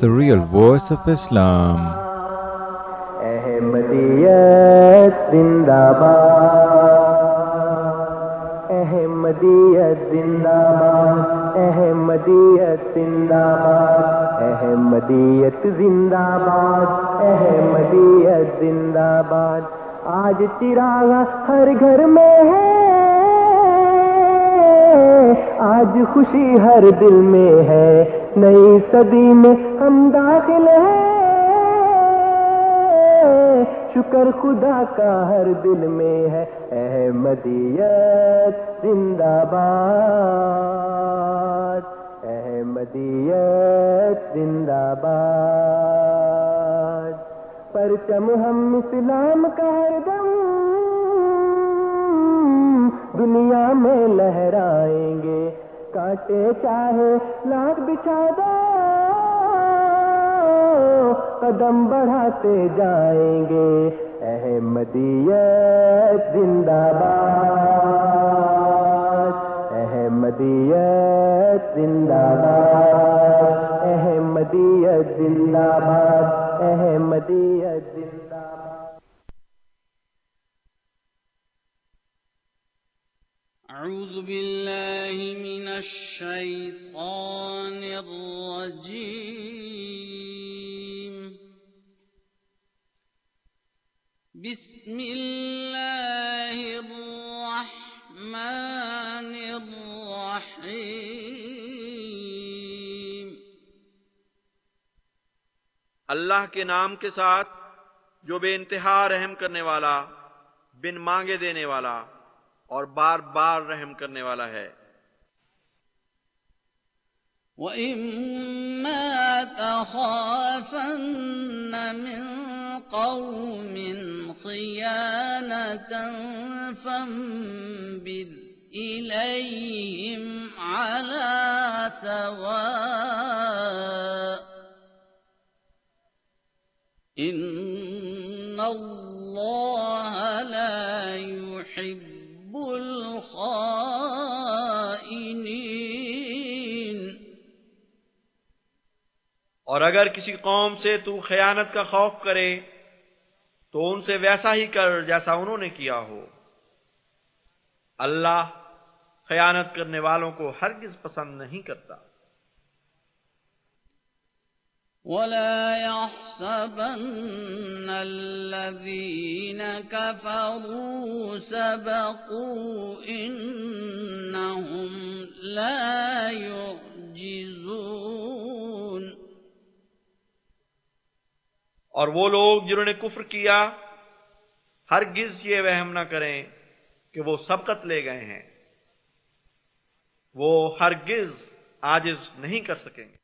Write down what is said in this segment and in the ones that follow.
the real voice of Islam. احمدیت زندہ باد، احمدیت زندہ باد، احمدیت زندہ باد، احمدیت زندہ باد، احمدیت زندہ باد آج چراغ ہر گھر میں ہے، آج خوشی ہر دل میں ہے نئی صدی میں ہم داخل ہیں۔ شکر خدا کا ہر دل میں ہے۔ احمدیت زندہ باد۔ احمدیت زندہ باد۔ پرچم ہم اسلام کا ہر دم دنیا میں لہرائیں گے۔ کاٹے چاہے، لاکھ بچھا قدم بڑھاتے جائیں گے۔ احمدیت زندہ باد، احمدیت زندہ باد، احمدیت زندہ باد، احمدیت زندہ باد أعوذ بالله من الشيطان الرجيم. بسم الله الرحمن الرحيم. اللہ کے نام کے ساتھ جو بے انتہا رحم کرنے والا، بن مانگے دینے والا اور بار بار رحم کرنے والا ہے۔ وَإِمَّا تَخَافَنَّ مِن قَوْمٍ خِيَانَةً فَانبِذْ إِلَيْهِمْ عَلَى سَوَاءٍ إِنَّ اللَّهَ لَا يُحِبُّ الْخَائِنِينَ اور اگر کسی قوم سے تو خیانت کا خوف کرے، تو ان سے ویسا ہی کر جیسا انہوں نے کیا ہو۔ اللہ خیانت کرنے والوں کو ہرگز پسند نہیں کرتا۔ ولا يحسبن الذين كفروا سبقوا إنهم لا يعجزون اور وہ لوگ جنہوں نے کفر کیا، ہرگز یہ وہم نہ کریں کہ وہ سبقت لے گئے ہیں۔ وہ ہرگز آجز نہیں کر سکیں گے۔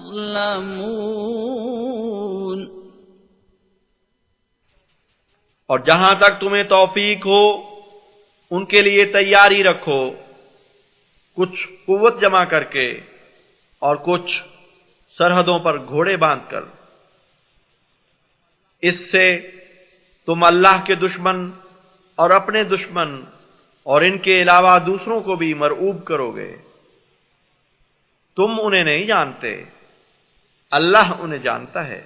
اور جہاں تک تمہیں توفیق ہو، ان کے لیے تیاری رکھو۔ کچھ قوت جمع کر کے اور کچھ سرحدوں پر گھوڑے باندھ کر۔ اس سے تم اللہ کے دشمن اور اپنے دشمن اور ان کے علاوہ دوسروں کو بھی مرعوب کرو گے۔ تم انہیں نہیں جانتے۔ اللہ انہیں جانتا ہے۔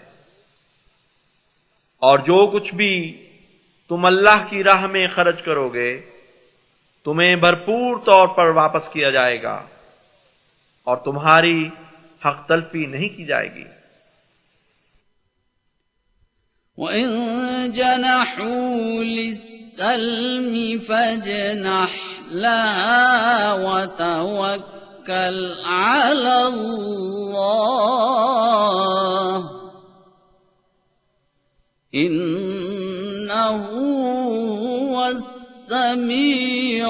اور جو کچھ بھی تم اللہ کی راہ میں خرچ کرو گے، تمہیں بھرپور طور پر واپس کیا جائے گا۔ اور تمہاری حق تلفی نہیں کی جائے گی۔ وَإِن جَنَحُوا لِلسَّلْمِ فَاجْنَحْ لَهَا وَتَوَكَّلْ عَلَى اللَّهِ إِنَّهُ هُوَ السَّمِيعُ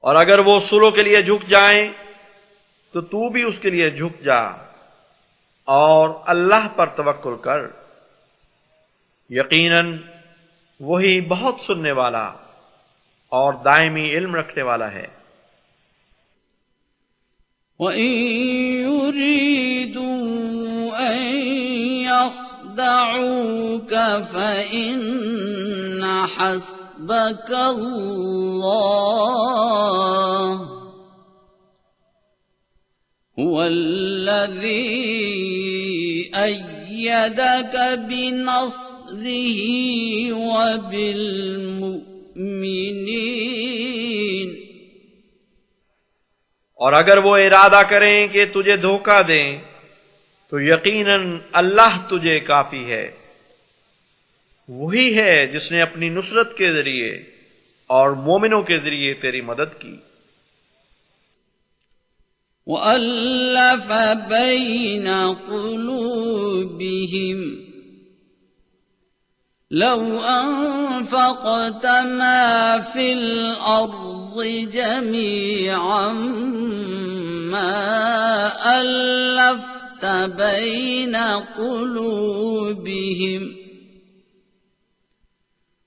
اور اگر وہ سلو کے لیے جھک جائیں، تو تو بھی اس کے لیے جھک جا. اور اللہ پر توکل کر. یقیناً وہی بہت سننے والا اور دائمی علم رکھنے والا ہے۔ وَإِن يُرِيدُوا أَن يَخْدَعُوكَ فَإِنَّ حَسْبَكَ اللَّهُ الذي أيدك بنصره وبالمؤمنين اور اگر وہ ارادہ کریں کہ تجھے دھوکہ دیں تو یقیناً اللہ تجھے کافی ہے۔ وہی ہے جس نے اپنی نصرت کے ذریعے اور مومنوں کے ذریعے تیری مدد کی۔ وَأَلَّفَ بَيْنَ قُلُوبِهِمْ لو أَنفَقْتَ ما في الْأَرْضِ جميعا ما أَلَّفْتَ بين قلوبهم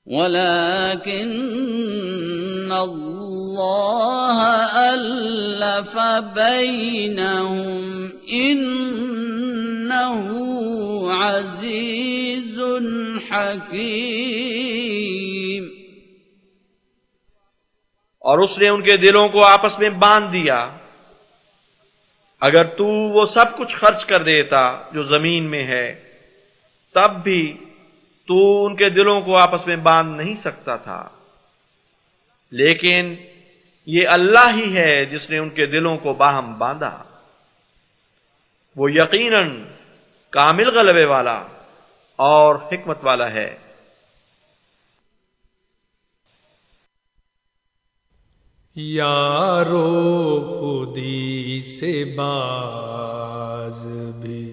ولكن الله ألف بينهم إنه عزيز حكيم اور اس نے ان کے دلوں کو آپس میں باندھ دیا۔ اگر تو وہ سب کچھ خرچ کر دیتا جو زمین میں ہے، تب بھی تو ان کے دلوں کو آپس میں باندھ نہیں سکتا تھا۔ لیکن یہ اللہ ہی ہے جس نے ان کے دلوں کو باہم باندھا۔ وہ یقیناً کامل غلبے والا اور حکمت والا ہے۔ یارو خودی سے باز بھی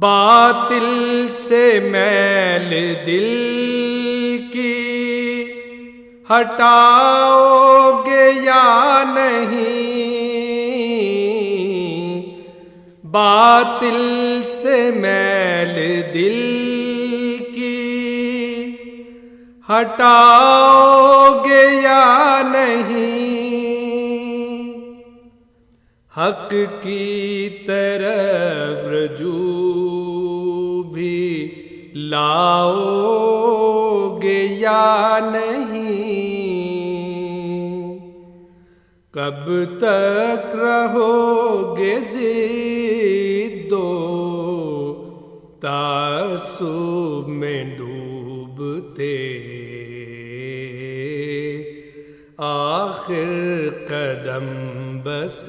باطل سے میل دل کی ہٹاؤ گے یا نہیں؟ باطل سے میل دل کی ہٹاؤ گے یا نہیں؟ حق کی طرف رجوع بھی لاؤ گے یا نہیں؟ کب تک رہو گے دو تعصب میں ڈوبتے؟ آخر قدم بس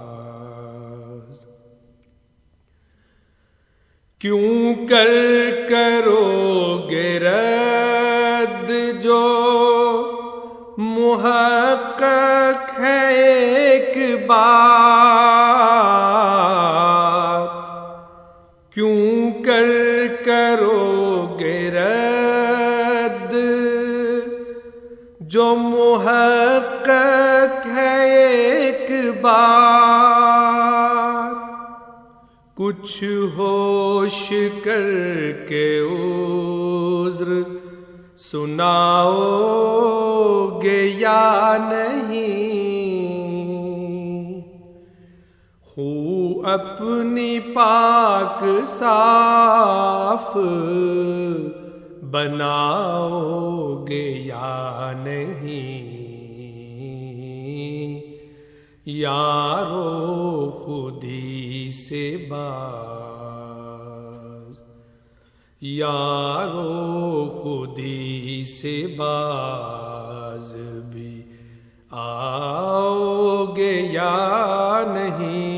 کیوں کر کرو گے رد جو محقق ہے ایک بار؟ کیوں کر کرو گے رد جو محقق ہے ایک بار؟ کچھ ہوش کر کے عذر سناؤ گے یا نہیں؟ ہو اپنی پاک صاف بناؤ گے یا نہیں؟ یارو خودی سے باز۔ یارو خودی سے باز بھی آؤ گے یا نہیں؟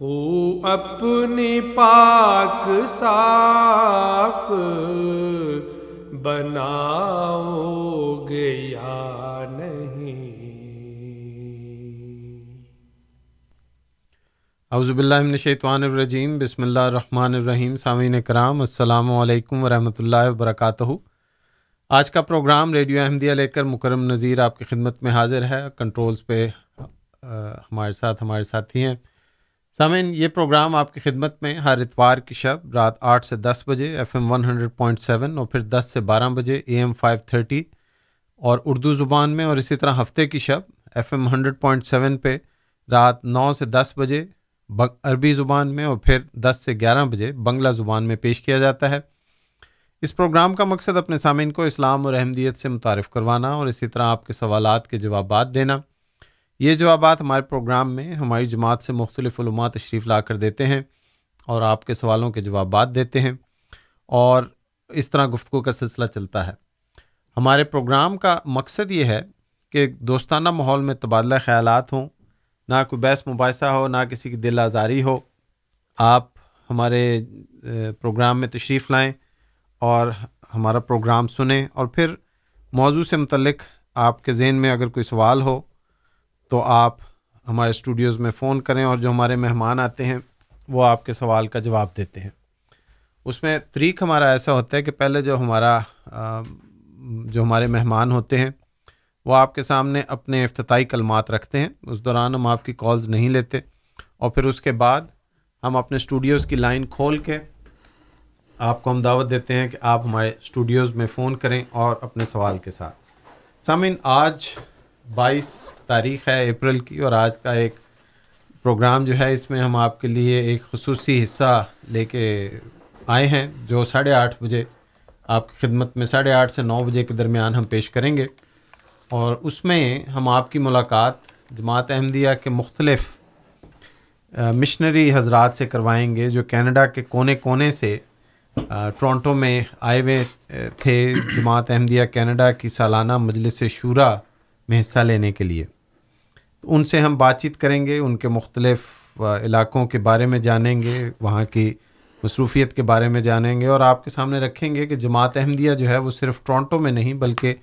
ہو اپنی پاک صاف بناؤ گے یا اعوذ باللہ من الشیطان الرجیم، بسم اللہ الرحمن الرحیم، سامعین کرام، السلام علیکم ورحمۃ اللہ وبرکاتہ۔ آج کا پروگرام ریڈیو احمدیہ لے کر مکرم نذیر آپ کی خدمت میں حاضر ہے۔ کنٹرولز پہ ہمارے ساتھ ہمارے ساتھی ہیں۔ سامعین، یہ پروگرام آپ کی خدمت میں ہر اتوار کی شب رات آٹھ سے دس بجے F M one hundred point seven اور پھر دس سے بارہ بجے اے ایم فائیو تھرٹی اور اردو زبان میں اور اسی طرح ہفتے کی شب F M hundred point seven پہ رات نو سے دس بجے عربی زبان میں اور پھر دس سے گیارہ بجے بنگلہ زبان میں پیش کیا جاتا ہے۔ اس پروگرام کا مقصد اپنے سامعین کو اسلام اور احمدیت سے متعارف کروانا اور اسی طرح آپ کے سوالات کے جوابات دینا۔ یہ جوابات ہمارے پروگرام میں ہماری جماعت سے مختلف علومات تشریف لا کر دیتے ہیں اور آپ کے سوالوں کے جوابات دیتے ہیں اور اس طرح گفتگو کا سلسلہ چلتا ہے۔ ہمارے پروگرام کا مقصد یہ ہے کہ دوستانہ ماحول میں تبادلہ خیالات ہوں۔ نہ کوئی بحث مباحثہ ہو، نہ کسی کی دل آزاری ہو، آپ ہمارے پروگرام میں تشریف لائیں اور ہمارا پروگرام سنیں اور پھر موضوع سے متعلق آپ کے ذہن میں اگر کوئی سوال ہو تو آپ ہمارے اسٹوڈیوز میں فون کریں اور جو ہمارے مہمان آتے ہیں وہ آپ کے سوال کا جواب دیتے ہیں۔ اس میں طریق ہمارا ایسا ہوتا ہے کہ پہلے جو ہمارا جو ہمارے مہمان ہوتے ہیں وہ آپ کے سامنے اپنے افتتاحی کلمات رکھتے ہیں، اس دوران ہم آپ کی کالز نہیں لیتے۔ اور پھر اس کے بعد ہم اپنے اسٹوڈیوز کی لائن کھول کے آپ کو ہم دعوت دیتے ہیں کہ آپ ہمارے اسٹوڈیوز میں فون کریں اور اپنے سوال کے ساتھ۔ سامعین، آج بائیس تاریخ ہے اپریل کی اور آج کا ایک پروگرام جو ہے، اس میں ہم آپ کے لیے ایک خصوصی حصہ لے کے آئے ہیں، جو ساڑھے آٹھ بجے آپ کی خدمت میں، ساڑھے آٹھ سے نو بجے کے درمیان ہم پیش کریں گے۔ اور اس میں ہم آپ کی ملاقات جماعت احمدیہ کے مختلف مشنری حضرات سے کروائیں گے جو کینیڈا کے کونے کونے سے ٹورانٹو میں آئے ہوئے تھے جماعت احمدیہ کینیڈا کی سالانہ مجلس شعرا میں حصہ لینے کے لیے۔ ان سے ہم بات چیت کریں گے، ان کے مختلف علاقوں کے بارے میں جانیں گے، وہاں کی مصروفیت کے بارے میں جانیں گے اور آپ کے سامنے رکھیں گے کہ جماعت احمدیہ جو ہے وہ صرف ٹورانٹو میں نہیں بلکہ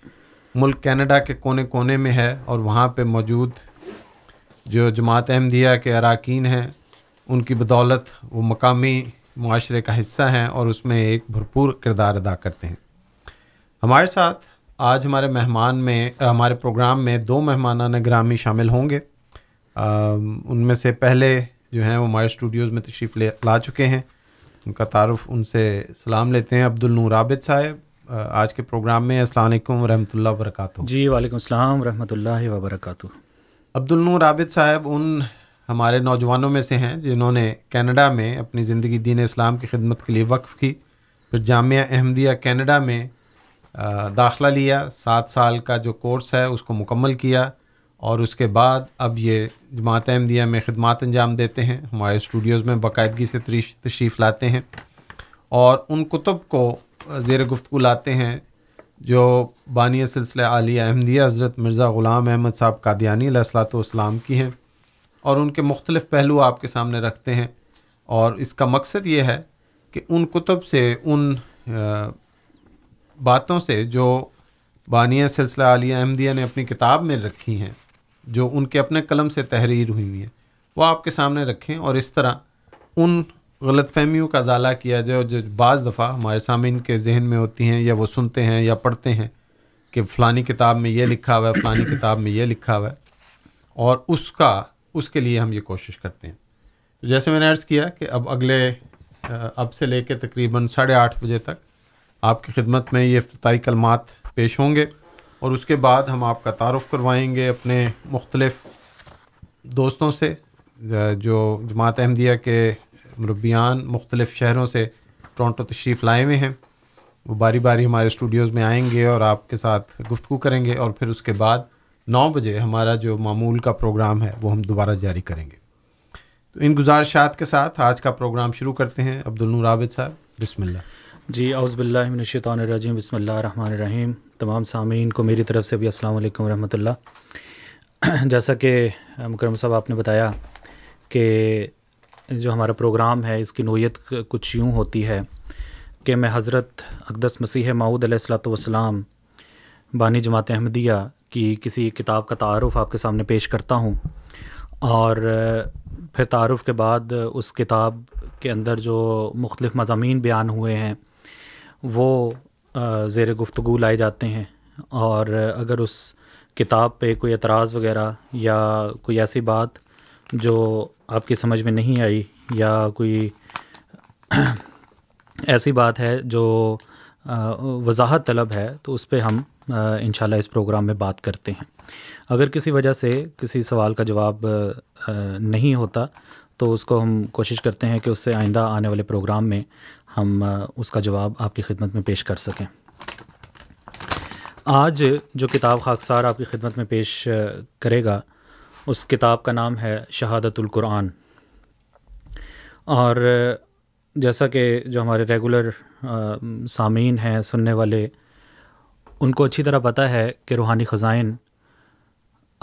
ملک کینیڈا کے کونے کونے میں ہے اور وہاں پہ موجود جو جماعت احمدیہ کے اراکین ہیں، ان کی بدولت وہ مقامی معاشرے کا حصہ ہیں اور اس میں ایک بھرپور کردار ادا کرتے ہیں۔ ہمارے ساتھ آج ہمارے مہمان میں، ہمارے پروگرام میں دو مہمانان گرامی شامل ہوں گے۔ ان میں سے پہلے جو ہیں وہ ہمارے اسٹوڈیوز میں تشریف لے، لا چکے ہیں۔ ان کا تعارف ان سے سلام لیتے ہیں عبد النور عابد صاحب۔ آج کے پروگرام میں السلام علیکم ورحمۃ اللہ وبرکاتہ۔ جی وعلیکم السلام ورحمۃ اللہ وبرکاتہ۔ عبد النور عابد صاحب ان ہمارے نوجوانوں میں سے ہیں جنہوں نے کینیڈا میں اپنی زندگی دین اسلام کی خدمت کے لیے وقف کی پھر جامعہ احمدیہ کینیڈا میں داخلہ لیا سات سال کا جو کورس ہے اس کو مکمل کیا اور اس کے بعد اب یہ جماعت احمدیہ میں خدمات انجام دیتے ہیں ہمارے اسٹوڈیوز میں باقاعدگی سے تشریف لاتے ہیں اور ان کتب کو زیر گفتگو لاتے ہیں، جو بانی سلسلہ عالیہ احمدیہ حضرت مرزا غلام احمد صاحب قادیانی علیہ السلاۃ والسلام کی ہیں اور ان کے مختلف پہلو آپ کے سامنے رکھتے ہیں۔ اور اس کا مقصد یہ ہے کہ ان کتب سے، ان باتوں سے جو بانیہ سلسلہ عالیہ احمدیہ نے اپنی کتاب میں رکھی ہیں، جو ان کے اپنے قلم سے تحریر ہوئی ہوئی ہیں، وہ آپ کے سامنے رکھیں اور اس طرح ان غلط فہمیوں کا ازالہ کیا جائے جو بعض دفعہ ہمارے سامعین کے ذہن میں ہوتی ہیں یا وہ سنتے ہیں یا پڑھتے ہیں کہ فلانی کتاب میں یہ لکھا ہوا ہے، فلانی کتاب میں یہ لکھا ہوا ہے، اور اس کا، اس کے لیے ہم یہ کوشش کرتے ہیں۔ تو جیسے میں نے عرض کیا کہ اب اگلے، اب سے لے کے تقریباً ساڑھے آٹھ بجے تک آپ کی خدمت میں یہ افتتاحی کلمات پیش ہوں گے اور اس کے بعد ہم آپ کا تعارف کروائیں گے اپنے مختلف دوستوں سے، جو جماعت احمدیہ کے مربیان مختلف شہروں سے ٹورنٹو تشریف لائے ہوئے ہیں۔ وہ باری باری ہمارے اسٹوڈیوز میں آئیں گے اور آپ کے ساتھ گفتگو کریں گے اور پھر اس کے بعد نو بجے ہمارا جو معمول کا پروگرام ہے وہ ہم دوبارہ جاری کریں گے۔ تو ان گزارشات کے ساتھ آج کا پروگرام شروع کرتے ہیں۔ عبد النور عابد صاحب، بسم اللہ۔ جی اوز باللہ من الشیطان الرجیم، بسم اللہ الرحمن الرحیم۔ تمام سامعین کو میری طرف سے بھی السلام علیکم ورحمۃ اللہ۔ جیسا کہ مکرم صاحب آپ نے بتایا کہ جو ہمارا پروگرام ہے، اس کی نوعیت کچھ یوں ہوتی ہے کہ میں حضرت اقدس مسیح معود علیہ السلاۃ والسلام، بانی جماعت احمدیہ کی کسی کتاب کا تعارف آپ کے سامنے پیش کرتا ہوں اور پھر تعارف کے بعد اس کتاب کے اندر جو مختلف مضامین بیان ہوئے ہیں، وہ زیر گفتگو لائے جاتے ہیں اور اگر اس کتاب پہ کوئی اعتراض وغیرہ یا کوئی ایسی بات جو آپ کی سمجھ میں نہیں آئی یا کوئی ایسی بات ہے جو وضاحت طلب ہے، تو اس پہ ہم انشاءاللہ اس پروگرام میں بات کرتے ہیں۔ اگر کسی وجہ سے کسی سوال کا جواب نہیں ہوتا، تو اس کو ہم کوشش کرتے ہیں کہ اس سے آئندہ آنے والے پروگرام میں ہم اس کا جواب آپ کی خدمت میں پیش کر سکیں۔ آج جو کتاب خاکسار آپ کی خدمت میں پیش کرے گا اس کتاب کا نام ہے شہادت القرآن۔ اور جیسا کہ جو ہمارے ریگولر سامعین ہیں، سننے والے، ان کو اچھی طرح پتہ ہے کہ روحانی خزائن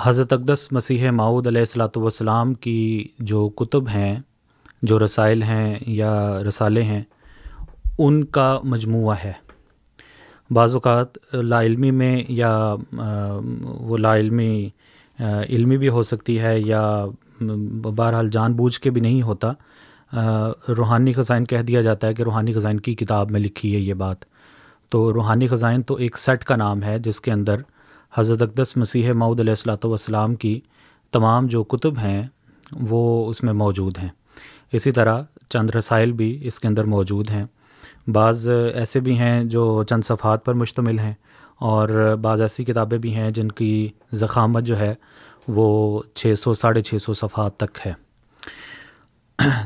حضرت اقدس مسیح معود علیہ السلاۃ والسلام کی جو کتب ہیں، جو رسائل ہیں یا رسالے ہیں، ان کا مجموعہ ہے۔ بعض اوقات لا علمی میں یا وہ لا علمی علمی بھی ہو سکتی ہے یا بہرحال جان بوجھ کے بھی نہیں ہوتا۔ روحانی خزائن کہہ دیا جاتا ہے کہ روحانی خزائن کی کتاب میں لکھی ہے یہ بات۔ تو روحانی خزائن تو ایک سیٹ کا نام ہے جس کے اندر حضرت اقدس مسیح معود علیہ السلاۃ والسلام کی تمام جو کتب ہیں وہ اس میں موجود ہیں۔ اسی طرح چند رسائل بھی اس کے اندر موجود ہیں۔ بعض ایسے بھی ہیں جو چند صفحات پر مشتمل ہیں۔ اور بعض ایسی کتابیں بھی ہیں جن کی ضخامت جو ہے وہ چھ سو، ساڑھے چھ سو صفحات تک ہے۔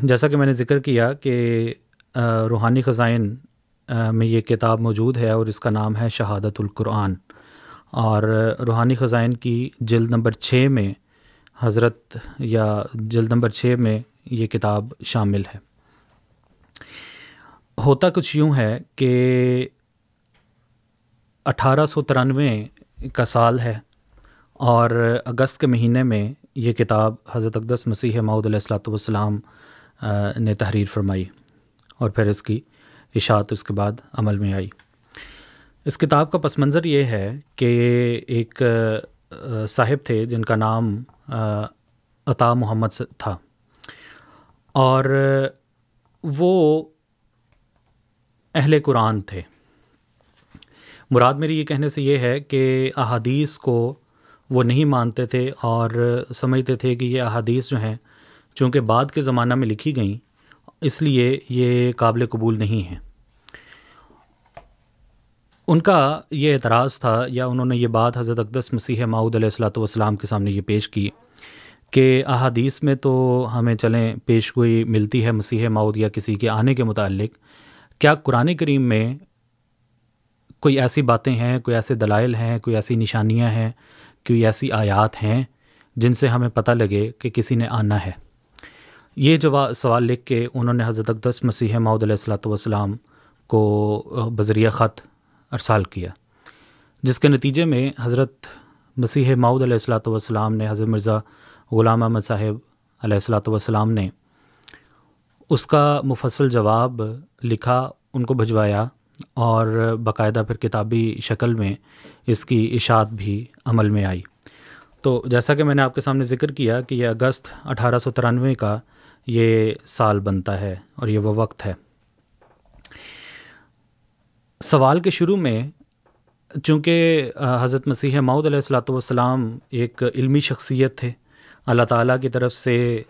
جیسا کہ میں نے ذکر کیا کہ روحانی خزائن میں یہ کتاب موجود ہے اور اس کا نام ہے شہادت القرآن۔ اور روحانی خزائن کی جلد نمبر چھ میں حضرت یا جلد نمبر چھ میں یہ کتاب شامل ہے۔ ہوتا کچھ یوں ہے کہ اٹھارہ سو ترانوے کا سال ہے اور اگست کے مہینے میں یہ کتاب حضرت اقدس مسیح معود علیہ السلاۃ والسلام نے تحریر فرمائی اور پھر اس کی اشاعت اس کے بعد عمل میں آئی۔ اس کتاب کا پس منظر یہ ہے کہ ایک صاحب تھے جن کا نام عطا محمد تھا اور وہ اہل قرآن تھے۔ مراد میری یہ کہنے سے یہ ہے کہ احادیث کو وہ نہیں مانتے تھے اور سمجھتے تھے کہ یہ احادیث جو ہیں چونکہ بعد کے زمانہ میں لکھی گئیں، اس لیے یہ قابل قبول نہیں ہیں۔ ان کا یہ اعتراض تھا یا انہوں نے یہ بات حضرت اقدس مسیح معود علیہ السلاۃ والسلام کے سامنے یہ پیش کی کہ احادیث میں تو ہمیں چلیں پیش گوئی ملتی ہے مسیح معود یا کسی کے آنے کے متعلق، کیا قرآن کریم میں کوئی ایسی باتیں ہیں، کوئی ایسے دلائل ہیں، کوئی ایسی نشانیاں ہیں، کوئی ایسی آیات ہیں جن سے ہمیں پتہ لگے کہ کسی نے آنا ہے۔ یہ جواب سوال لکھ کے انہوں نے حضرت اقدس مسیح معود علیہ السلاۃ والسلام کو بذریعہ خط ارسال کیا، جس کے نتیجے میں حضرت مسیح معود علیہ السلاۃ والسلام نے، حضرت مرزا غلام احمد صاحب علیہ السلاۃ والسلام نے اس کا مفصل جواب لکھا، ان کو بھجوایا۔ اور باقاعدہ پھر کتابی شکل میں اس کی اشاعت بھی عمل میں آئی۔ تو جیسا کہ میں نے آپ کے سامنے ذکر کیا کہ یہ اگست اٹھارہ سو ترانوے کا یہ سال بنتا ہے اور یہ وہ وقت ہے۔ سوال کے شروع میں چونکہ حضرت مسیح معود علیہ السلاۃ والسلام ایک علمی شخصیت تھے، اللہ تعالیٰ کی طرف سے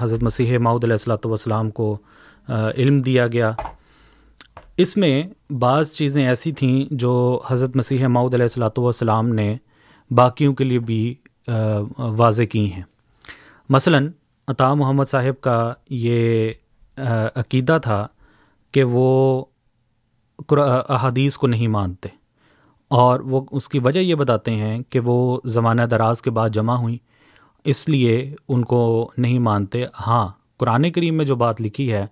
حضرت مسیح معود علیہ السلاۃ والسلام کو علم دیا گیا۔ اس میں بعض چیزیں ایسی تھیں جو حضرت مسیح معود علیہ السلاۃ والسلام نے باقیوں کے لیے بھی واضح کی ہیں۔ مثلا عطا محمد صاحب کا یہ عقیدہ تھا کہ وہ احادیث کو نہیں مانتے۔ اور وہ اس کی وجہ یہ بتاتے ہیں کہ وہ زمانہ دراز کے بعد جمع ہوئیں، اس لیے ان کو نہیں مانتے۔ ہاں قرآن کریم میں جو بات لکھی ہے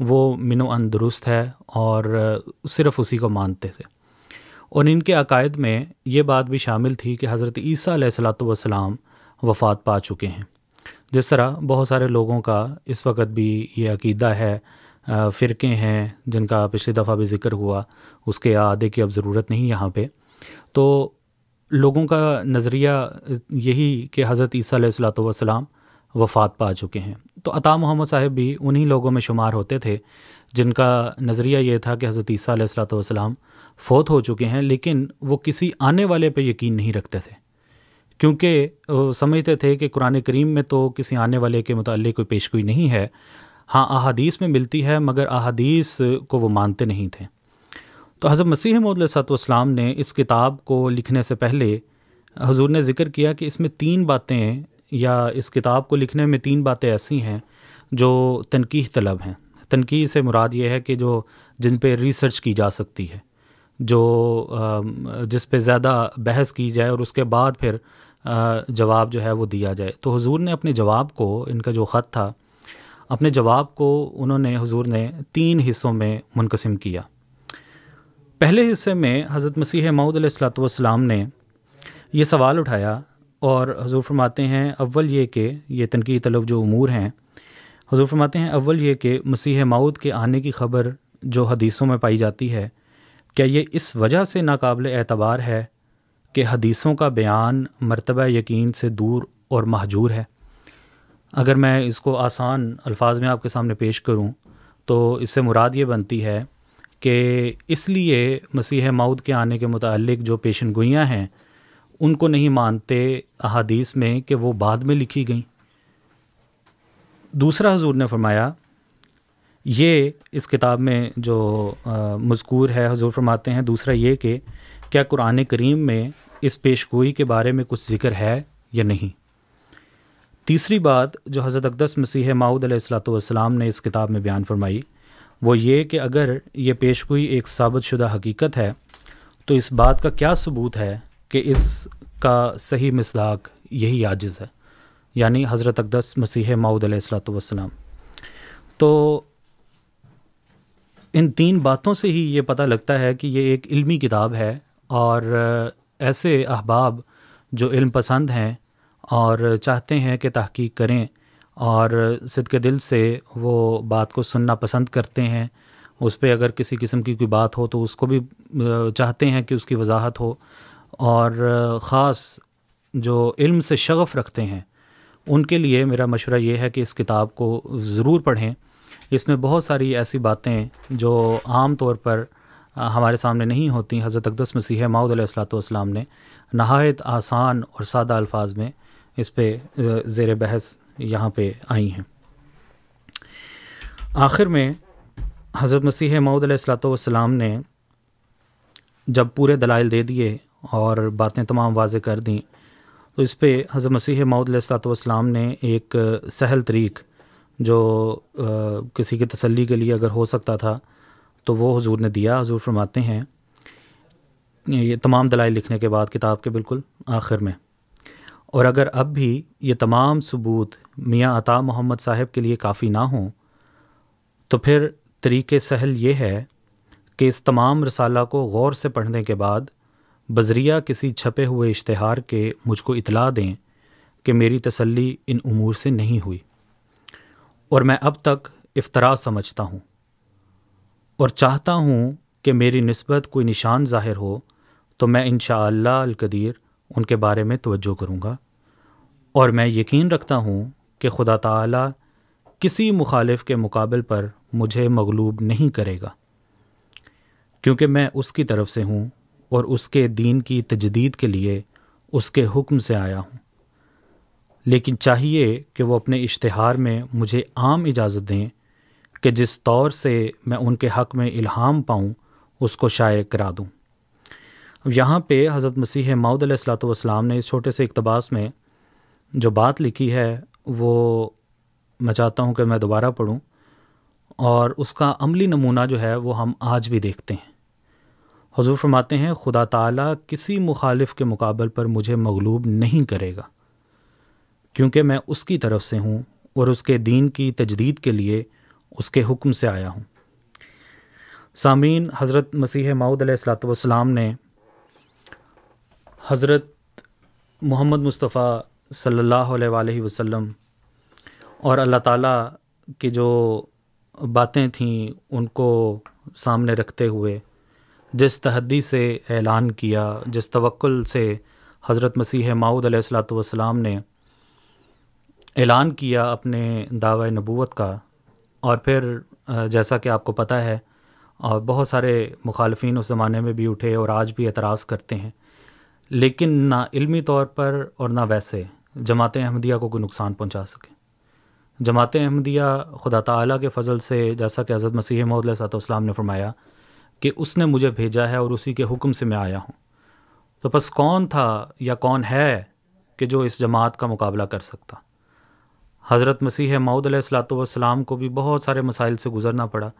وہ من و ان درست ہے اور صرف اسی کو مانتے تھے۔ اور ان کے عقائد میں یہ بات بھی شامل تھی کہ حضرت عیسیٰ علیہ السلاۃ والسلام وفات پا چکے ہیں۔ جس طرح بہت سارے لوگوں کا اس وقت بھی یہ عقیدہ ہے فرقے ہیں جن کا پچھلی دفعہ بھی ذکر ہوا، اس کے اعادے کی اب ضرورت نہیں یہاں پہ۔ تو لوگوں کا نظریہ یہی کہ حضرت عیسیٰ علیہ السلاۃ والسلام وفات پا چکے ہیں۔ تو عطا محمد صاحب بھی انہی لوگوں میں شمار ہوتے تھے، جن کا نظریہ یہ تھا کہ حضرت عیسیٰ علیہ السلاۃ والسلام فوت ہو چکے ہیں، لیکن وہ کسی آنے والے پہ یقین نہیں رکھتے تھے۔ کیونکہ وہ سمجھتے تھے کہ قرآن کریم میں تو کسی آنے والے کے متعلق کوئی پیشگوئی نہیں ہے۔ ہاں احادیث میں ملتی ہے، مگر احادیث کو وہ مانتے نہیں تھے۔ تو حضرت مسیح محدود صاحب والسلام نے اس کتاب کو لکھنے سے پہلے حضور نے ذکر کیا کہ اس میں تین باتیں یا اس کتاب کو لکھنے میں تین باتیں ایسی ہیں جو تنقید طلب ہیں۔ تنقید سے مراد یہ ہے کہ جو جن پہ ریسرچ کی جا سکتی ہے، جو جس پہ زیادہ بحث کی جائے اور اس کے بعد پھر جواب جو ہے وہ دیا جائے۔ تو حضور نے اپنے جواب کو، ان کا جو خط تھا، اپنے جواب کو انہوں نے، حضور نے تین حصوں میں منقسم کیا۔ پہلے حصے میں حضرت مسیح معود علیہ السلاۃ والسلام نے یہ سوال اٹھایا اور حضور فرماتے ہیں، اول یہ کہ، یہ تنقید طلب جو امور ہیں، حضور فرماتے ہیں، اول یہ کہ مسیح معود کے آنے کی خبر جو حدیثوں میں پائی جاتی ہے، کیا یہ اس وجہ سے ناقابل اعتبار ہے کہ حدیثوں کا بیان مرتبہ یقین سے دور اور محجور ہے؟ اگر میں اس کو آسان الفاظ میں آپ کے سامنے پیش کروں تو اس سے مراد یہ بنتی ہے کہ اس لیے مسیح مود کے آنے کے متعلق جو پیشن گوئیاں ہیں ان کو نہیں مانتے احادیث میں کہ وہ بعد میں لکھی گئیں۔ دوسرا حضور نے فرمایا، یہ اس کتاب میں جو مذکور ہے، حضور فرماتے ہیں، دوسرا یہ کہ کیا قرآن کریم میں اس پیش گوئی کے بارے میں کچھ ذکر ہے یا نہیں؟ تیسری بات، جو حضرت اقدس مسیح ماؤد علیہ السلاۃ والسلام نے اس کتاب میں بیان فرمائی، وہ یہ کہ اگر یہ پیش گوئی ایک ثابت شدہ حقیقت ہے، تو اس بات کا کیا ثبوت ہے کہ اس کا صحیح مصداق یہی عاجز ہے یعنی حضرت اقدس مسیح ماؤد علیہ السلاۃ والسلام۔ تو ان تین باتوں سے ہی یہ پتہ لگتا ہے کہ یہ ایک علمی کتاب ہے اور ایسے احباب جو علم پسند ہیں اور چاہتے ہیں کہ تحقیق کریں اور صدق دل سے وہ بات کو سننا پسند کرتے ہیں۔ اس پہ اگر کسی قسم کی کوئی بات ہو تو اس کو بھی چاہتے ہیں کہ اس کی وضاحت ہو۔ اور خاص جو علم سے شغف رکھتے ہیں، ان کے لیے میرا مشورہ یہ ہے کہ اس کتاب کو ضرور پڑھیں۔ اس میں بہت ساری ایسی باتیں جو عام طور پر ہمارے سامنے نہیں ہوتی۔ حضرت اقدس مسیح ماؤد علیہ السلاۃ والسلام نے نہایت آسان اور سادہ الفاظ میں اس پہ زیر بحث یہاں پہ آئی ہیں۔ آخر میں حضرت مسیح معود علیہ السلاۃ والسلام نے جب پورے دلائل دے دیے اور باتیں تمام واضح کر دیں۔ تو اس پہ حضرت مسیح معود علیہ السلاۃ والسلام نے ایک سہل طریق جو کسی کی تسلی کے لیے اگر ہو سکتا تھا، تو وہ حضور نے دیا۔ حضور فرماتے ہیں، یہ تمام دلائل لکھنے کے بعد، کتاب کے بالکل آخر میں۔ اور اگر اب بھی یہ تمام ثبوت میاں عطا محمد صاحب کے لیے کافی نہ ہوں، تو پھر طریقے سہل یہ ہے کہ اس تمام رسالہ کو غور سے پڑھنے کے بعد بذریعہ کسی چھپے ہوئے اشتہار کے مجھ کو اطلاع دیں کہ میری تسلی ان امور سے نہیں ہوئی۔ اور میں اب تک افطرا سمجھتا ہوں۔ اور چاہتا ہوں کہ میری نسبت کوئی نشان ظاہر ہو، تو میں انشاءاللہ اللہ القدیر ان کے بارے میں توجہ کروں گا۔ اور میں یقین رکھتا ہوں کہ خدا تعالی کسی مخالف کے مقابل پر مجھے مغلوب نہیں کرے گا، کیونکہ میں اس کی طرف سے ہوں۔ اور اس کے دین کی تجدید کے لیے اس کے حکم سے آیا ہوں۔ لیکن چاہیے کہ وہ اپنے اشتہار میں مجھے عام اجازت دیں کہ جس طور سے میں ان کے حق میں الہام پاؤں، اس کو شائع کرا دوں۔ اب یہاں پہ حضرت مسیح معود علیہ السلاۃ والسلام نے اس چھوٹے سے اقتباس میں جو بات لکھی ہے، وہ میں چاہتا ہوں کہ میں دوبارہ پڑھوں اور اس کا عملی نمونہ جو ہے، وہ ہم آج بھی دیکھتے ہیں۔ حضور فرماتے ہیں، خدا تعالیٰ کسی مخالف کے مقابل پر مجھے مغلوب نہیں کرے گا، کیونکہ میں اس کی طرف سے ہوں اور اس کے دین کی تجدید کے لیے اس کے حکم سے آیا ہوں۔ سامعین، حضرت مسیح معود علیہ السلاۃ والسلام نے حضرت محمد مصطفیٰ صلی اللہ علیہ وآلہ وسلم اور اللہ تعالیٰ کی جو باتیں تھیں ان کو سامنے رکھتے ہوئے جس تحدی سے اعلان کیا، جس توکل سے حضرت مسیح معود علیہ السلاۃ والسلام نے اعلان کیا اپنے دعوی نبوت کا۔ اور پھر جیسا کہ آپ کو پتہ ہے، اور بہت سارے مخالفین اس زمانے میں بھی اٹھے اور آج بھی اعتراض کرتے ہیں۔ لیکن نہ علمی طور پر اور نہ ویسے جماعت احمدیہ کو کوئی نقصان پہنچا سکے۔ جماعت احمدیہ خدا تعالیٰ کے فضل سے، جیسا کہ حضرت مسیح محدود علیہ والسلام نے فرمایا کہ اس نے مجھے بھیجا ہے اور اسی کے حکم سے میں آیا ہوں۔ تو بس کون تھا یا کون ہے کہ جو اس جماعت کا مقابلہ کر سکتا؟ حضرت مسیح معود علیہ السلاۃ والسلام کو بھی بہت سارے مسائل سے گزرنا پڑا،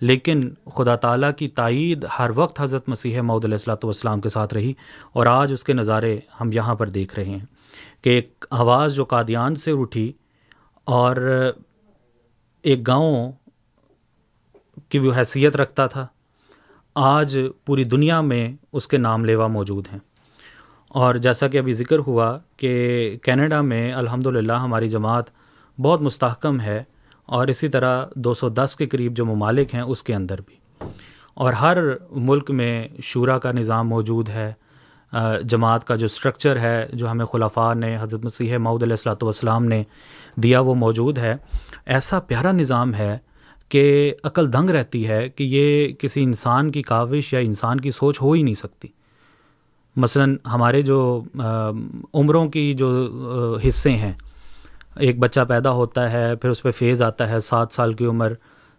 لیکن خدا تعالیٰ کی تائید ہر وقت حضرت مسیح معود علیہ السلاۃ والسلام کے ساتھ رہی اور آج اس کے نظارے ہم یہاں پر دیکھ رہے ہیں کہ ایک آواز جو قادیان سے اٹھی اور ایک گاؤں کی وہ حیثیت رکھتا تھا۔ آج پوری دنیا میں اس کے نام لیوا موجود ہیں۔ اور جیسا کہ ابھی ذکر ہوا کہ کینیڈا میں الحمد ہماری جماعت بہت مستحکم ہے اور اسی طرح دو سو دس کے قریب جو ممالک ہیں اس کے اندر بھی۔ اور ہر ملک میں شعرا کا نظام موجود ہے۔ جماعت کا جو اسٹرکچر ہے، جو ہمیں خلافہ نے، حضرت مسیح معود علیہ السلاۃ والسلام نے دیا وہ موجود ہے۔ ایسا پیارا نظام ہے کہ عقل دنگ رہتی ہے کہ یہ کسی انسان کی کاوش یا انسان کی سوچ ہو ہی نہیں سکتی۔ مثلا ہمارے جو عمروں کی جو حصے ہیں، ایک بچہ پیدا ہوتا ہے، پھر اس پہ فیز آتا ہے، سات سال کی عمر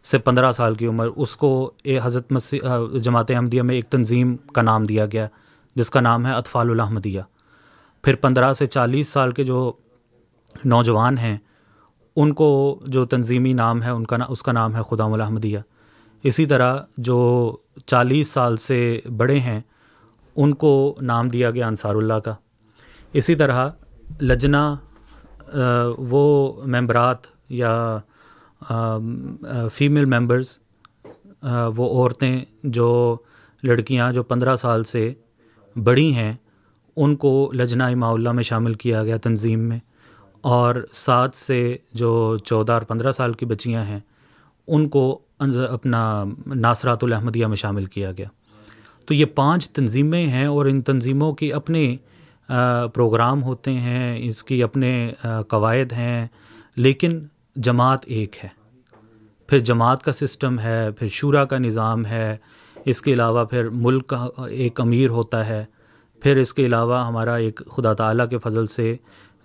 سے پندرہ سال کی عمر، اس کو اے، حضرت مسیح جماعت احمدیہ میں ایک تنظیم کا نام دیا گیا، جس کا نام ہے اطفال الحمدیہ پھر پندرہ سے چالیس سال کے جو نوجوان ہیں ان کو جو تنظیمی نام ہے، ان کا اس کا نام ہے خدام الحمدیہ اسی طرح جو چالیس سال سے بڑے ہیں، ان کو نام دیا گیا انصار اللہ کا۔ اسی طرح لجنا وہ ممبرات یا فیمیل ممبرز وہ عورتیں جو لڑکیاں جو پندرہ سال سے بڑی ہیں، ان کو لجنا اماء اللہ میں شامل کیا گیا تنظیم میں۔ اور سات سے جو چودہ اور پندرہ سال کی بچیاں ہیں، ان کو اپنا ناصرات الحمدیہ میں شامل کیا گیا۔ تو یہ پانچ تنظیمیں ہیں اور ان تنظیموں کی اپنے پروگرام ہوتے ہیں، اس کی اپنے قواعد ہیں، لیکن جماعت ایک ہے۔ پھر جماعت کا سسٹم ہے، پھر شورا کا نظام ہے، اس کے علاوہ پھر ملک کا ایک امیر ہوتا ہے، پھر اس کے علاوہ ہمارا ایک خدا تعالیٰ کے فضل سے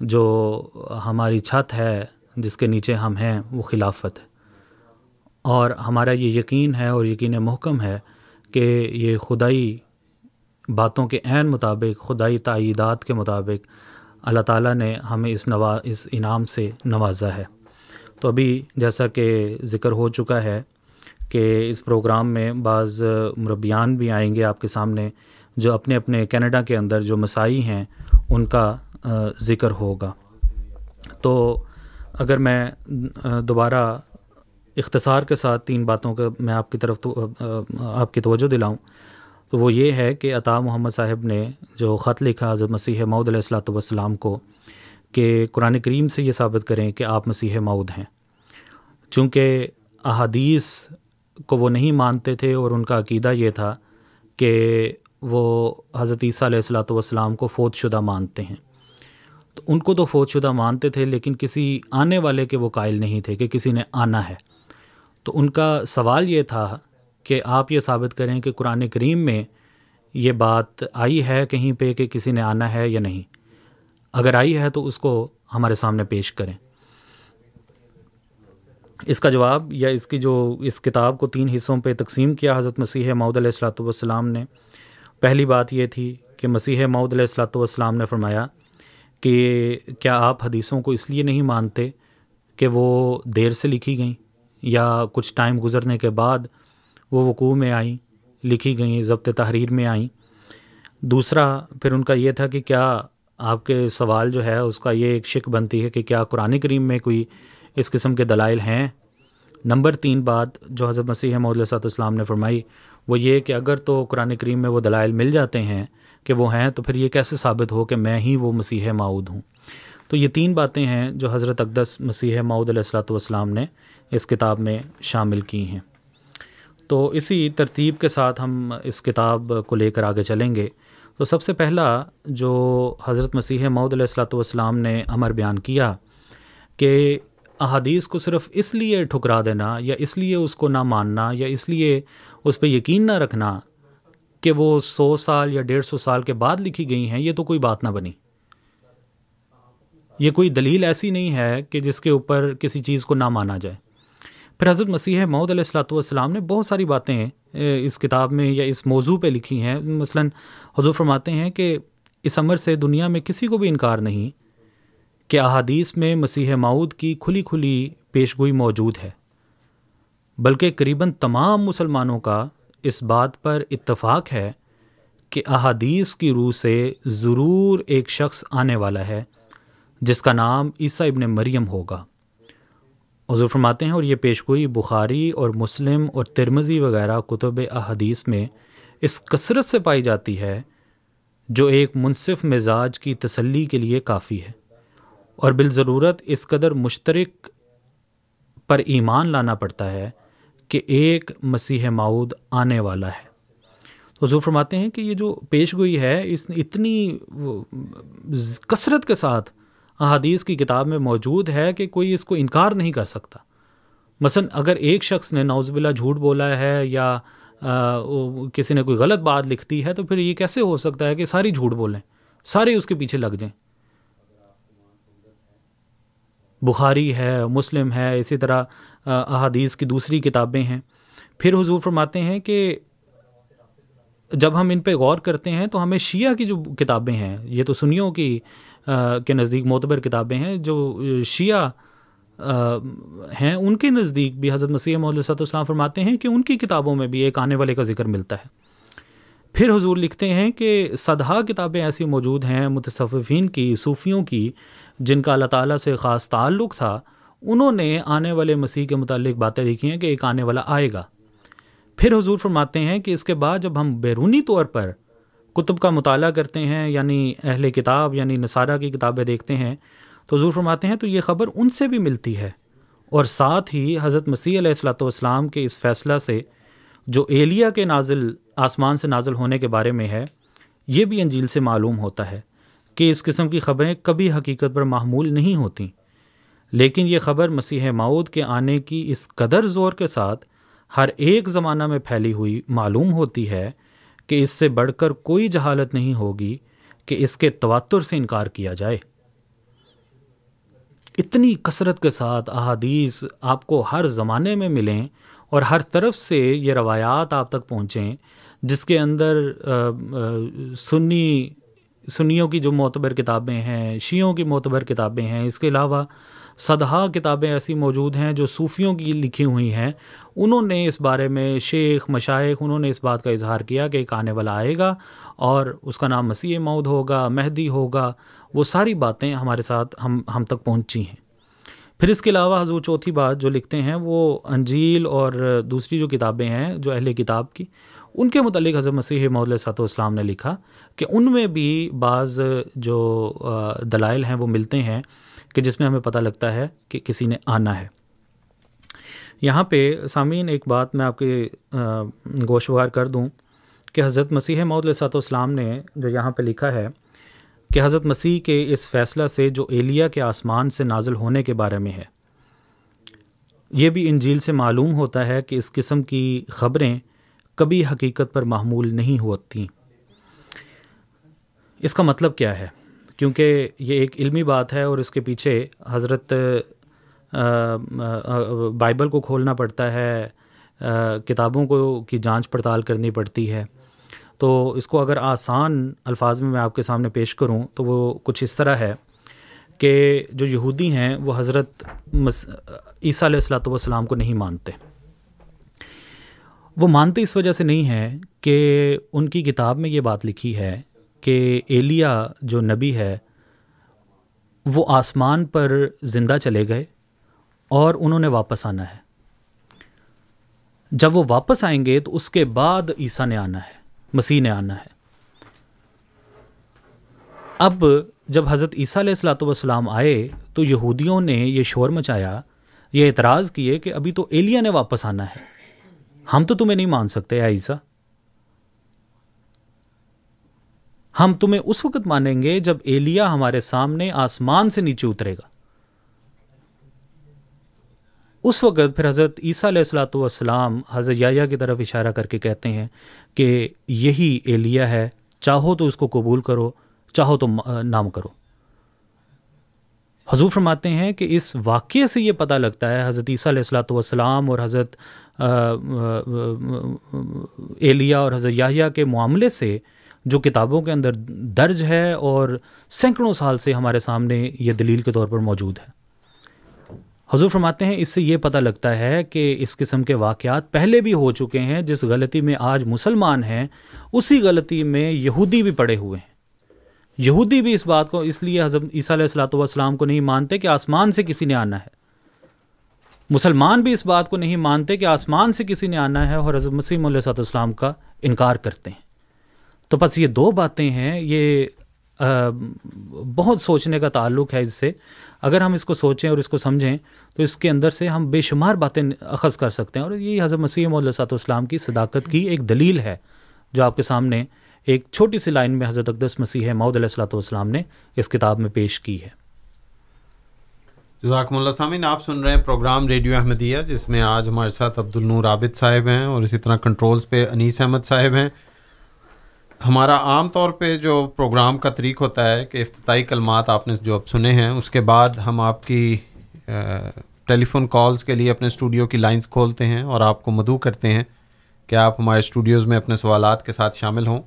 جو ہماری چھت ہے، جس کے نیچے ہم ہیں، وہ خلافت ہے۔ اور ہمارا یہ یقین ہے اور یقین محکم ہے کہ یہ خدائی باتوں کے عین مطابق، خدائی تعییدات کے مطابق اللہ تعالیٰ نے ہمیں اس نوا، اس انعام سے نوازا ہے۔ تو ابھی جیسا کہ ذکر ہو چکا ہے کہ اس پروگرام میں بعض مربیان بھی آئیں گے آپ کے سامنے، جو اپنے اپنے کینیڈا کے اندر جو مسائی ہیں، ان کا ذکر ہوگا۔ تو اگر میں دوبارہ اختصار کے ساتھ تین باتوں کا میں آپ کی طرف تو آپ کی توجہ دلاؤں، تو وہ یہ ہے کہ عطا محمد صاحب نے جو خط لکھا حضرت مسیح معود علیہ السلاۃ والسلام کو، کہ قرآن کریم سے یہ ثابت کریں کہ آپ مسیح معود ہیں۔ چونکہ احادیث کو وہ نہیں مانتے تھے اور ان کا عقیدہ یہ تھا کہ وہ حضرت عیسیٰ علیہ السلاۃ والسلام کو فوت شدہ مانتے ہیں۔ تو ان کو تو فوت شدہ مانتے تھے، لیکن کسی آنے والے کے وہ قائل نہیں تھے کہ کسی نے آنا ہے۔ تو ان کا سوال یہ تھا کہ آپ یہ ثابت کریں کہ قرآن کریم میں یہ بات آئی ہے کہیں پہ کہ کسی نے آنا ہے یا نہیں۔ اگر آئی ہے تو اس کو ہمارے سامنے پیش کریں۔ اس کا جواب یا اس کی جو اس کتاب کو تین حصوں پہ تقسیم کیا حضرت مسیح معود علیہ السلاۃ والسلام نے، پہلی بات یہ تھی کہ مسیح معود علیہ السلاۃ والسلام نے فرمایا کہ کیا آپ حدیثوں کو اس لیے نہیں مانتے کہ وہ دیر سے لکھی گئیں یا کچھ ٹائم گزرنے کے بعد وہ وقوع میں آئیں، لکھی گئیں، ضبط تحریر میں آئیں؟ دوسرا، پھر ان کا یہ تھا کہ کیا آپ کے سوال جو ہے اس کا یہ ایک شک بنتی ہے کہ کیا قرآن کریم میں کوئی اس قسم کے دلائل ہیں؟ نمبر تین بات جو حضرت مسیح محدود صاحب السلام نے فرمائی وہ یہ کہ اگر تو قرآن کریم میں وہ دلائل مل جاتے ہیں کہ وہ ہیں تو پھر یہ کیسے ثابت ہو کہ میں ہی وہ مسیح معود ہوں؟ تو یہ تین باتیں ہیں جو حضرت اقدس مسیح معود علیہ السلاۃ والسلام نے اس کتاب میں شامل کی ہیں۔ تو اسی ترتیب کے ساتھ ہم اس کتاب کو لے کر آگے چلیں گے۔ تو سب سے پہلا جو حضرت مسیح معود علیہ السلاۃ والسلام نے امر بیان کیا کہ احادیث کو صرف اس لیے ٹھکرا دینا یا اس لیے اس کو نہ ماننا یا اس لیے اس پہ یقین نہ رکھنا کہ وہ سو سال یا ڈیڑھ سو سال کے بعد لکھی گئی ہیں، یہ تو کوئی بات نہ بنی۔ یہ کوئی دلیل ایسی نہیں ہے کہ جس کے اوپر کسی چیز کو نہ مانا جائے۔ پھر حضرت مسیح معود علیہ السلاۃ والسلام نے بہت ساری باتیں اس کتاب میں یا اس موضوع پہ لکھی ہیں۔ مثلا حضور فرماتے ہیں کہ اس عمر سے دنیا میں کسی کو بھی انکار نہیں کہ احادیث میں مسیح معود کی کھلی کھلی پیشگوئی موجود ہے، بلکہ قریباً تمام مسلمانوں کا اس بات پر اتفاق ہے کہ احادیث کی روح سے ضرور ایک شخص آنے والا ہے، جس کا نام عیسیٰ ابن مریم ہوگا۔ حضور فرماتے ہیں، اور یہ پیشگوئی بخاری اور مسلم اور ترمزی وغیرہ کتب احادیث میں اس کثرت سے پائی جاتی ہے، جو ایک منصف مزاج کی تسلی کے لیے کافی ہے۔ اور بالضرورت اس قدر مشترک پر ایمان لانا پڑتا ہے کہ ایک مسیح معود آنے والا ہے۔ حضور فرماتے ہیں کہ یہ جو پیش گوئی ہے، اس اتنی کثرت کے ساتھ احادیث کی کتاب میں موجود ہے کہ کوئی اس کو انکار نہیں کر سکتا۔ مثلا اگر ایک شخص نے نوز باللہ جھوٹ بولا ہے یا کسی نے کوئی غلط بات لکھ دی ہے، تو پھر یہ کیسے ہو سکتا ہے کہ ساری جھوٹ بولیں، سارے اس کے پیچھے لگ جائیں؟ بخاری ہے، مسلم ہے، اسی طرح احادیث کی دوسری کتابیں ہیں۔ پھر حضور فرماتے ہیں کہ جب ہم ان پہ غور کرتے ہیں تو ہمیں شیعہ کی جو کتابیں ہیں، یہ تو سنیوں کی کے نزدیک معتبر کتابیں ہیں، جو شیعہ ہیں، ان کے نزدیک بھی حضرت مسیح محدود السلام فرماتے ہیں کہ ان کی کتابوں میں بھی ایک آنے والے کا ذکر ملتا ہے۔ پھر حضور لکھتے ہیں کہ صدحہ کتابیں ایسی موجود ہیں متصفین کی، صوفیوں کی، جن کا اللہ تعالیٰ سے خاص تعلق تھا۔ انہوں نے آنے والے مسیح کے متعلق باتیں لکھی ہیں کہ ایک آنے والا آئے گا۔ پھر حضور فرماتے ہیں کہ اس کے بعد جب ہم بیرونی طور پر کتب کا مطالعہ کرتے ہیں یعنی اہل کتاب یعنی نصارہ کی کتابیں دیکھتے ہیں، تو حضور فرماتے ہیں تو یہ خبر ان سے بھی ملتی ہے۔ اور ساتھ ہی حضرت مسیح علیہ السلاۃ والسلام کے اس فیصلہ سے، جو ایلیا کے نازل، آسمان سے نازل ہونے کے بارے میں ہے، یہ بھی انجیل سے معلوم ہوتا ہے کہ اس قسم کی خبریں کبھی حقیقت پر معمول نہیں ہوتیں۔ لیکن یہ خبر مسیح معود کے آنے کی اس قدر زور کے ساتھ ہر ایک زمانہ میں پھیلی ہوئی معلوم ہوتی ہے کہ اس سے بڑھ کر کوئی جہالت نہیں ہوگی کہ اس کے تواتر سے انکار کیا جائے۔ اتنی کثرت کے ساتھ احادیث آپ کو ہر زمانے میں ملیں اور ہر طرف سے یہ روایات آپ تک پہنچیں، جس کے اندر سنی، سنیوں کی جو معتبر کتابیں ہیں، شیعوں کی معتبر کتابیں ہیں، اس کے علاوہ صدحہ کتابیں ایسی موجود ہیں جو صوفیوں کی لکھی ہوئی ہیں۔ انہوں نے اس بارے میں شیخ مشائق انہوں نے اس بات کا اظہار کیا کہ ایک آنے والا آئے گا اور اس کا نام مسیح مود ہوگا، مہدی ہوگا۔ وہ ساری باتیں ہمارے ساتھ ہم ہم تک پہنچی ہیں۔ پھر اس کے علاوہ حضور چوتھی بات جو لکھتے ہیں وہ انجیل اور دوسری جو کتابیں ہیں جو اہل کتاب کی، ان کے متعلق حضرت مسیح محدود صاحب والسلام نے لکھا کہ ان میں بھی بعض جو دلائل ہیں وہ ملتے ہیں۔ کہ جس میں ہمیں پتہ لگتا ہے کہ کسی نے آنا ہے۔ یہاں پہ سامعین ایک بات میں آپ کے گوشوار کر دوں کہ حضرت مسیح محدود علیہ والسلام نے جو یہاں پہ لکھا ہے کہ حضرت مسیح کے اس فیصلہ سے جو ایلیا کے آسمان سے نازل ہونے کے بارے میں ہے۔ یہ بھی انجیل سے معلوم ہوتا ہے کہ اس قسم کی خبریں کبھی حقیقت پر معمول نہیں ہوتی۔ اس کا مطلب کیا ہے؟ کیونکہ یہ ایک علمی بات ہے اور اس کے پیچھے حضرت بائبل کو کھولنا پڑتا ہے کتابوں کو کی جانچ پڑتال کرنی پڑتی ہے۔ تو اس کو اگر آسان الفاظ میں میں آپ کے سامنے پیش کروں تو وہ کچھ اس طرح ہے کہ جو یہودی ہیں وہ حضرت عیسیٰ علیہ السلاۃ والسلام کو نہیں مانتے۔ وہ مانتے اس وجہ سے نہیں ہیں کہ ان کی کتاب میں یہ بات لکھی ہے کہ ایلیا جو نبی ہے، وہ آسمان پر زندہ چلے گئے اور انہوں نے واپس آنا ہے۔ جب وہ واپس آئیں گے تو اس کے بعد عیسیٰ نے آنا ہے، مسیح نے آنا ہے۔ اب جب حضرت عیسیٰ علیہ السلاۃ والسلام آئے تو یہودیوں نے یہ شور مچایا، یہ اعتراض کیے کہ ابھی تو ایلیا نے واپس آنا ہے۔ ہم تو تمہیں نہیں مان سکتے یا عیسیٰ۔ ہم تمہیں اس وقت مانیں گے جب ایلیا ہمارے سامنے آسمان سے نیچے اترے گا۔ اس وقت پھر حضرت عیسیٰ علیہ السلاۃ والسلام حضرت یا کی طرف اشارہ کر کے کہتے ہیں کہ یہی ایلیا ہے، چاہو تو اس کو قبول کرو، چاہو تو نام کرو۔ حضور فرماتے ہیں کہ اس واقعے سے یہ پتہ لگتا ہے حضرت عیسیٰ علیہ السلاۃ والسلام اور حضرت ایلیا اور حضرت یاہیا کے معاملے سے جو کتابوں کے اندر درج ہے اور سینکڑوں سال سے ہمارے سامنے یہ دلیل کے طور پر موجود ہے۔ حضور فرماتے ہیں، اس سے یہ پتہ لگتا ہے کہ اس قسم کے واقعات پہلے بھی ہو چکے ہیں۔ جس غلطی میں آج مسلمان ہیں، اسی غلطی میں یہودی بھی پڑے ہوئے ہیں۔ یہودی بھی اس بات کو، اس لیے حضرت عیسیٰ علیہ السلاۃ والسلام کو نہیں مانتے کہ آسمان سے کسی نے آنا ہے۔ مسلمان بھی اس بات کو نہیں مانتے کہ آسمان سے کسی نے آنا ہے اور حضرت مسیم علیہ صلاح والسلام کا انکار کرتے ہیں۔ تو بس یہ دو باتیں ہیں، یہ بہت سوچنے کا تعلق ہے اس سے۔ اگر ہم اس کو سوچیں اور اس کو سمجھیں، تو اس کے اندر سے ہم بے شمار باتیں اخذ کر سکتے ہیں۔ اور یہ حضرت مسیح علیہ صاحب والسلام کی صداقت کی ایک دلیل ہے، جو آپ کے سامنے ایک چھوٹی سی لائن میں حضرت اقدس مسیح محدود علیہ السلاۃ والسلام نے اس کتاب میں پیش کی ہے۔ جزاکم اللہ سامعین، آپ سن رہے ہیں پروگرام ریڈیو احمدیہ، جس میں آج ہمارے ساتھ عبد النور عابد صاحب ہیں اور اسی طرح کنٹرولز پہ انیس احمد صاحب ہیں۔ ہمارا عام طور پہ جو پروگرام کا طریق ہوتا ہے کہ افتتاحی کلمات آپ نے جو اب سنے ہیں، اس کے بعد ہم آپ کی ٹیلی فون کالز کے لیے اپنے اسٹوڈیو کی لائنز کھولتے ہیں اور آپ کو مدعو کرتے ہیں کہ آپ ہمارے اسٹوڈیوز میں اپنے سوالات کے ساتھ شامل ہوں۔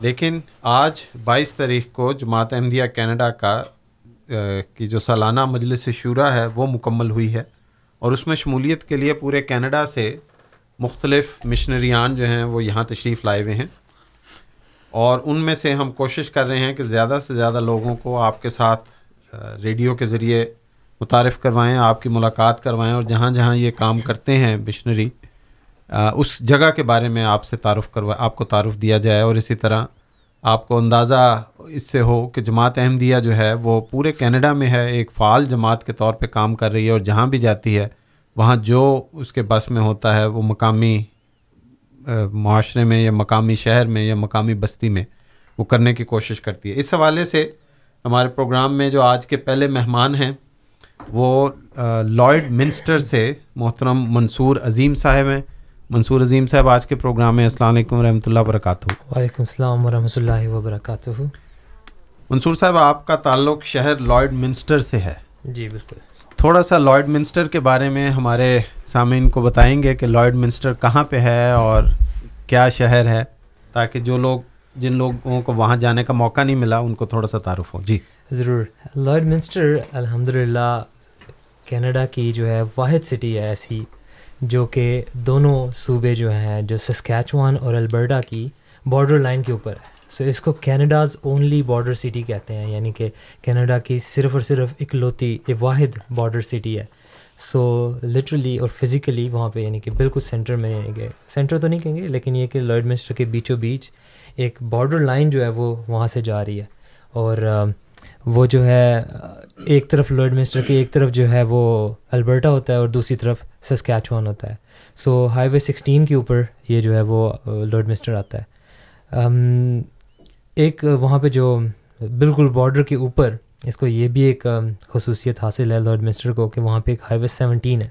لیکن آج بائیس تاریخ کو جماعت احمدیہ کینیڈا کا کی جو سالانہ مجلس شعرا ہے، وہ مکمل ہوئی ہے۔ اور اس میں شمولیت کے لیے پورے کینیڈا سے مختلف مشنریان جو ہیں، وہ یہاں تشریف لائے ہوئے ہیں۔ اور ان میں سے ہم کوشش کر رہے ہیں کہ زیادہ سے زیادہ لوگوں کو آپ کے ساتھ ریڈیو کے ذریعے متعارف کروائیں، آپ کی ملاقات کروائیں اور جہاں جہاں یہ کام کرتے ہیں مشنری اس جگہ کے بارے میں آپ سے تعارف کروائے آپ کو تعارف دیا جائے اور اسی طرح آپ کو اندازہ اس سے ہو کہ جماعت احمدیہ جو ہے وہ پورے کینیڈا میں ہے، ایک فعال جماعت کے طور پہ کام کر رہی ہے اور جہاں بھی جاتی ہے، وہاں جو اس کے بس میں ہوتا ہے وہ مقامی معاشرے میں یا مقامی شہر میں یا مقامی بستی میں وہ کرنے کی کوشش کرتی ہے۔ اس حوالے سے ہمارے پروگرام میں جو آج کے پہلے مہمان ہیں وہ لائڈ منسٹر سے محترم منصور عظیم صاحب ہیں۔ منصور عظیم صاحب آج کے پروگرام میں السلام علیکم ورحمۃ اللہ وبرکاتہ۔ وعلیکم السلام ورحمۃ اللہ وبرکاتہ۔ منصور صاحب آپ کا تعلق شہر لائڈ منسٹر سے ہے۔ جی بالکل۔ تھوڑا سا لائڈ منسٹر کے بارے میں ہمارے سامعین کو بتائیں گے کہ لائڈ منسٹر کہاں پہ ہے اور کیا شہر ہے، تاکہ جو لوگ، جن لوگوں کو وہاں جانے کا موقع نہیں ملا، ان کو تھوڑا سا تعارف ہو۔ جی۔ ضرور۔ لائڈ منسٹر الحمد للہ کینیڈا کی جو ہے واحد سٹی ہے ایسی، جو کہ دونوں صوبے جو ہیں، جو سسکیچوان اور البرٹا کی بارڈر لائن کے اوپر ہے۔ سو اس کو کینیڈاز اونلی بارڈر سٹی کہتے ہیں یعنی کہ کینیڈا کی صرف اور صرف اکلوتی واحد بارڈر سٹی ہے۔ سو لٹرلی اور فزیکلی وہاں پہ یعنی کہ بالکل سینٹر میں یعنی کہ سینٹر تو نہیں کہیں گے، لیکن یہ کہ لارڈ منسٹر کے بیچوں بیچ ایک بارڈر لائن جو ہے وہ وہاں سے جا رہی ہے۔ اور وہ جو ہے ایک طرف لارڈ منسٹر کی ایک طرف جو ہے وہ البرٹا ہوتا ہے اور دوسری طرف سسکیچوان ہوتا ہے۔ سو ہائی وے سکسٹین کے اوپر یہ جو ہے وہ لارڈ منسٹر آتا ہے۔ ایک وہاں پہ جو بالکل بارڈر کے اوپر، اس کو یہ بھی ایک خصوصیت حاصل ہے لارڈ منسٹر کو کہ وہاں پہ ایک ہائی وے سیونٹین ہے،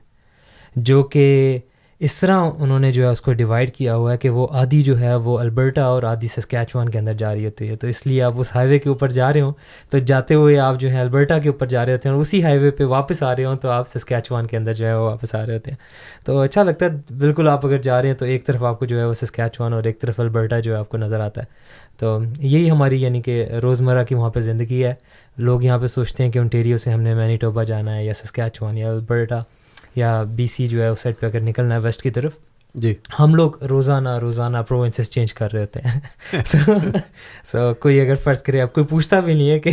جو کہ اس طرح انہوں نے جو ہے اس کو ڈیوائڈ کیا ہوا ہے کہ وہ آدھی جو ہے وہ البرٹا اور آدھی سسکیچوان کے اندر جا رہی ہوتی ہے۔ تو اس لیے آپ اس ہائی وے کے اوپر جا رہے ہوں۔ تو جاتے ہوئے آپ جو ہے البرٹا کے اوپر جا رہے ہوتے ہیں اور اسی ہائی وے پہ واپس آ رہے ہوں تو آپ سسکیچوان کے اندر جو ہے وہ واپس آ رہے ہوتے ہیں۔ تو اچھا لگتا ہے، بالکل آپ اگر جا رہے ہیں تو ایک طرف آپ کو جو ہے وہ سسکیچوان اور ایک طرف البرٹا جو ہے آپ کو نظر آتا ہے۔ تو یہی ہماری یعنی کہ روزمرہ کی وہاں پہ زندگی ہے۔ لوگ یہاں پہ سوچتے ہیں کہ انٹیریو سے ہم نے مینیٹوبا جانا ہے یا سسکیچوان یا البرٹا یا بی سی جو ہے اس سائڈ پہ اگر نکلنا ہے ویسٹ کی طرف۔ جی۔ ہم لوگ روزانہ روزانہ پروونسز چینج کر رہے ہوتے ہیں۔ سو کوئی اگر فرض کرے اب کوئی پوچھتا بھی نہیں ہے کہ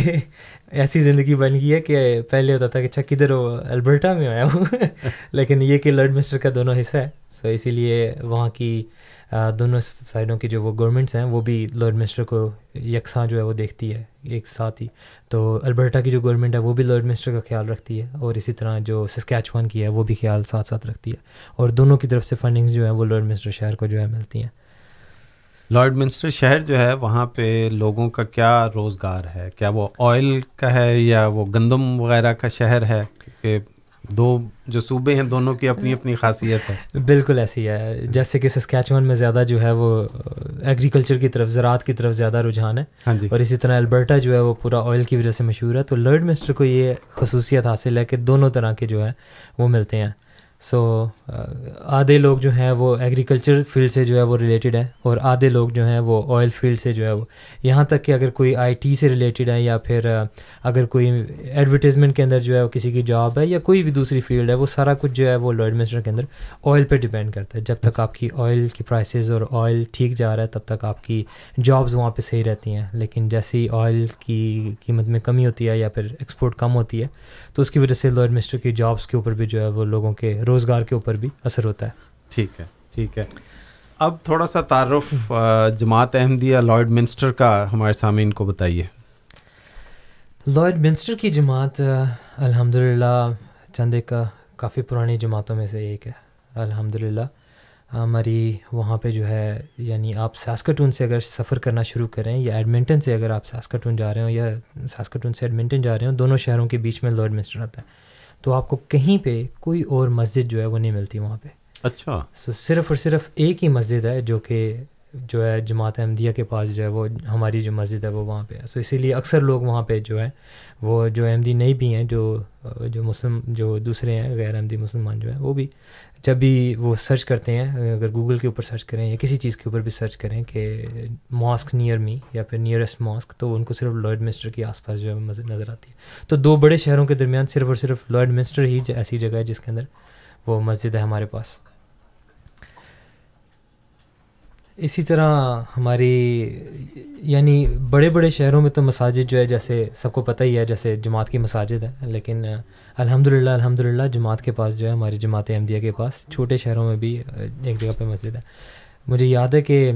ایسی زندگی بن گئی ہے کہ پہلے ہوتا تھا کہ اچھا کدھر ہو البرٹا میں آیا ہوں۔ لیکن یہ کہ لرڈ مسٹر کا دونوں حصہ ہے۔ سو اسی لیے وہاں کی دونوں سائڈوں کی جو وہ گورنمنٹس ہیں، وہ بھی لارڈ منسٹر کو یکساں جو ہے وہ دیکھتی ہے، ایک ساتھ ہی تو البرٹا کی جو گورنمنٹ ہے، وہ بھی لارڈ منسٹر کا خیال رکھتی ہے اور اسی طرح جو سسکیچوان کی ہے، وہ بھی خیال ساتھ ساتھ رکھتی ہے۔ اور دونوں کی طرف سے فنڈنگز جو ہیں، وہ لارڈ منسٹر شہر کو جو ہے ملتی ہیں۔ لارڈ منسٹر شہر جو ہے، وہاں پہ لوگوں کا کیا روزگار ہے؟ کیا وہ آئل کا ہے یا وہ گندم وغیرہ کا شہر ہے؟ کہ دو جو صوبے ہیں دونوں کی اپنی اپنی خاصیت ہے۔ بالکل ایسی ہے۔ جیسے کہ سسکیچون میں زیادہ جو ہے وہ ایگریکلچر کی طرف زراعت کی طرف زیادہ رجحان ہے۔ ہاں جی۔ اور اسی طرح البرٹا جو ہے وہ پورا آئل کی وجہ سے مشہور ہے۔ تو لرڈ مسٹر کو یہ خصوصیت حاصل ہے کہ دونوں طرح کے جو ہے وہ ملتے ہیں۔ سو آدھے لوگ جو ہیں وہ ایگریکلچر فیلڈ سے جو ہے وہ ریلیٹڈ ہے اور آدھے لوگ جو ہیں وہ آئل فیلڈ سے جو ہے وہ، یہاں تک کہ اگر کوئی آئی ٹی سے ریلیٹڈ ہے یا پھر اگر کوئی ایڈورٹیزمنٹ کے اندر جو ہے وہ کسی کی جاب ہے یا کوئی بھی دوسری فیلڈ ہے، وہ سارا کچھ جو ہے وہ لارڈ منسٹر کے اندر آئل پہ ڈپینڈ کرتا ہے۔ جب تک آپ کی آئل کی پرائسز اور آئل ٹھیک جا رہا ہے، تب تک آپ کی جابز وہاں پہ صحیح رہتی ہیں۔ لیکن جیسے ہی آئل کی قیمت میں کمی ہوتی ہے یا پھر ایکسپورٹ کم ہوتی ہے، تو اس کی وجہ سے لارڈ منسٹر کی جابس کے اوپر بھی جو ہے وہ لوگوں کے روزگار کے اوپر بھی اثر ہوتا ہے۔ ٹھیک ہے ٹھیک ہے۔ اب تھوڑا سا تعارف جماعت احمدیہ لارڈ منسٹر کا ہمارے سامعین کو بتائیے۔ لارڈ منسٹر کی جماعت الحمد للہ چند ایک کافی پرانی جماعتوں میں سے ایک ہے۔ الحمد للہ ہماری وہاں پہ جو ہے یعنی آپ ساسکٹون سے اگر سفر کرنا شروع کریں یا ایڈمنٹن سے اگر آپ ساسکٹون جا رہے ہوں یا ساسکٹون سے ایڈمنٹن جا رہے ہوں دونوں شہروں کے بیچ میں لارڈ منسٹر آتا ہے۔ تو آپ کو کہیں پہ کوئی اور مسجد جو ہے وہ نہیں ملتی وہاں پہ۔ اچھا۔ سو صرف اور صرف ایک ہی مسجد ہے جو کہ جو ہے جماعت احمدیہ کے پاس جو ہے وہ ہماری جو مسجد ہے وہ وہاں پہ ہے۔ سو اسی لیے اکثر لوگ وہاں پہ جو ہے وہ جو احمدی نہیں بھی ہیں جو جو مسلم جو دوسرے ہیں غیر احمدی مسلمان جو ہیں وہ بھی جب بھی وہ سرچ کرتے ہیں، اگر گوگل کے اوپر سرچ کریں یا کسی چیز کے اوپر بھی سرچ کریں کہ ماسک نیئر می یا پھر نیئرسٹ ماسک تو ان کو صرف لارڈ منسٹر کے آس پاس جو ہے نظر آتی ہے۔ تو دو بڑے شہروں کے درمیان صرف اور صرف لارڈ منسٹر ہی ایسی جگہ ہے جس کے اندر وہ مسجد ہے ہمارے پاس۔ اسی طرح ہماری یعنی بڑے بڑے شہروں میں تو مساجد جو ہے جیسے سب کو پتہ ہی ہے، جیسے جماعت کی مساجد ہے لیکن الحمد للہ الحمد للہ جماعت کے پاس جو ہے ہماری جماعت احمدیہ کے پاس چھوٹے شہروں میں بھی ایک جگہ پہ مسجد ہے۔ مجھے یاد ہے کہ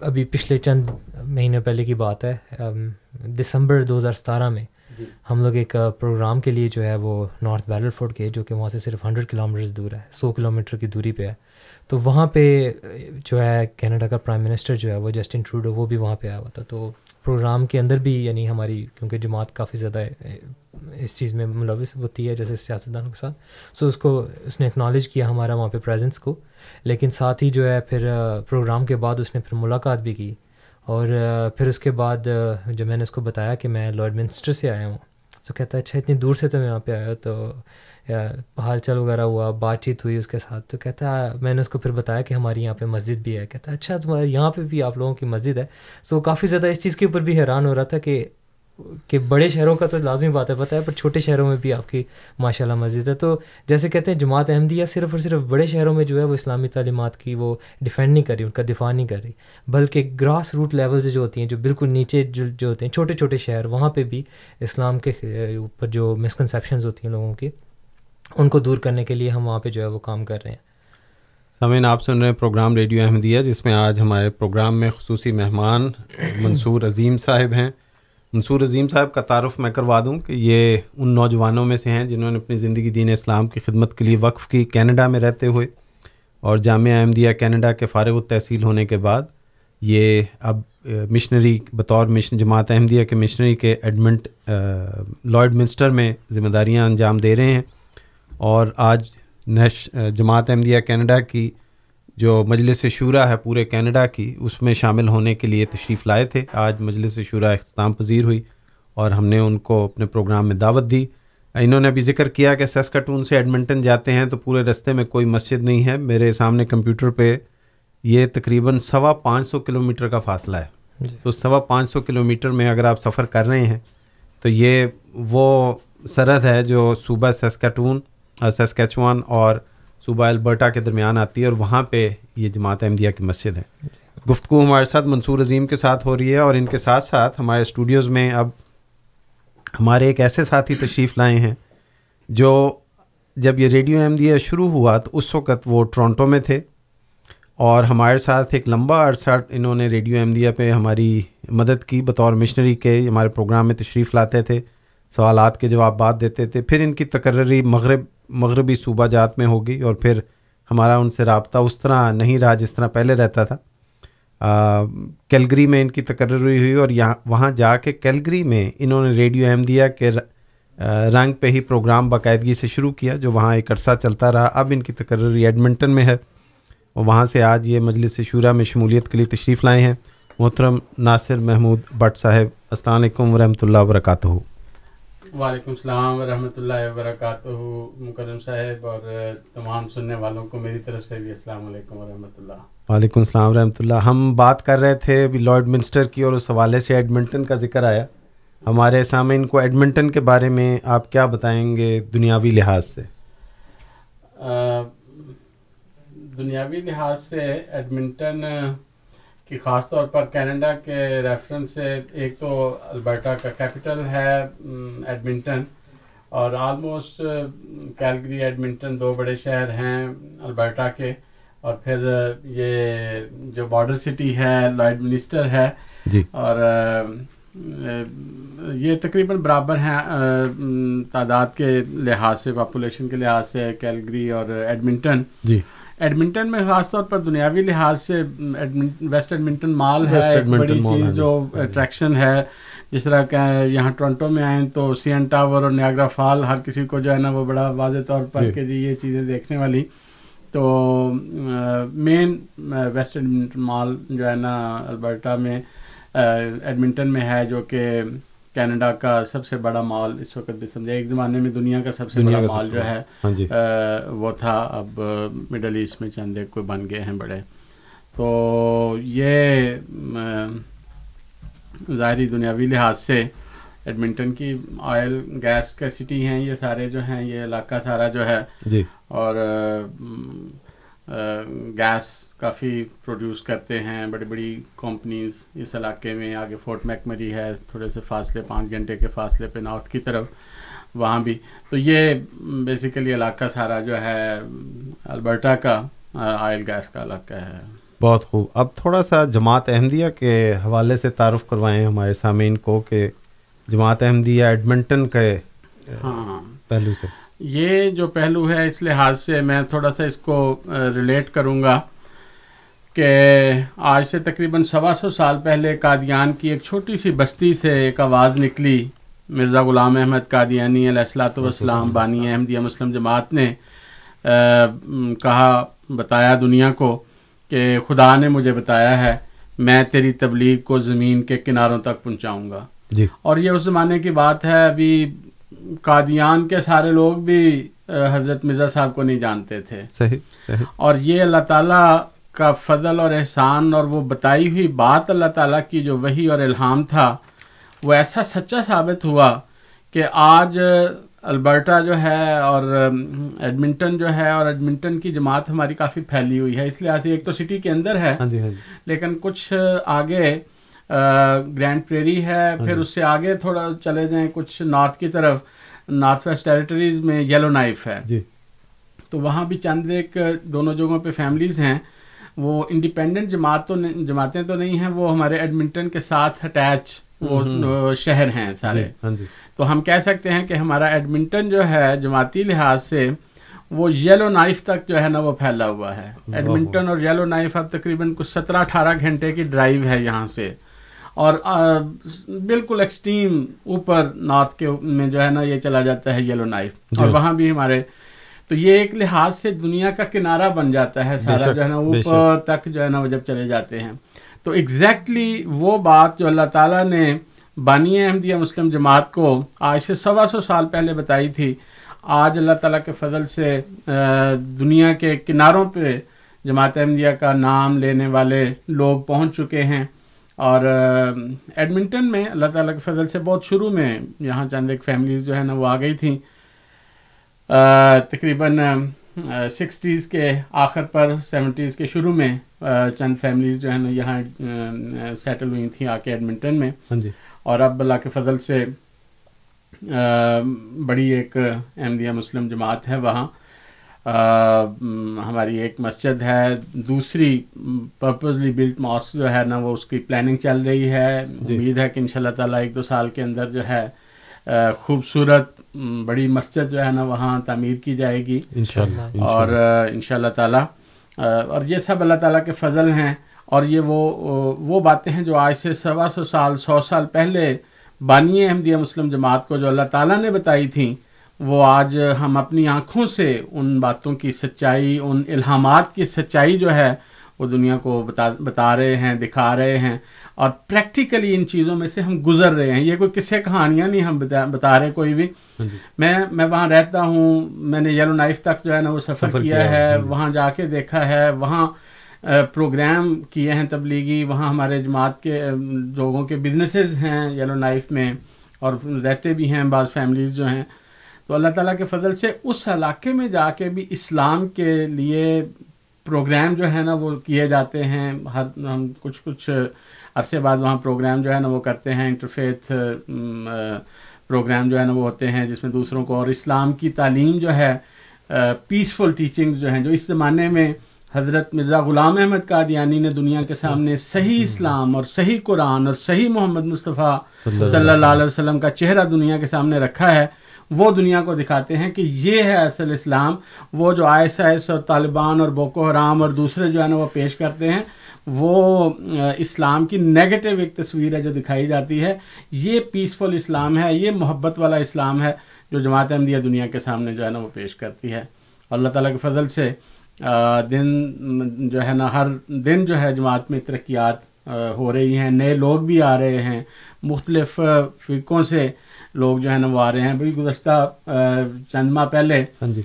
ابھی پچھلے چند مہینے پہلے کی بات ہے دسمبر دو ہزار ستارہ میں ہم لوگ ایک پروگرام کے لیے جو ہے وہ نارتھ بیرل فورٹ کے جو کہ وہاں سے صرف ہنڈریڈ کلو میٹرز دور ہے سو کلو میٹر کی دوری پہ ہے۔ تو وہاں پہ جو ہے کینیڈا کا پرائم منسٹر جو ہے وہ جسٹن ٹروڈو وہ بھی وہاں پہ آیا ہوا تھا۔ تو پروگرام کے اندر بھی یعنی ہماری کیونکہ جماعت کافی زیادہ اس چیز میں ملوث ہوتی ہے، جیسے سیاستدانوں کے ساتھ۔ سو اس کو، اس نے اکنالج کیا ہمارا وہاں پہ پریزنس کو۔ لیکن ساتھ ہی جو ہے پھر پروگرام کے بعد اس نے پھر ملاقات بھی کی۔ اور پھر اس کے بعد جو میں نے اس کو بتایا کہ میں لارڈ منسٹر سے آیا ہوں۔ تو کہتا ہے اچھا اتنی دور سے تو میں یہاں پہ آیا تو حال چال وغیرہ ہوا، بات چیت ہوئی اس کے ساتھ۔ تو کہتا ہے میں نے اس کو پھر بتایا کہ ہماری یہاں پہ مسجد بھی ہے۔ کہتا ہے اچھا تمہارے یہاں پہ بھی آپ لوگوں کی مسجد ہے۔ سو کافی زیادہ اس چیز کے اوپر بھی حیران ہو رہا تھا کہ کہ بڑے شہروں کا تو لازمی بات ہے، پتہ ہے، پر چھوٹے شہروں میں بھی آپ کی ماشاء اللہ مسجد ہے۔ تو جیسے کہتے ہیں، جماعت احمدیہ صرف اور صرف بڑے شہروں میں جو ہے، وہ اسلامی تعلیمات کی وہ ڈیفینڈ نہیں کر رہی، ان کا دفاع نہیں کر رہی، بلکہ گراس روٹ لیول سے جو ہوتی ہیں، جو بالکل نیچے جو جو ہوتے ہیں، چھوٹے چھوٹے شہر، وہاں پہ بھی اسلام کے اوپر جو مسکنسیپشنز ہوتی ہیں لوگوں کی، ان کو دور کرنے کے لیے ہم وہاں پہ جو ہے، وہ کام کر رہے ہیں۔ سمعین آپ سن رہے ہیں پروگرام ریڈیو احمدیہ، جس میں آج ہمارے پروگرام میں خصوصی مہمان منصور عظیم صاحب ہیں۔ منصور عظیم صاحب کا تعارف میں کروا دوں کہ یہ ان نوجوانوں میں سے ہیں جنہوں نے اپنی زندگی دین اسلام کی خدمت کے لیے وقف کی کینیڈا میں رہتے ہوئے اور جامعہ احمدیہ کینیڈا کے فارغ التحصیل ہونے کے بعد یہ اب مشنری بطور مشن جماعت احمدیہ کے مشنری کے ایڈمنٹ لارڈ منسٹر میں ذمہ داریاں انجام دے رہے ہیں اور آج نیش جماعت احمدیہ کینیڈا کی جو مجلس شعرا ہے پورے کینیڈا کی اس میں شامل ہونے کے لیے تشریف لائے تھے۔ آج مجلس شعرا اختتام پذیر ہوئی اور ہم نے ان کو اپنے پروگرام میں دعوت دی۔ انہوں نے ابھی ذکر کیا کہ سیسکاٹون سے ایڈمنٹن جاتے ہیں تو پورے رستے میں کوئی مسجد نہیں ہے۔ میرے سامنے کمپیوٹر پہ یہ تقریباً سوا پانچ سو کلو میٹر کا فاصلہ ہے۔ جی۔ تو سوا پانچ سو کلو میٹر میں اگر آپ سفر کر رہے ہیں تو یہ وہ سرحد ہے جو صوبہ سیسکاٹون سیسکیچوان اور صوبہ البرٹا کے درمیان آتی ہے اور وہاں پہ یہ جماعت احمدیہ کی مسجد ہے۔ گفتگو ہمارے ساتھ منصور عظیم کے ساتھ ہو رہی ہے اور ان کے ساتھ ساتھ ہمارے اسٹوڈیوز میں اب ہمارے ایک ایسے ساتھی تشریف لائے ہیں جو جب یہ ریڈیو احمدیہ شروع ہوا تو اس وقت وہ ٹورانٹو میں تھے اور ہمارے ساتھ ایک لمبا عرصہ انہوں نے ریڈیو احمدیہ پہ ہماری مدد کی، بطور مشنری کے ہمارے پروگرام میں تشریف لاتے تھے، سوالات کے جوابات دیتے تھے، پھر ان کی تقرری مغرب مغربی صوبہ جات میں ہوگی اور پھر ہمارا ان سے رابطہ اس طرح نہیں رہا جس طرح پہلے رہتا تھا۔ کیلگری میں ان کی تقرری ہوئی اور یہاں، وہاں جا کے کیلگری میں انہوں نے ریڈیو احمدیہ کے رنگ پہ ہی پروگرام باقاعدگی سے شروع کیا جو وہاں ایک عرصہ چلتا رہا۔ اب ان کی تقرری ایڈمنٹن میں ہے اور وہاں سے آج یہ مجلس شعرا میں شمولیت کے لیے تشریف لائے ہیں۔ محترم ناصر محمود بٹ صاحب، السلام علیکم ورحمۃ اللہ وبرکاتہ۔ وعلیکم السلام ورحمۃ اللہ وبرکاتہ۔ مکرم صاحب اور تمام سننے والوں کو میری طرف سے بھی السلام علیکم ورحمۃ اللہ۔ وعلیکم السلام ورحمۃ اللہ۔ ہم بات کر رہے تھے ابھی لارڈ منسٹر کی اور اس حوالے سے ایڈمنٹن کا ذکر آیا۔ ہمارے سامعین کو ایڈمنٹن کے بارے میں آپ کیا بتائیں گے دنیاوی لحاظ سے؟ دنیاوی لحاظ سے ایڈمنٹن کی خاص طور پر کینیڈا کے ریفرنس سے ایک تو البرٹا کا کیپٹل ہے ایڈمنٹن اور آلموسٹ کیلگری ایڈمنٹن دو بڑے شہر ہیں البرٹا کے اور پھر یہ جو بارڈر سٹی ہے لائڈ منسٹر ہے جی۔ اور یہ تقریباً برابر ہیں تعداد کے لحاظ سے پاپولیشن کے لحاظ سے کیلگری اور ایڈمنٹن۔ جی۔ ایڈمنٹن میں خاص طور پر دنیاوی لحاظ سے ویسٹ ایڈمنٹن مال ہے بڑی چیز جو اٹریکشن ہے۔ جس طرح کہ یہاں ٹورنٹو میں آئیں تو سی این ٹاور اور نیاگرا فال ہر کسی کو جو ہے نا وہ بڑا واضح طور پر جی۔ کہ جی یہ چیزیں دیکھنے والی۔ تو مین ویسٹ ایڈمنٹن مال جو ہے نا البرٹا میں ایڈمنٹن میں ہے جو کہ کینیڈا کا سب سے بڑا مال اس وقت بھی سمجھے ایک زمانے میں دنیا کا سب سے بڑا مال جو ہے ہاں جی۔ وہ تھا اب مڈل ایسٹ میں چند ایک کوئی بن گئے ہیں بڑے۔ تو یہ ظاہری دنیاوی لحاظ سے ایڈمنٹن کی آئل گیس کا سٹی ہیں یہ سارے جو ہیں یہ علاقہ سارا جو ہے جی۔ اور گیس کافی پروڈیوس کرتے ہیں بڑی بڑی کمپنیز اس علاقے میں آگے فورٹ میکمری ہے تھوڑے سے فاصلے پانچ گھنٹے کے فاصلے پہ نارتھ کی طرف وہاں بھی۔ تو یہ بیسیکلی علاقہ سارا جو ہے البرٹا کا آئل گیس کا علاقہ ہے۔ بہت خوب۔ اب تھوڑا سا جماعت احمدیہ کے حوالے سے تعارف کروائیں ہمارے سامعین کو کہ جماعت احمدیہ ایڈمنٹن کے ہاں۔ پہلو سے۔ یہ جو پہلو ہے اس لحاظ سے میں تھوڑا سا اس کو ریلیٹ کروں گا۔ کہ آج سے تقریباً سوا سو سال پہلے قادیان کی ایک چھوٹی سی بستی سے ایک آواز نکلی۔ مرزا غلام احمد قادیانی علیہ السلاۃ والسلام بانی احمدیہ مسلم جماعت نے کہا بتایا دنیا کو کہ خدا نے مجھے بتایا ہے میں تیری تبلیغ کو زمین کے کناروں تک پہنچاؤں گا۔ جی۔ اور یہ اس زمانے کی بات ہے ابھی قادیان کے سارے لوگ بھی حضرت مرزا صاحب کو نہیں جانتے تھے۔ صحیح صحیح۔ اور یہ اللہ تعالیٰ کا فضل اور احسان اور وہ بتائی ہوئی بات اللہ تعالیٰ کی جو وہی اور الہام تھا وہ ایسا سچا ثابت ہوا کہ آج البرٹا جو ہے اور ایڈمنٹن جو ہے اور ایڈمنٹن کی جماعت ہماری کافی پھیلی ہوئی ہے۔ اس لحاظ سے ایک تو سٹی کے اندر ہے ہاں جی، ہاں جی۔ لیکن کچھ آگے گرینڈ پریری ہے ہاں پھر جی۔ اس سے آگے تھوڑا چلے جائیں کچھ نارتھ کی طرف۔ نارتھ ویسٹ ٹیریٹریز میں یلو نائف ہے۔ جی۔ تو وہاں بھی چند ایک دونوں جگہوں پہ فیملیز ہیں۔ وہ انڈیپینڈنٹ جماعت تو جماعتیں تو نہیں ہیں وہ ہمارے ایڈمنٹن کے ساتھ اٹیچ وہ شہر ہیں سارے۔ تو ہم کہہ سکتے ہیں کہ ہمارا ایڈمنٹن جو ہے جماعتی لحاظ سے وہ یلو نائف تک جو ہے نا وہ پھیلا ہوا ہے۔ ایڈمنٹن اور یلو نائف اب تقریباً کچھ سترہ اٹھارہ گھنٹے کی ڈرائیو ہے یہاں سے۔ اور بالکل ایکسٹریم اوپر نارتھ کے میں جو ہے نا یہ چلا جاتا ہے یلو نائف اور وہاں بھی ہمارے تو یہ ایک لحاظ سے دنیا کا کنارہ بن جاتا ہے سارا جو ہے نا اوپر تک جو ہے نا وہ جب چلے جاتے ہیں۔ تو ایگزیکٹلی وہ بات جو اللہ تعالیٰ نے بانی احمدیہ مسلم جماعت کو آج سے سوا سو سال پہلے بتائی تھی آج اللہ تعالیٰ کے فضل سے دنیا کے کناروں پہ جماعت احمدیہ کا نام لینے والے لوگ پہنچ چکے ہیں۔ اور ایڈمنٹن میں اللہ تعالیٰ کے فضل سے بہت شروع میں یہاں چند ایک فیملیز جو ہے نا وہ آ گئی تھیں۔ تقریباً سکسٹیز کے آخر پر سیونٹیز کے شروع میں چند فیملیز جو ہے نا یہاں سیٹل ہوئی تھیں آ کے ایڈمنٹن میں۔ ہاں جی۔ اور اب اللہ کے فضل سے بڑی ایک احمدیہ مسلم جماعت ہے وہاں۔ ہماری ایک مسجد ہے۔ دوسری پرپزلی بلٹ ماسک جو ہے نا وہ اس کی پلاننگ چل رہی ہے۔ جی۔ امید ہے کہ ان شاء اللہ تعالیٰ ایک دو سال کے اندر جو ہے خوبصورت بڑی مسجد جو ہے نا وہاں تعمیر کی جائے گی۔ اور ان شاء اللہ تعالیٰ اور یہ سب اللہ تعالیٰ کے فضل ہیں۔ اور یہ وہ وہ باتیں ہیں جو آج سے سوا سو سال سو سال پہلے بانی احمدیہ مسلم جماعت کو جو اللہ تعالیٰ نے بتائی تھیں وہ آج ہم اپنی آنکھوں سے ان باتوں کی سچائی ان الہامات کی سچائی جو ہے وہ دنیا کو بتا بتا رہے ہیں دکھا رہے ہیں۔ اور پریکٹیکلی ان چیزوں میں سے ہم گزر رہے ہیں۔ یہ کوئی کسے کہانیاں نہیں ہم بتا رہے کوئی بھی۔ ہاں جی۔ میں میں وہاں رہتا ہوں۔ میں نے یلو نائف تک جو ہے نا وہ سفر کیا ہے۔ ہاں جی۔ وہاں جا کے دیکھا ہے۔ وہاں پروگرام کیے ہیں تبلیغی۔ وہاں ہمارے جماعت کے لوگوں کے بزنسز ہیں یلو نائف میں اور رہتے بھی ہیں۔ بعض فیملیز جو ہیں۔ تو اللہ تعالیٰ کے فضل سے اس علاقے میں جا کے بھی اسلام کے لیے پروگرام جو ہے نا وہ کیے جاتے ہیں۔ ہر ہم کچھ کچھ عرصے بعد وہاں پروگرام جو ہے نا وہ کرتے ہیں انٹرفیتھ پروگرام جو ہے نا وہ ہوتے ہیں جس میں دوسروں کو اور اسلام کی تعلیم جو ہے پیسفل ٹیچنگز جو ہیں جو اس زمانے میں حضرت مرزا غلام احمد قادیانی نے دنیا کے سامنے صحیح اسلام اور صحیح قرآن اور صحیح محمد مصطفیٰ صلی اللہ علیہ وسلم. کا چہرہ دنیا کے سامنے رکھا ہے وہ دنیا کو دکھاتے ہیں کہ یہ ہے اصل اسلام۔ وہ جو آئس آئس اور طالبان اور بوکو حرام اور دوسرے جو ہے نا وہ پیش کرتے ہیں وہ اسلام کی نگیٹو ایک تصویر ہے جو دکھائی جاتی ہے۔ یہ پیسفل اسلام ہے، یہ محبت والا اسلام ہے جو جماعت احمدیہ دنیا کے سامنے جو ہے نا وہ پیش کرتی ہے۔ اللہ تعالیٰ کے فضل سے دن جو ہے نا، ہر دن جو ہے جماعت میں ترقیات ہو رہی ہیں۔ نئے لوگ بھی آ رہے ہیں۔ مختلف فرقوں سے لوگ جو ہے نا وہ آ رہے ہیں۔ بھی گزشتہ چند ماہ پہلے ہاں جی۔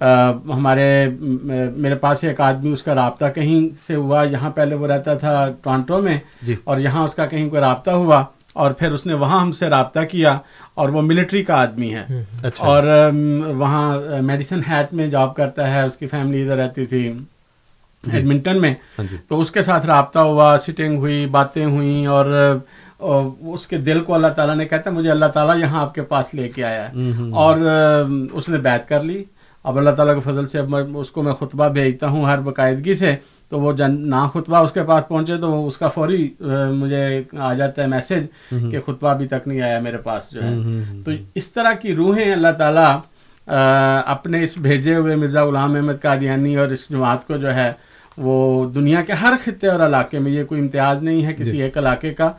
ہمارے میرے پاس ایک آدمی اس کا رابطہ کہیں سے ہوا یہاں پہلے وہ رہتا تھا ٹورانٹو میں جی۔ اور یہاں اس کا کہیں کوئی رابطہ ہوا اور پھر اس نے وہاں ہم سے رابطہ کیا اور وہ ملٹری کا آدمی ہے۔ اچھا۔ اور وہاں میڈیسن ہیٹ میں جاب کرتا ہے اس کی فیملی ادھر رہتی تھی ایڈمنٹن جی۔ میں۔ ہاں جی۔ تو اس کے ساتھ رابطہ ہوا سٹنگ ہوئی باتیں ہوئیں اور اس کے دل کو اللہ تعالیٰ نے کہتا مجھے اللہ تعالیٰ یہاں آپ کے پاس لے کے آیا ہے۔ اور اس نے بیت کر لی۔ اب اللہ تعالیٰ کے فضل سے اب میں اس کو میں خطبہ بھیجتا ہوں ہر باقاعدگی سے تو وہ جن نہ خطبہ اس کے پاس پہنچے تو اس کا فوری مجھے آ جاتا ہے میسج کہ خطبہ ابھی تک نہیں آیا میرے پاس جو ہے۔ تو اس طرح کی روحیں اللہ تعالیٰ اپنے اس بھیجے ہوئے مرزا غلام احمد قادیانی اور اس جماعت کو جو ہے وہ دنیا کے ہر خطے اور علاقے میں یہ کوئی امتیاز نہیں ہے کسی جی۔ ایک علاقے کا۔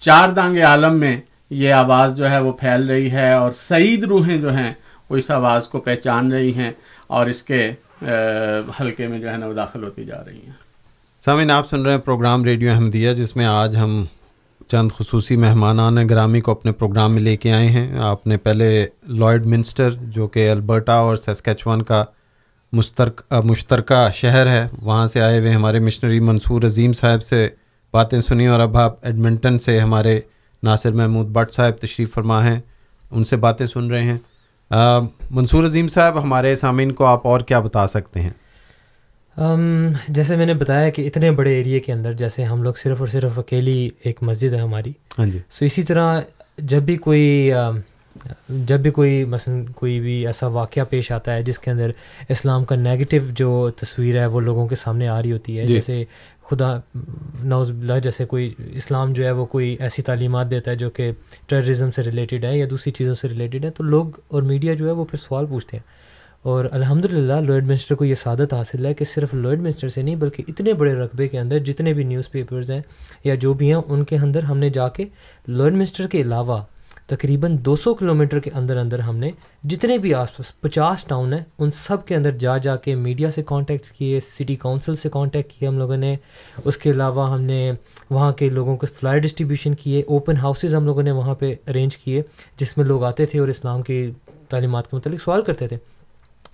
چار دانگ عالم میں یہ آواز جو ہے وہ پھیل رہی ہے اور سعید روحیں جو ہیں وہ اس آواز کو پہچان رہی ہیں اور اس کے حلقے میں جو ہے نا وہ داخل ہوتی جا رہی ہیں۔ سامعین، آپ سن رہے ہیں پروگرام ریڈیو احمدیہ، جس میں آج ہم چند خصوصی مہمانان گرامی کو اپنے پروگرام میں لے کے آئے ہیں۔ آپ نے پہلے لائڈ منسٹر، جو کہ البرٹا اور سیسکیچوان کا مشترک، مشترکہ شہر ہے، وہاں سے آئے ہوئے ہمارے مشنری منصور عظیم صاحب سے باتیں سنی اور اب آپ ایڈمنٹن سے ہمارے ناصر محمود بٹ صاحب تشریف فرما ہیں، ان سے باتیں سن رہے ہیں۔ منصور عظیم صاحب ہمارے سامعین کو آپ اور کیا بتا سکتے ہیں؟ جیسے میں نے بتایا کہ اتنے بڑے ایریے کے اندر جیسے ہم لوگ صرف اور صرف اکیلی ایک مسجد ہے ہماری ہاں جی۔ سو اسی طرح جب بھی کوئی جب بھی کوئی مثلا کوئی بھی ایسا واقعہ پیش آتا ہے جس کے اندر اسلام کا نیگیٹو جو تصویر ہے وہ لوگوں کے سامنے آ رہی ہوتی ہے جی۔ جیسے خدا نوز باللہ جیسے کوئی اسلام جو ہے وہ کوئی ایسی تعلیمات دیتا ہے جو کہ ٹیررزم سے ریلیٹڈ ہے یا دوسری چیزوں سے ریلیٹڈ ہے تو لوگ اور میڈیا جو ہے وہ پھر سوال پوچھتے ہیں۔ اور الحمد للہ لوئڈ منسٹر کو یہ سعادت حاصل ہے کہ صرف لوئڈ منسٹر سے نہیں بلکہ اتنے بڑے رقبے کے اندر جتنے بھی نیوز پیپرز ہیں یا جو بھی ہیں، ان کے اندر ہم نے جا کے لوئڈ منسٹر کے علاوہ تقریباً دو سو کلو میٹر کے اندر اندر ہم نے جتنے بھی آس پاس پچاس ٹاؤن ہیں، ان سب کے اندر جا جا کے میڈیا سے کانٹیکٹ کیے سٹی کونسل سے کانٹیکٹ کیے ہم لوگوں نے۔ اس کے علاوہ ہم نے وہاں کے لوگوں کو فلائی ڈسٹریبیوشن کیے اوپن ہاؤسز ہم لوگوں نے وہاں پہ ارینج کیے، جس میں لوگ آتے تھے اور اسلام کی تعلیمات کے متعلق سوال کرتے تھے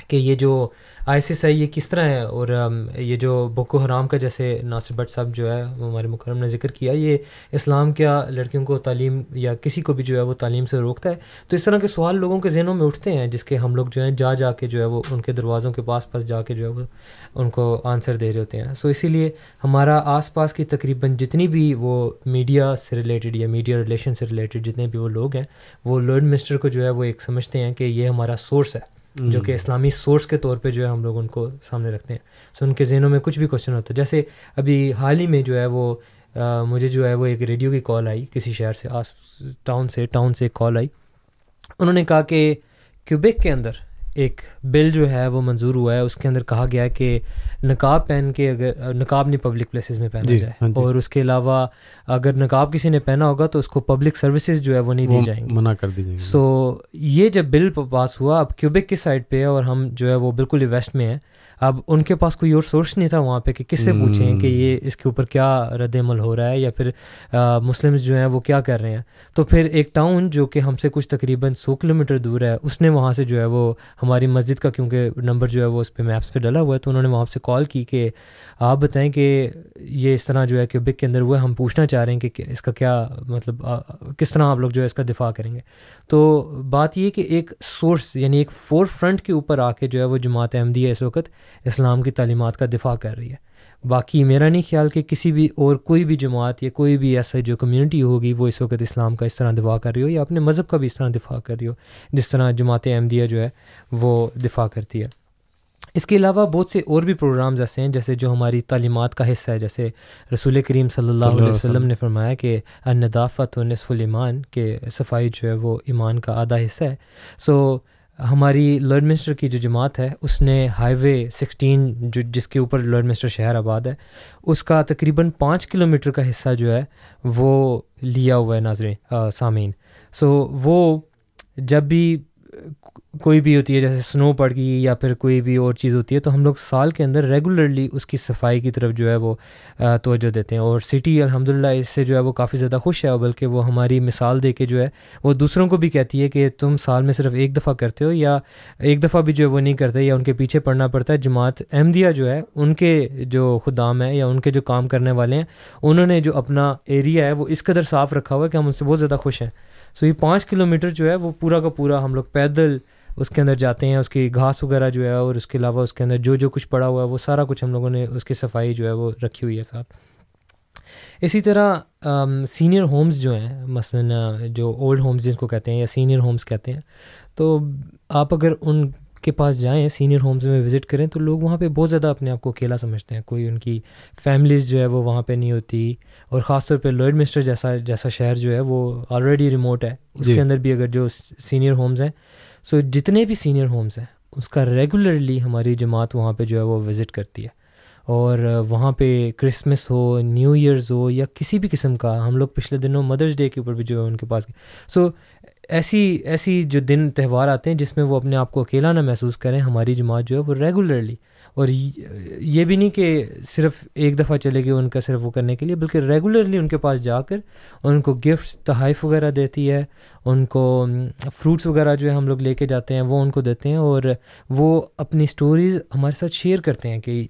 کہ یہ جو آئی سی آئی یہ کس طرح ہے اور یہ جو بکو حرام کا جیسے ناصر بٹ صاحب جو ہے ہمارے مکرم نے ذکر کیا، یہ اسلام کیا لڑکیوں کو تعلیم یا کسی کو بھی جو ہے وہ تعلیم سے روکتا ہے؟ تو اس طرح کے سوال لوگوں کے ذہنوں میں اٹھتے ہیں، جس کے ہم لوگ جو ہیں جا جا کے جو ہے وہ ان کے دروازوں کے پاس پاس جا کے جو ہے وہ ان کو آنسر دے رہے ہوتے ہیں۔ سو اسی لیے ہمارا آس پاس کی تقریباً جتنی بھی وہ میڈیا سے ریلیٹڈ یا میڈیا ریلیشن سے ریلیٹڈ جتنے بھی وہ لوگ ہیں، وہ لارڈ منسٹر کو جو ہے وہ ایک سمجھتے ہیں کہ یہ ہمارا سورس ہے۔ جو کہ اسلامی سورس کے طور پہ جو ہے ہم لوگ ان کو سامنے رکھتے ہیں۔ سو ان کے ذہنوں میں کچھ بھی کوشچن ہوتا ہے۔ جیسے ابھی حال ہی میں جو ہے وہ مجھے جو ہے وہ ایک ریڈیو کی کال آئی کسی شہر سے آس ٹاؤن سے ٹاؤن سے ایک کال آئی۔ انہوں نے کہا کہ کیوبیک کے اندر ایک بل جو ہے وہ منظور ہوا ہے۔ اس کے اندر کہا گیا ہے کہ نقاب پہن کے اگر نقاب نہیں پبلک پلیسز میں پہنا جائے۔ ہاں جی۔ اور اس کے علاوہ اگر نقاب کسی نے پہنا ہوگا تو اس کو پبلک سروسز جو ہے وہ نہیں دی جائیں گی۔ منع کر دی جائیں گی۔ سو یہ جب بل پاس ہوا اب کیوبک کی سائڈ پہ ہے اور ہم جو ہے وہ بالکل ویسٹ میں ہیں۔ اب ان کے پاس کوئی اور سورس نہیں تھا وہاں پہ کہ کس سے پوچھیں کہ یہ اس کے اوپر کیا رد عمل ہو رہا ہے یا پھر مسلمس جو ہیں وہ کیا کر رہے ہیں۔ تو پھر ایک ٹاؤن جو کہ ہم سے کچھ تقریباً سو کلو میٹر دور ہے اس نے وہاں سے جو ہے وہ ہماری مسجد کا کیونکہ نمبر جو ہے وہ اس پہ میپس پہ ڈلا ہوا ہے تو انہوں نے وہاں سے کال کی کہ آپ بتائیں کہ یہ اس طرح جو ہے کہ بک کے اندر ہوا ہے ہم پوچھنا چاہ رہے ہیں کہ اس کا کیا مطلب کس طرح آپ لوگ جو ہے اس کا دفاع کریں گے؟ تو بات یہ کہ ایک سورس یعنی ایک فور فرنٹ کے اوپر آ کے جو ہے وہ جماعت احمدیہ اس وقت اسلام کی تعلیمات کا دفاع کر رہی ہے۔ باقی میرا نہیں خیال کہ کسی بھی اور کوئی بھی جماعت یا کوئی بھی ایسا جو کمیونٹی ہوگی، وہ اس وقت اسلام کا اس طرح دفاع کر رہی ہو یا اپنے مذہب کا بھی اس طرح دفاع کر رہی ہو، جس طرح جماعت احمدیہ جو ہے وہ دفاع کرتی ہے۔ اس کے علاوہ بہت سے اور بھی پروگرامز ایسے ہیں جیسے جو ہماری تعلیمات کا حصہ ہے جیسے رسول کریم صلی اللہ علیہ وسلم نے فرمایا کہ الندافت و نصف الایمان کہ صفائی جو ہے وہ ایمان کا آدھا حصہ ہے۔ سو ہماری لرن منسٹر کی جو جماعت ہے اس نے ہائی وے سکسٹین جو جس کے اوپر لرن منسٹر شہر آباد ہے اس کا تقریباً پانچ کلو میٹر کا حصہ جو ہے وہ لیا ہوا ہے ناظرین سامعین۔ سو وہ جب بھی کوئی بھی ہوتی ہے، جیسے سنو پڑ گئی یا پھر کوئی بھی اور چیز ہوتی ہے، تو ہم لوگ سال کے اندر ریگولرلی اس کی صفائی کی طرف جو ہے وہ توجہ دیتے ہیں۔ اور سٹی الحمد للہ اس سے جو ہے وہ کافی زیادہ خوش ہے بلکہ وہ ہماری مثال دے کے جو ہے وہ دوسروں کو بھی کہتی ہے کہ تم سال میں صرف ایک دفعہ کرتے ہو یا ایک دفعہ بھی جو ہے وہ نہیں کرتے یا ان کے پیچھے پڑنا پڑتا ہے۔ جماعت احمدیہ جو ہے، ان کے جو خدام ہیں یا ان کے جو کام کرنے والے ہیں، انہوں نے جو اپنا ایریا ہے وہ اس قدر صاف رکھا ہوا ہے کہ ہم ان سے بہت زیادہ خوش ہیں۔ سو یہ پانچ کلو میٹر جو ہے وہ پورا کا پورا ہم لوگ پیدل اس کے اندر جاتے ہیں اس کی گھاس وغیرہ جو ہے اور اس کے علاوہ اس کے اندر جو جو کچھ پڑا ہوا ہے وہ سارا کچھ ہم لوگوں نے اس کی صفائی جو ہے وہ رکھی ہوئی ہے ساتھ۔ اسی طرح سینئر ہومز جو ہیں مثلاً جو اولڈ ہومز جن کو کہتے ہیں یا سینئر ہومز کہتے ہیں تو آپ اگر ان کے پاس جائیں سینئر ہومز میں وزٹ کریں تو لوگ وہاں پہ بہت زیادہ اپنے آپ کو اکیلا سمجھتے ہیں۔ کوئی ان کی فیملیز جو ہے وہ وہاں پہ نہیں ہوتی اور خاص طور پہ لوئڈ مسٹر جیسا جیسا شہر جو ہے وہ آلریڈی ریموٹ ہے۔ اس کے اندر بھی اگر جو سینئر ہومز ہیں سو جتنے بھی سینئر ہومز ہیں، اس کا ریگولرلی ہماری جماعت وہاں پہ جو ہے وہ وزٹ کرتی ہے۔ اور وہاں پہ کرسمس ہو نیو ایئرز ہو یا کسی بھی قسم کا، ہم لوگ پچھلے دنوں مدرس ڈے کے اوپر بھی جو ہے ان کے پاس سو ایسی ایسی جو دن، تہوار آتے ہیں جس میں وہ اپنے آپ کو اکیلا نہ محسوس کریں، ہماری جماعت جو ہے وہ ریگولرلی اور یہ بھی نہیں کہ صرف ایک دفعہ چلے گئے ان کا صرف وہ کرنے کے لیے، بلکہ ریگولرلی ان کے پاس جا کر ان کو گفٹ تحائف وغیرہ دیتی ہے، ان کو فروٹس وغیرہ جو ہے ہم لوگ لے کے جاتے ہیں، وہ ان کو دیتے ہیں اور وہ اپنی سٹوریز ہمارے ساتھ شیئر کرتے ہیں کہ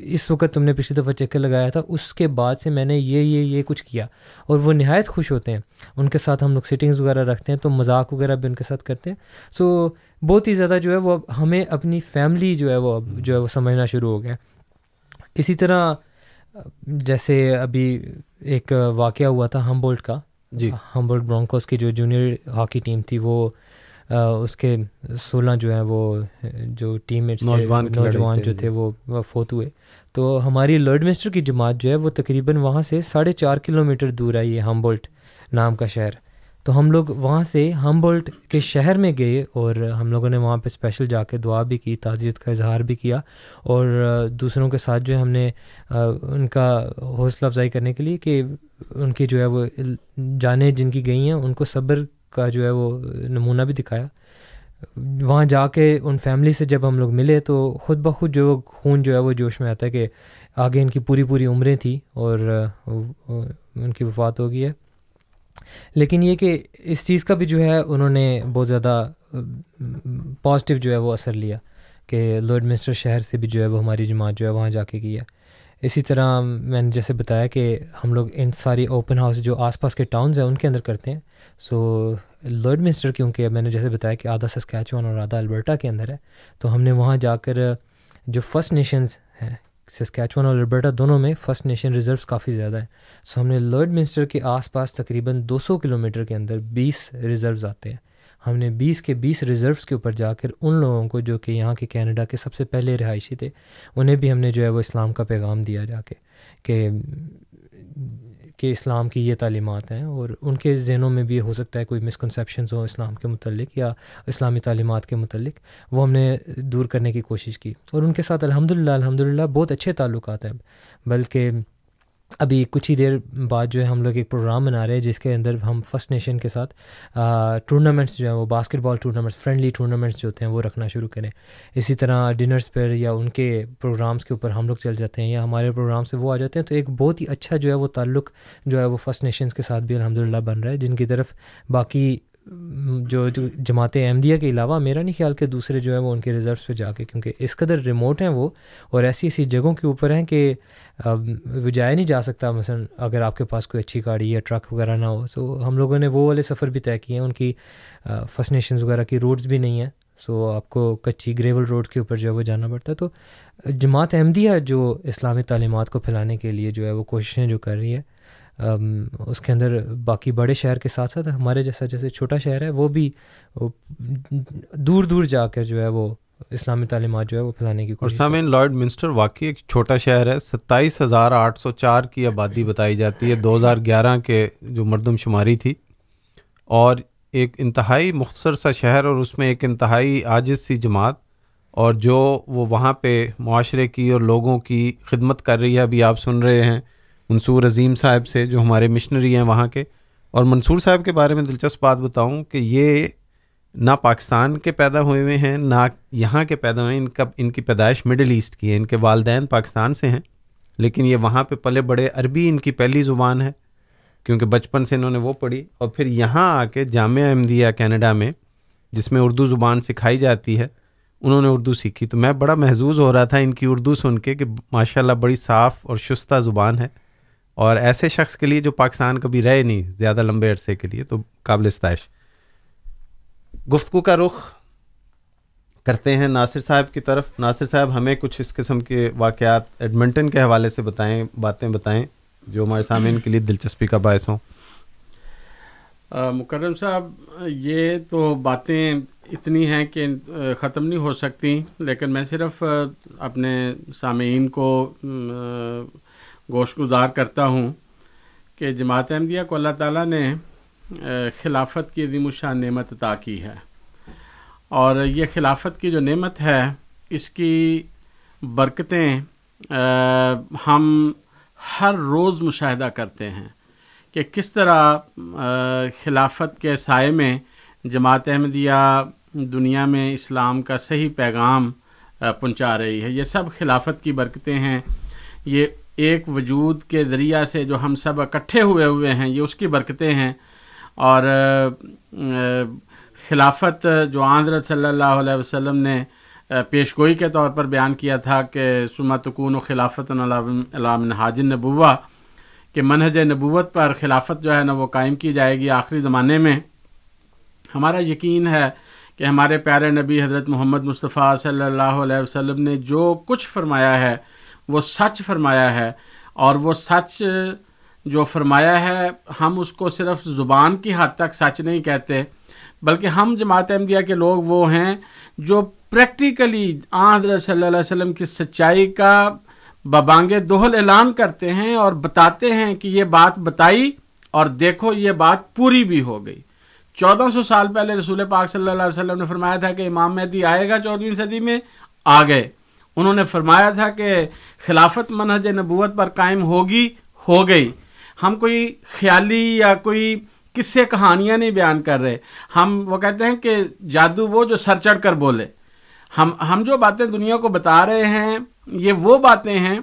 اس وقت تم نے پچھلی دفعہ چکر لگایا تھا، اس کے بعد سے میں نے یہ یہ یہ کچھ کیا۔ اور وہ نہایت خوش ہوتے ہیں۔ ان کے ساتھ ہم لوگ سیٹنگز وغیرہ رکھتے ہیں تو مذاق وغیرہ بھی ان کے ساتھ کرتے ہیں۔ سو بہت ہی زیادہ جو ہے وہ ہمیں اپنی فیملی جو ہے وہ اب جو ہے وہ سمجھنا شروع ہو گیا اسی طرح جیسے ابھی ایک واقعہ ہوا تھا ہم بولٹ کا۔ جی۔ ہمبرٹ برانکوس کی جو جونیئر ہاکی ٹیم تھی وہ اس کے سولہ جو ہیں وہ جو ٹیم میٹس نوجوان جو تھے وہ فوت ہوئے۔ تو ہماری لرڈ مسٹر کی جماعت جو ہے وہ تقریباً وہاں سے ساڑھے چار کلو میٹر دور ہے یہ ہمبولٹ نام کا شہر۔ تو ہم لوگ وہاں سے ہمبولٹ کے شہر میں گئے اور ہم لوگوں نے وہاں پہ اسپیشل جا کے دعا بھی کی، تعزیت کا اظہار بھی کیا اور دوسروں کے ساتھ جو ہے ہم نے ان کا حوصلہ افزائی کرنے کے لیے کہ ان کی جو ہے وہ جانیں جن کی گئی ہیں، ان کو صبر کا جو ہے وہ نمونہ بھی دکھایا۔ وہاں جا کے ان فیملی سے جب ہم لوگ ملے تو خود بخود جو خون جو ہے وہ جوش میں آتا ہے کہ آگے ان کی پوری پوری عمریں تھیں اور ان کی وفات ہو گئی ہے۔ لیکن یہ کہ اس چیز کا بھی جو ہے، انہوں نے بہت زیادہ پازیٹیو جو ہے وہ اثر لیا کہ لارڈ منسٹر شہر سے بھی جو ہے وہ ہماری جماعت جو ہے وہاں جا کے کی ہے۔ اسی طرح میں نے جیسے بتایا کہ ہم لوگ ان ساری اوپن ہاؤس جو آس پاس کے ٹاؤنز ہیں، ان کے اندر کرتے ہیں۔ سو لارڈ منسٹر کیونکہ میں نے جیسے بتایا کہ آدھا سسکیچوان اور آدھا البرٹا کے اندر ہے، تو ہم نے وہاں جا کر جو فرسٹ نیشنز ہیں سسکیچوان اور البرٹا دونوں میں فرسٹ نیشن ریزروس کافی زیادہ ہیں۔ سو ہم نے لرڈ منسٹر کے آس پاس تقریباً دو سو کلو میٹر کے اندر بیس ریزروز آتے ہیں۔ ہم نے بیس کے بیس ریزروس کے اوپر جا کر ان لوگوں کو جو کہ یہاں کے کینیڈا کے سب سے پہلے رہائشی تھے، انہیں بھی ہم نے جو ہے وہ اسلام کا پیغام دیا جا کے کہ کہ اسلام کی یہ تعلیمات ہیں اور ان کے ذہنوں میں بھی ہو سکتا ہے کوئی مسکنسیپشنز ہوں اسلام کے متعلق یا اسلامی تعلیمات کے متعلق، وہ ہم نے دور کرنے کی کوشش کی اور ان کے ساتھ الحمد للہ الحمد للہ بہت اچھے تعلقات ہیں، بلکہ ابھی کچھ ہی دیر بعد جو ہے ہم لوگ ایک پروگرام بنا رہے ہیں جس کے اندر ہم فرسٹ نیشن کے ساتھ ٹورنامنٹس جو ہیں وہ basketball tournaments friendly tournaments جو ہوتے ہیں وہ رکھنا شروع کریں۔ اسی طرح ڈنرس پر یا ان کے پروگرامس کے اوپر ہم لوگ چل جاتے ہیں یا ہمارے پروگرام سے وہ آ جاتے ہیں۔ تو ایک بہت ہی اچھا جو ہے وہ تعلق جو ہے وہ فرسٹ نیشنز کے ساتھ بھی الحمد للہ بن رہا ہے۔ جن کی طرف باقی جو جماعت احمدیہ کے علاوہ میرا نہیں خیال کہ دوسرے جو ہے وہ ان کے ریزروس پہ جا کے، کیونکہ اس قدر ریموٹ ہیں وہ اور ایسی ایسی جگہوں کے اوپر ہیں کہ وہ جایا نہیں جا سکتا، مثلا اگر آپ کے پاس کوئی اچھی گاڑی یا ٹرک وغیرہ نہ ہو، تو ہم لوگوں نے وہ والے سفر بھی طے کیے ہیں، ان کی فسٹ نیشنز وغیرہ کی روڈز بھی نہیں ہیں سو آپ کو کچی گریول روڈ کے اوپر جو ہے وہ جانا پڑتا ہے۔ تو جماعت احمدیہ جو اسلامی تعلیمات کو پھیلانے کے لیے جو ہے وہ کوششیں جو کر رہی ہے اس کے اندر باقی بڑے شہر کے ساتھ ساتھ ہمارے جیسا جیسے چھوٹا شہر ہے، وہ بھی دور دور جا کر جو ہے وہ اسلامی تعلیمات جو ہے وہ پھیلانے کی کوشش اور لارڈ منسٹر واقعی ایک چھوٹا شہر ہے۔ ستائیس ہزار آٹھ سو چار کی آبادی بتائی جاتی ہے۔ دو ہزار گیارہ کے جو مردم شماری تھی۔ اور ایک انتہائی مختصر سا شہر اور اس میں ایک انتہائی عاجز سی جماعت۔ اور جو وہ وہاں پہ معاشرے کی اور لوگوں کی خدمت کر رہی ہے، ابھی آپ سن رہے ہیں۔ منصور عظیم صاحب سے جو ہمارے مشنری ہیں وہاں کے۔ اور منصور صاحب کے بارے میں دلچسپ بات بتاؤں کہ یہ نہ پاکستان کے پیدا ہوئے ہوئے ہیں، نہ یہاں کے پیدا ہوئے ہیں۔ ان کا، ان کی پیدائش مڈل ایسٹ کی ہے۔ ان کے والدین پاکستان سے ہیں، لیکن یہ وہاں پہ پلے بڑے عربی ان کی پہلی زبان ہے، کیونکہ بچپن سے انہوں نے وہ پڑھی۔ اور پھر یہاں آ کے جامعہ احمدیہ کینیڈا میں، جس میں اردو زبان سکھائی جاتی ہے، انہوں نے اردو سیکھی۔ تو میں بڑا محظوظ ہو رہا تھا ان کی اردو سن کے کہ ماشاء اللہ بڑی صاف اور شستہ زبان ہے۔ اور ایسے شخص کے لیے جو پاکستان کبھی رہے نہیں، زیادہ لمبے عرصے کے لیے، تو قابل ستائش۔ گفتگو کا رخ کرتے ہیں ناصر صاحب کی طرف۔ ناصر صاحب، ہمیں کچھ اس قسم کے واقعات ایڈمنٹن کے حوالے سے بتائیں، باتیں بتائیں جو ہمارے سامعین کے لیے دلچسپی کا باعث ہوں۔ مکرم صاحب، یہ تو باتیں اتنی ہیں کہ ختم نہیں ہو سکتی لیکن میں صرف اپنے سامعین کو گوشت گزار کرتا ہوں کہ جماعت احمدیہ کو اللہ تعالیٰ نے خلافت کی عظیم الشان نعمت عطا کی ہے۔ اور یہ خلافت کی جو نعمت ہے، اس کی برکتیں ہم ہر روز مشاہدہ کرتے ہیں کہ کس طرح خلافت کے سائے میں جماعت احمدیہ دنیا میں اسلام کا صحیح پیغام پہنچا رہی ہے۔ یہ سب خلافت کی برکتیں ہیں۔ یہ ایک وجود کے ذریعہ سے جو ہم سب اکٹھے ہوئے ہوئے ہیں، یہ اس کی برکتیں ہیں۔ اور خلافت، جو آندرت صلی اللہ علیہ وسلم نے پیش گوئی کے طور پر بیان کیا تھا کہ سمتکون و خلافت علام حاجن نبوا کہ منہج نبوت پر خلافت جو ہے نا وہ قائم کی جائے گی آخری زمانے میں۔ ہمارا یقین ہے کہ ہمارے پیارے نبی حضرت محمد مصطفیٰ صلی اللہ علیہ وسلم نے جو کچھ فرمایا ہے وہ سچ فرمایا ہے اور وہ سچ جو فرمایا ہے، ہم اس کو صرف زبان کی حد تک سچ نہیں کہتے، بلکہ ہم جماعت احمدیہ کے لوگ وہ ہیں جو پریکٹیکلی آن حضرت صلی اللہ علیہ وسلم کی سچائی کا ببانگ دوہل اعلان کرتے ہیں اور بتاتے ہیں کہ یہ بات بتائی اور دیکھو یہ بات پوری بھی ہو گئی۔ چودہ سو سال پہلے رسول پاک صلی اللہ علیہ وسلم نے فرمایا تھا کہ امام مہدی آئے گا چودہویں صدی میں، آ گئے۔ انہوں نے فرمایا تھا کہ خلافت منہج نبوت پر قائم ہوگی ہو گئی۔ ہم کوئی خیالی یا کوئی سے کہانیاں نہیں بیان کر رہے۔ ہم وہ کہتے ہیں کہ جادو وہ جو سر چڑھ کر بولے۔ ہم ہم جو باتیں دنیا کو بتا رہے ہیں یہ وہ باتیں ہیں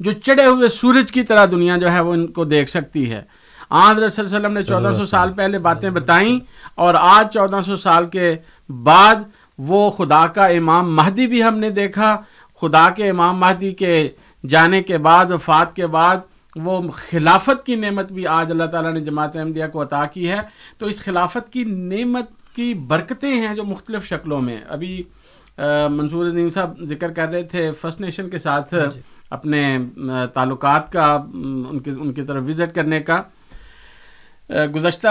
جو چڑھے ہوئے سورج کی طرح دنیا جو ہے وہ ان کو دیکھ سکتی ہے۔ آن صلی اللہ علیہ وسلم نے چودہ سو سال پہلے باتیں بتائیں اور آج چودہ سو سال کے بعد وہ خدا کا امام مہدی بھی ہم نے دیکھا۔ خدا کے امام مہدی کے جانے کے بعد وفات کے بعد وہ خلافت کی نعمت بھی آج اللہ تعالیٰ نے جماعت احمدیہ کو عطا کی ہے۔ تو اس خلافت کی نعمت کی برکتیں ہیں جو مختلف شکلوں میں۔ ابھی منصور عظیم صاحب ذکر کر رہے تھے فرسٹ نیشن کے ساتھ جی۔ اپنے تعلقات کا ان کی ان کی طرف وزٹ کرنے کا۔ گزشتہ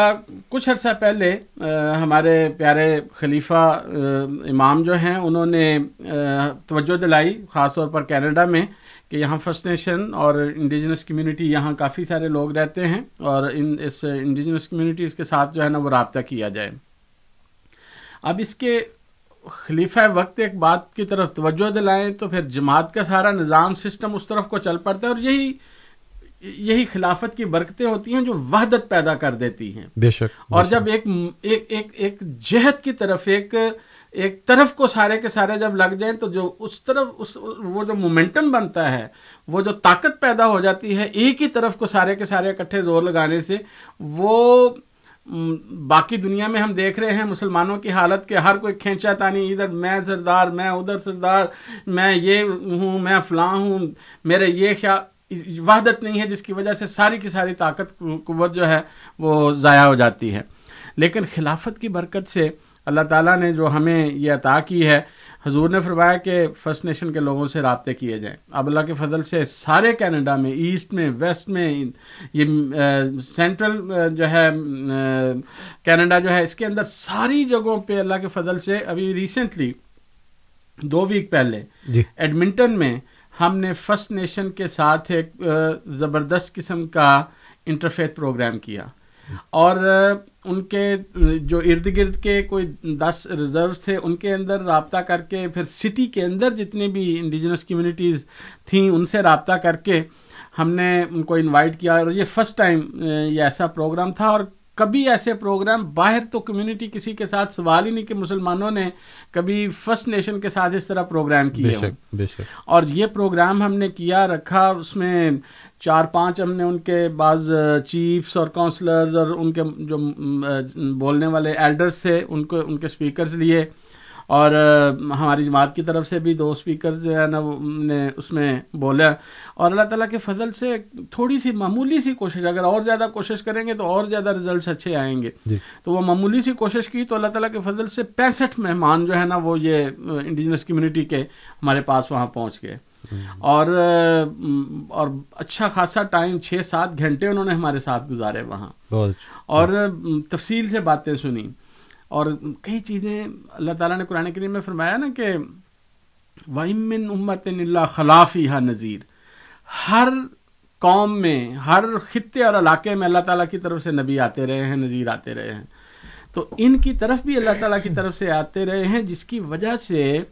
کچھ عرصہ پہلے ہمارے پیارے خلیفہ امام جو ہیں، انہوں نے توجہ دلائی، خاص طور پر کینیڈا میں، کہ یہاں فرسٹ نیشن اور انڈیجنس کمیونٹی یہاں کافی سارے لوگ رہتے ہیں اور ان، اس انڈیجنس کمیونٹیز کے ساتھ جو ہے نا وہ رابطہ کیا جائے۔ اب اس کے خلیفہ وقت ایک بات کی طرف توجہ دلائیں تو پھر جماعت کا سارا نظام سسٹم اس طرف کو چل پڑتا ہے اور یہی یہی خلافت کی برکتیں ہوتی ہیں جو وحدت پیدا کر دیتی ہیں۔ بے شک اور جب ایک ایک ایک ایک جہد کی طرف ایک ایک طرف کو سارے کے سارے جب لگ جائیں تو جو اس طرف اس وہ جو مومنٹم بنتا ہے وہ جو طاقت پیدا ہو جاتی ہے ایک ہی طرف کو سارے کے سارے اکٹھے زور لگانے سے وہ باقی دنیا میں ہم دیکھ رہے ہیں مسلمانوں کی حالت کہ ہر کوئی کھینچا تانی ادھر میں سردار میں ادھر سردار میں یہ ہوں میں فلاں ہوں میرے یہ خیال وحدت نہیں ہے جس کی وجہ سے ساری کی ساری طاقت قوت جو ہے وہ ضائع ہو جاتی ہے۔ لیکن خلافت کی برکت سے اللہ تعالیٰ نے جو ہمیں یہ عطا کی ہے حضور نے فرمایا کہ فرسٹ نیشن کے لوگوں سے رابطے کیے جائیں۔ اب اللہ کے فضل سے سارے کینیڈا میں ایسٹ میں ویسٹ میں یہ سینٹرل جو ہے کینیڈا جو ہے اس کے اندر ساری جگہوں پہ اللہ کے فضل سے ابھی ریسنٹلی دو ویک پہلے جی۔ ایڈمنٹن میں ہم نے فرسٹ نیشن کے ساتھ ایک زبردست قسم کا انٹرفیت پروگرام کیا۔ اور ان کے، جو ارد گرد کے کوئی دس ریزروس تھے، ان کے اندر رابطہ کر کے، پھر سٹی کے اندر جتنی بھی انڈیجنس کمیونٹیز تھیں، ان سے رابطہ کر کے ہم نے ان کو انوائٹ کیا۔ اور یہ فرسٹ ٹائم یہ ایسا پروگرام تھا۔ اور کبھی ایسے پروگرام باہر تو کمیونٹی کسی کے ساتھ سوال ہی نہیں کہ مسلمانوں نے کبھی فرسٹ نیشن کے ساتھ اس طرح پروگرام کیے اور یہ پروگرام ہم نے کیا رکھا اس میں چار پانچ ہم نے ان کے بعض چیفس اور کونسلرز اور ان کے جو بولنے والے ایلڈرز تھے ان کو ان کے سپیکرز لیے۔ اور ہماری جماعت کی طرف سے بھی دو اسپیکرز جو ہے نا نے اس میں بولا۔ اور اللہ تعالیٰ کے فضل سے تھوڑی سی معمولی سی کوشش اگر اور زیادہ کوشش کریں گے تو اور زیادہ رزلٹس اچھے آئیں گے۔ جی۔ تو وہ معمولی سی کوشش کی تو اللہ تعالیٰ کے فضل سے پینسٹھ مہمان جو ہے نا وہ یہ انڈیجنس کمیونٹی کے ہمارے پاس وہاں پہنچ گئے۔ اور اور اچھا خاصا ٹائم چھ سات گھنٹے انہوں نے ہمارے ساتھ گزارے وہاں۔ اچھا۔ اور تفصیل سے باتیں سنی اور کئی چیزیں اللہ تعالیٰ نے قرآن کریم میں فرمایا نا کہ وَإِمِّن أُمَّتٍ اللہ خلافی ہا نذیر ہر قوم میں ہر خطے اور علاقے میں اللہ تعالیٰ کی طرف سے نبی آتے رہے ہیں نذیر آتے رہے ہیں۔ تو ان کی طرف بھی اللہ تعالیٰ کی طرف سے آتے رہے ہیں جس کی وجہ سے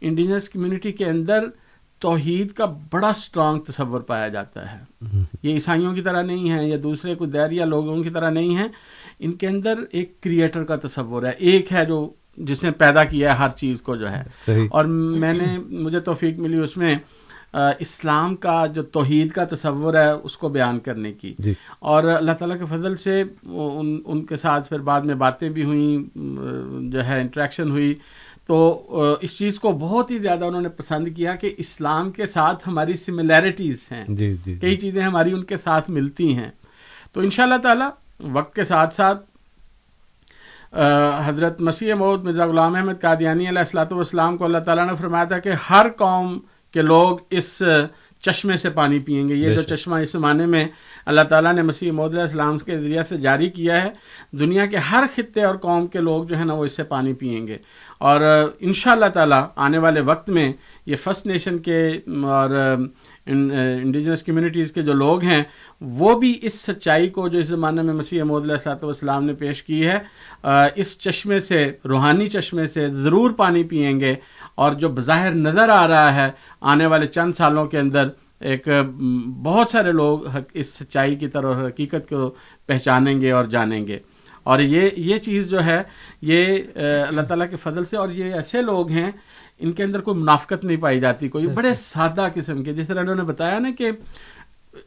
انڈینس کمیونٹی کے اندر توحید کا بڑا سٹرانگ تصور پایا جاتا ہے۔ یہ عیسائیوں کی طرح نہیں ہے یا دوسرے کوئی دیر لوگوں کی طرح نہیں ہے۔ ان کے اندر ایک کریٹر کا تصور ہے ایک ہے جو جس نے پیدا کیا ہے ہر چیز کو جو ہے۔ اور میں نے مجھے توفیق ملی اس میں اسلام کا جو توحید کا تصور ہے اس کو بیان کرنے کی۔ جی۔ اور اللہ تعالیٰ کے فضل سے ان ان کے ساتھ پھر بعد میں باتیں بھی ہوئیں جو ہے انٹریکشن ہوئی۔ تو اس چیز کو بہت ہی زیادہ انہوں نے پسند کیا کہ اسلام کے ساتھ ہماری سملیرٹیز ہیں۔ جی جی کئی جی۔ چیزیں ہماری ان کے ساتھ ملتی ہیں۔ تو ان شاء اللہ تعالیٰ وقت کے ساتھ ساتھ حضرت مسیح مود مرزا غلام احمد قادیانی علیہ السلاۃ والسلام کو اللہ تعالیٰ نے فرمایا تھا کہ ہر قوم کے لوگ اس چشمے سے پانی پئیں گے۔ یہ جو چشمہ اس زمانے میں اللہ تعالیٰ نے مسیح محدود السلام کے ذریعے سے جاری کیا ہے دنیا کے ہر خطے اور قوم کے لوگ جو ہے نا وہ اس سے پانی پئیں گے۔ اور ان شاء اللہ تعالیٰ آنے والے وقت میں یہ فرسٹ نیشن کے اور انڈیجنس کمیونٹیز کے جو لوگ ہیں وہ بھی اس سچائی کو جو اس زمانے میں مسیح محدود علیہ صلاحت والسلام نے پیش کی ہے اس چشمے سے روحانی چشمے سے ضرور پانی پئیں گے۔ اور جو بظاہر نظر آ رہا ہے آنے والے چند سالوں کے اندر ایک بہت سارے لوگ اس سچائی کی طرح حقیقت کو پہچانیں گے اور جانیں گے۔ اور یہ یہ چیز جو ہے یہ اللہ تعالیٰ کے فضل سے اور یہ ایسے لوگ ہیں ان کے اندر کوئی منافقت نہیں پائی جاتی کوئی بڑے سادہ قسم کے۔ جس طرح انہوں نے بتایا نا کہ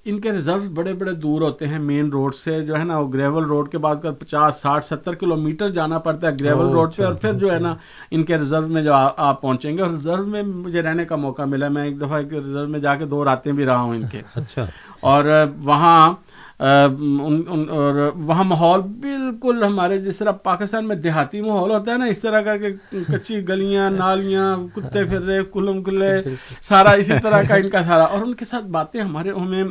ان کے ریزرو بڑے بڑے دور ہوتے ہیں مین روڈ سے جو ہے نا وہ گریول روڈ کے بعد پچاس ساٹھ ستر کلو میٹر جانا پڑتا ہے گریول روڈ پہ اور پھر جو ہے نا ان کے ریزرو میں جو آپ پہنچیں گے اور ریزرو میں مجھے رہنے کا موقع ملا۔ میں ایک دفعہ ریزرو میں جا کے دو راتیں بھی رہا ہوں ان کے۔ اچھا۔ اور وہاں اور وہاں ماحول بالکل ہمارے جس طرح پاکستان میں دیہاتی ماحول ہوتا ہے نا، اس طرح کا کہ کچی گلیاں، نالیاں، کتے پھر رہے، کلم کلے، سارا اسی طرح کا ان کا سارا۔ اور ان کے ساتھ باتیں ہمارے ہمیں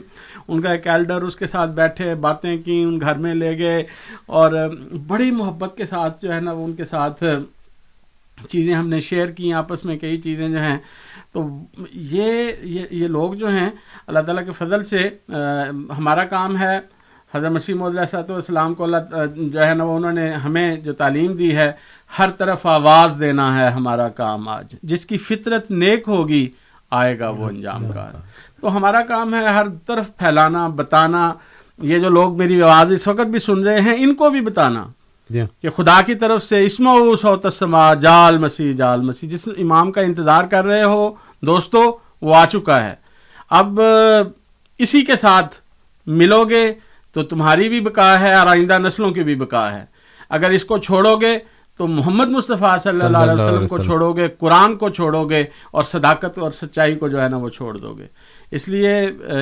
ان کا ایک ایلڈر اس کے ساتھ بیٹھے، باتیں کی، ان گھر میں لے گئے۔ اور بڑی محبت کے ساتھ جو ہے نا، وہ ان کے ساتھ چیزیں ہم نے شیئر کی، آپس میں کئی چیزیں جو ہیں۔ تو یہ یہ لوگ جو ہیں، اللہ تعالیٰ کے فضل سے ہمارا کام ہے، حضرت مسیح صاحب والسلام کو اللہ جو ہے نا، وہ انہوں نے ہمیں جو تعلیم دی ہے، ہر طرف آواز دینا ہے ہمارا کام آج۔ جس کی فطرت نیک ہوگی، آئے گا وہ انجام کار۔ تو ہمارا کام ہے ہر طرف پھیلانا، بتانا۔ یہ جو لوگ میری آواز اس وقت بھی سن رہے ہیں، ان کو بھی بتانا۔ جی کہ خدا کی طرف سے اسم و تسما جال مسیح جال مسیح جس امام کا انتظار کر رہے ہو دوستو وہ آ چکا ہے۔ اب اسی کے ساتھ ملو گے تو تمہاری بھی بقا ہے اور آئندہ نسلوں کی بھی بقا ہے۔ اگر اس کو چھوڑو گے تو محمد مصطفیٰ صلی اللہ علیہ وسلم کو چھوڑو گے قرآن کو چھوڑو گے اور صداقت اور سچائی کو جو ہے نا وہ چھوڑ دو گے۔ اس لیے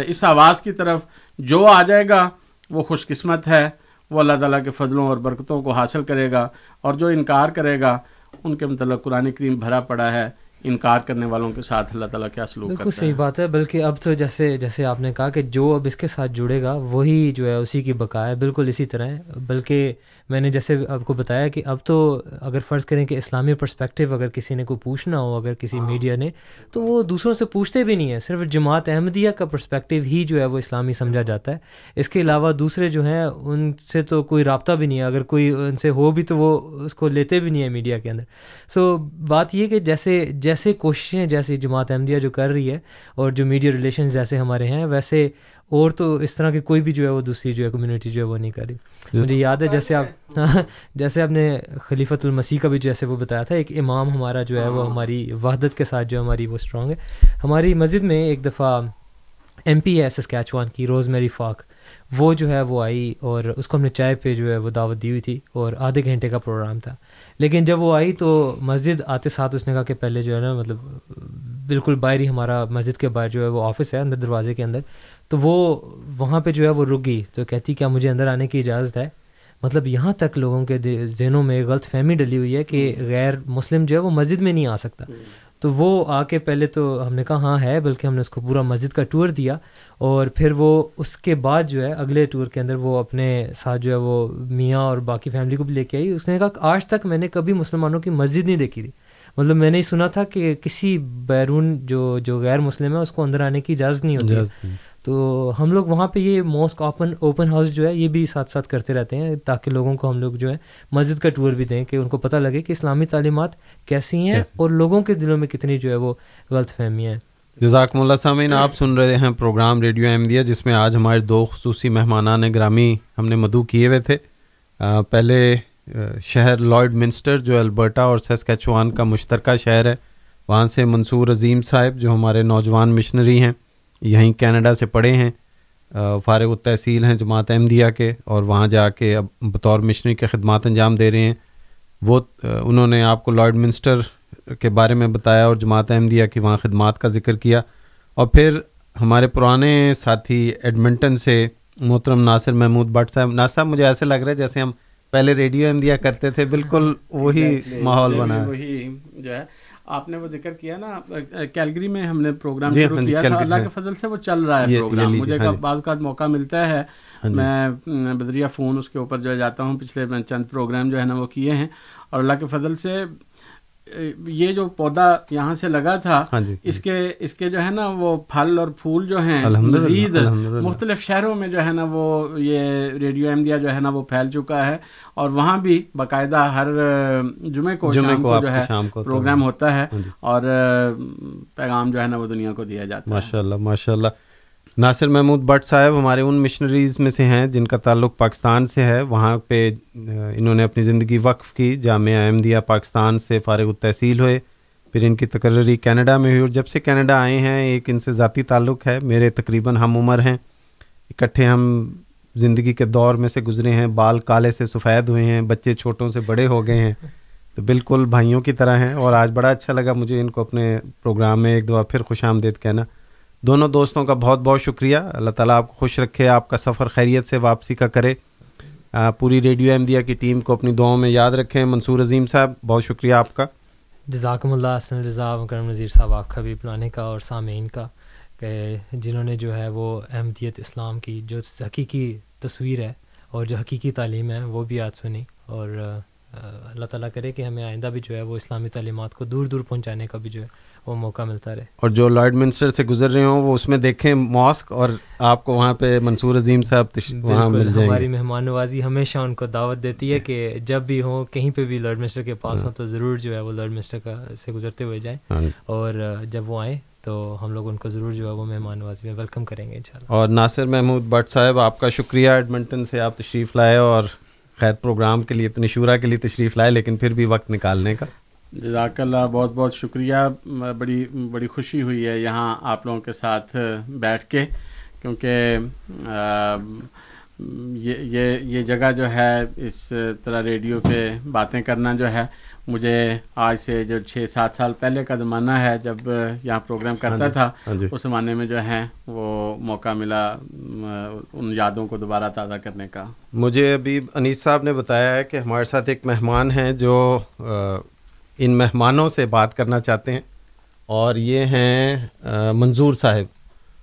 اس آواز کی طرف جو آ جائے گا وہ خوش قسمت ہے۔ وہ اللہ تعالیٰ کے فضلوں اور برکتوں کو حاصل کرے گا اور جو انکار کرے گا ان کے متعلق قرآن کریم بھرا پڑا ہے۔ انکار کرنے والوں کے ساتھ اللہ تعالیٰ کیا سلوک بالکل صحیح بات ہے بلکہ اب تو جیسے جیسے آپ نے کہا کہ جو اب اس کے ساتھ جڑے گا وہی جو ہے اسی کی بقا ہے۔ بالکل اسی طرح ہے بلکہ میں نے جیسے آپ کو بتایا کہ اب تو اگر فرض کریں کہ اسلامی پرسپیکٹیو اگر کسی نے کوئی پوچھنا ہو اگر کسی میڈیا نے تو وہ دوسروں سے پوچھتے بھی نہیں ہیں۔ صرف جماعت احمدیہ کا پرسپیکٹیو ہی جو ہے وہ اسلامی سمجھا جاتا ہے۔ اس کے علاوہ دوسرے جو ہیں ان سے تو کوئی رابطہ بھی نہیں ہے۔ اگر کوئی ان سے ہو بھی تو وہ اس کو لیتے بھی نہیں ہیں میڈیا کے اندر۔ سو بات یہ کہ جیسے جیسے کوششیں جیسی جماعت احمدیہ جو کر رہی ہے اور جو میڈیا ریلیشنز جیسے ہمارے ہیں ویسے اور تو اس طرح کی کوئی بھی جو ہے وہ دوسری جو ہے کمیونٹی جو ہے وہ نہیں کر رہی مجھے یاد ہے جیسے آپ جیسے آپ نے خلیفۃ المسیح کا بھی جیسے وہ بتایا تھا ایک امام ہمارا جو ہے وہ ہماری وحدت کے ساتھ جو ہماری وہ اسٹرانگ ہے ہماری مسجد میں ایک دفعہ ایم پی ہے سسکیچوان کی روز میری فاک وہ جو ہے وہ آئی اور اس کو ہم نے چائے پہ جو ہے وہ دعوت دی ہوئی تھی اور آدھے گھنٹے کا پروگرام تھا لیکن جب وہ آئی تو مسجد آتے ساتھ اس نے کہا کہ پہلے جو ہے نا مطلب بالکل باہر ہی ہمارا مسجد کے باہر جو ہے وہ آفس ہے اندر دروازے کے اندر تو وہ وہاں پہ جو ہے وہ رک گئی تو کہتی کیا مجھے اندر آنے کی اجازت ہے۔ مطلب یہاں تک لوگوں کے ذہنوں میں غلط فہمی ڈلی ہوئی ہے کہ غیر مسلم جو ہے وہ مسجد میں نہیں آ سکتا۔ تو وہ آ کے پہلے تو ہم نے کہا ہاں ہے بلکہ ہم نے اس کو پورا مسجد کا ٹور دیا اور پھر وہ اس کے بعد جو ہے اگلے ٹور کے اندر وہ اپنے ساتھ جو ہے وہ میاں اور باقی فیملی کو بھی لے کے آئی۔ اس نے کہا کہ آج تک میں نے کبھی مسلمانوں کی مسجد نہیں دیکھی تھی۔ مطلب میں نے سنا تھا کہ کسی بیرون جو جو غیر مسلم ہے اس کو اندر آنے کی اجازت نہیں ہوتی۔ تو ہم لوگ وہاں پہ یہ موسک اوپن اوپن ہاؤس جو ہے یہ بھی ساتھ ساتھ کرتے رہتے ہیں تاکہ لوگوں کو ہم لوگ جو ہے مسجد کا ٹور بھی دیں کہ ان کو پتہ لگے کہ اسلامی تعلیمات کیسی ہیں اور لوگوں کے دلوں میں کتنی جو ہے وہ غلط فہمیاں ہیں۔ جزاکم اللہ سامعین آپ سن رہے ہیں پروگرام ریڈیو احمدیہ جس میں آج ہمارے دو خصوصی مہمانان گرامی ہم نے مدعو کیے ہوئے تھے۔ پہلے شہر لارڈ منسٹر جو البرٹا اور سیسکیچوان کا مشترکہ شہر ہے وہاں سے منصور عظیم صاحب جو ہمارے نوجوان مشنری ہیں۔ یہیں کینیڈا سے پڑھے ہیں فارغ التحصیل ہیں جماعت احمدیہ کے اور وہاں جا کے اب بطور مشنری کے خدمات انجام دے رہے ہیں۔ وہ انہوں نے آپ کو لارڈ منسٹر کے بارے میں بتایا اور جماعت احمدیہ کی وہاں خدمات کا ذکر کیا۔ اور پھر ہمارے پرانے ساتھی ایڈمنٹن سے محترم ناصر محمود بٹ صاحب ناصر صاحب مجھے ایسے لگ رہا ہے جیسے ہم پہلے ریڈیو ایم دیا کرتے تھے بالکل وہی ماحول بنا وہی جو ہے آپ نے وہ ذکر کیا نا کیلگری میں ہم نے پروگرام شروع کیا تھا۔ اللہ کے فضل سے وہ چل رہا ہے پروگرام۔ مجھے بعض اوقات موقع ملتا ہے۔ میں بدریہ فون اس کے اوپر جو ہے جاتا ہوں۔ پچھلے میں چند پروگرام جو ہے نا وہ کیے ہیں۔ اور اللہ کے فضل سے یہ جو پودا یہاں سے لگا تھا ہاں جی، اس کے اس کے جو ہے نا وہ پھل اور پھول جو ہیں مزید مختلف شہروں میں جو ہے نا وہ یہ ریڈیو احمدیہ جو ہے نا وہ پھیل چکا ہے۔ اور وہاں بھی باقاعدہ ہر جمعے کو شام کو جو ہے پروگرام ہوتا ہے ہاں جی۔ اور پیغام جو ہے نا وہ دنیا کو دیا جاتا ہے۔ ماشاء اللہ ماشاء اللہ ناصر محمود بٹ صاحب ہمارے ان مشنریز میں سے ہیں جن کا تعلق پاکستان سے ہے۔ وہاں پہ انہوں نے اپنی زندگی وقف کی۔ جامعہ احمدیہ پاکستان سے فارغ التحصیل ہوئے۔ پھر ان کی تقرری کینیڈا میں ہوئی اور جب سے کینیڈا آئے ہیں، ایک ان سے ذاتی تعلق ہے۔ میرے تقریباً ہم عمر ہیں۔ اکٹھے ہم زندگی کے دور میں سے گزرے ہیں۔ بال کالے سے سفید ہوئے ہیں۔ بچے چھوٹوں سے بڑے ہو گئے ہیں۔ تو بالکل بھائیوں کی طرح ہیں۔ اور آج بڑا اچھا لگا مجھے ان کو اپنے پروگرام میں ایک دفعہ پھر خوش آمدید کہنا۔ دونوں دوستوں کا بہت بہت شکریہ۔ اللہ تعالیٰ آپ کو خوش رکھے، آپ کا سفر خیریت سے واپسی کا کرے۔ پوری ریڈیو احمدیہ کی ٹیم کو اپنی دعاؤں میں یاد رکھیں۔ منصور عظیم صاحب، بہت شکریہ آپ کا۔ جزاکم اللہ حسن رضا کرم نذیر صاحب، آپ کا بھی بلانے کا اور سامعین کا۔ کہ جنہوں نے جو ہے وہ احمدیت اسلام کی، جو حقیقی تصویر ہے اور جو حقیقی تعلیم ہے، وہ بھی آج سنی اور اللہ تعالیٰ کرے کہ ہمیں آئندہ بھی جو ہے وہ اسلامی تعلیمات کو دور دور پہنچانے کا بھی جو ہے وہ موقع ملتا رہے۔ اور جو لارڈ منسٹر سے گزر رہے ہوں وہ اس میں دیکھیں ماسک اور آپ کو وہاں پہ منصور عظیم صاحب وہاں مل جائیں ہماری مہمان نوازی ہمیشہ ان کو دعوت دیتی ہے کہ جب بھی ہوں کہیں پہ بھی لارڈ منسٹر کے پاس ہوں تو ضرور جو ہے وہ لارڈ منسٹر کا سے گزرتے ہوئے جائیں۔ ہاں۔ اور جب وہ آئیں تو ہم لوگ ان کو ضرور جو ہے وہ مہمان نوازی میں ویلکم کریں گے انشاءاللہ۔ اور ناصر محمود بٹ صاحب آپ کا شکریہ ایڈمنٹن سے آپ تشریف لائے اور خیر، پروگرام کے لیے نشورہ کے لیے تشریف لائے، لیکن پھر بھی وقت نکالنے کا۔ جزاک اللہ، بہت بہت شکریہ۔ بڑی بڑی خوشی ہوئی ہے یہاں آپ لوگوں کے ساتھ بیٹھ کے، کیونکہ یہ یہ یہ جگہ جو ہے، اس طرح ریڈیو پہ باتیں کرنا جو ہے مجھے آج سے جو چھ سات سال پہلے کا زمانہ ہے جب یہاں پروگرام کرتا ہاں جی، تھا ہاں جی۔ اس زمانے میں جو ہے وہ موقع ملا ان یادوں کو دوبارہ تازہ کرنے کا۔ مجھے ابھی انیس صاحب نے بتایا ہے کہ ہمارے ساتھ ایک مہمان ہیں جو ان مہمانوں سے بات کرنا چاہتے ہیں۔ اور یہ ہیں منظور صاحب۔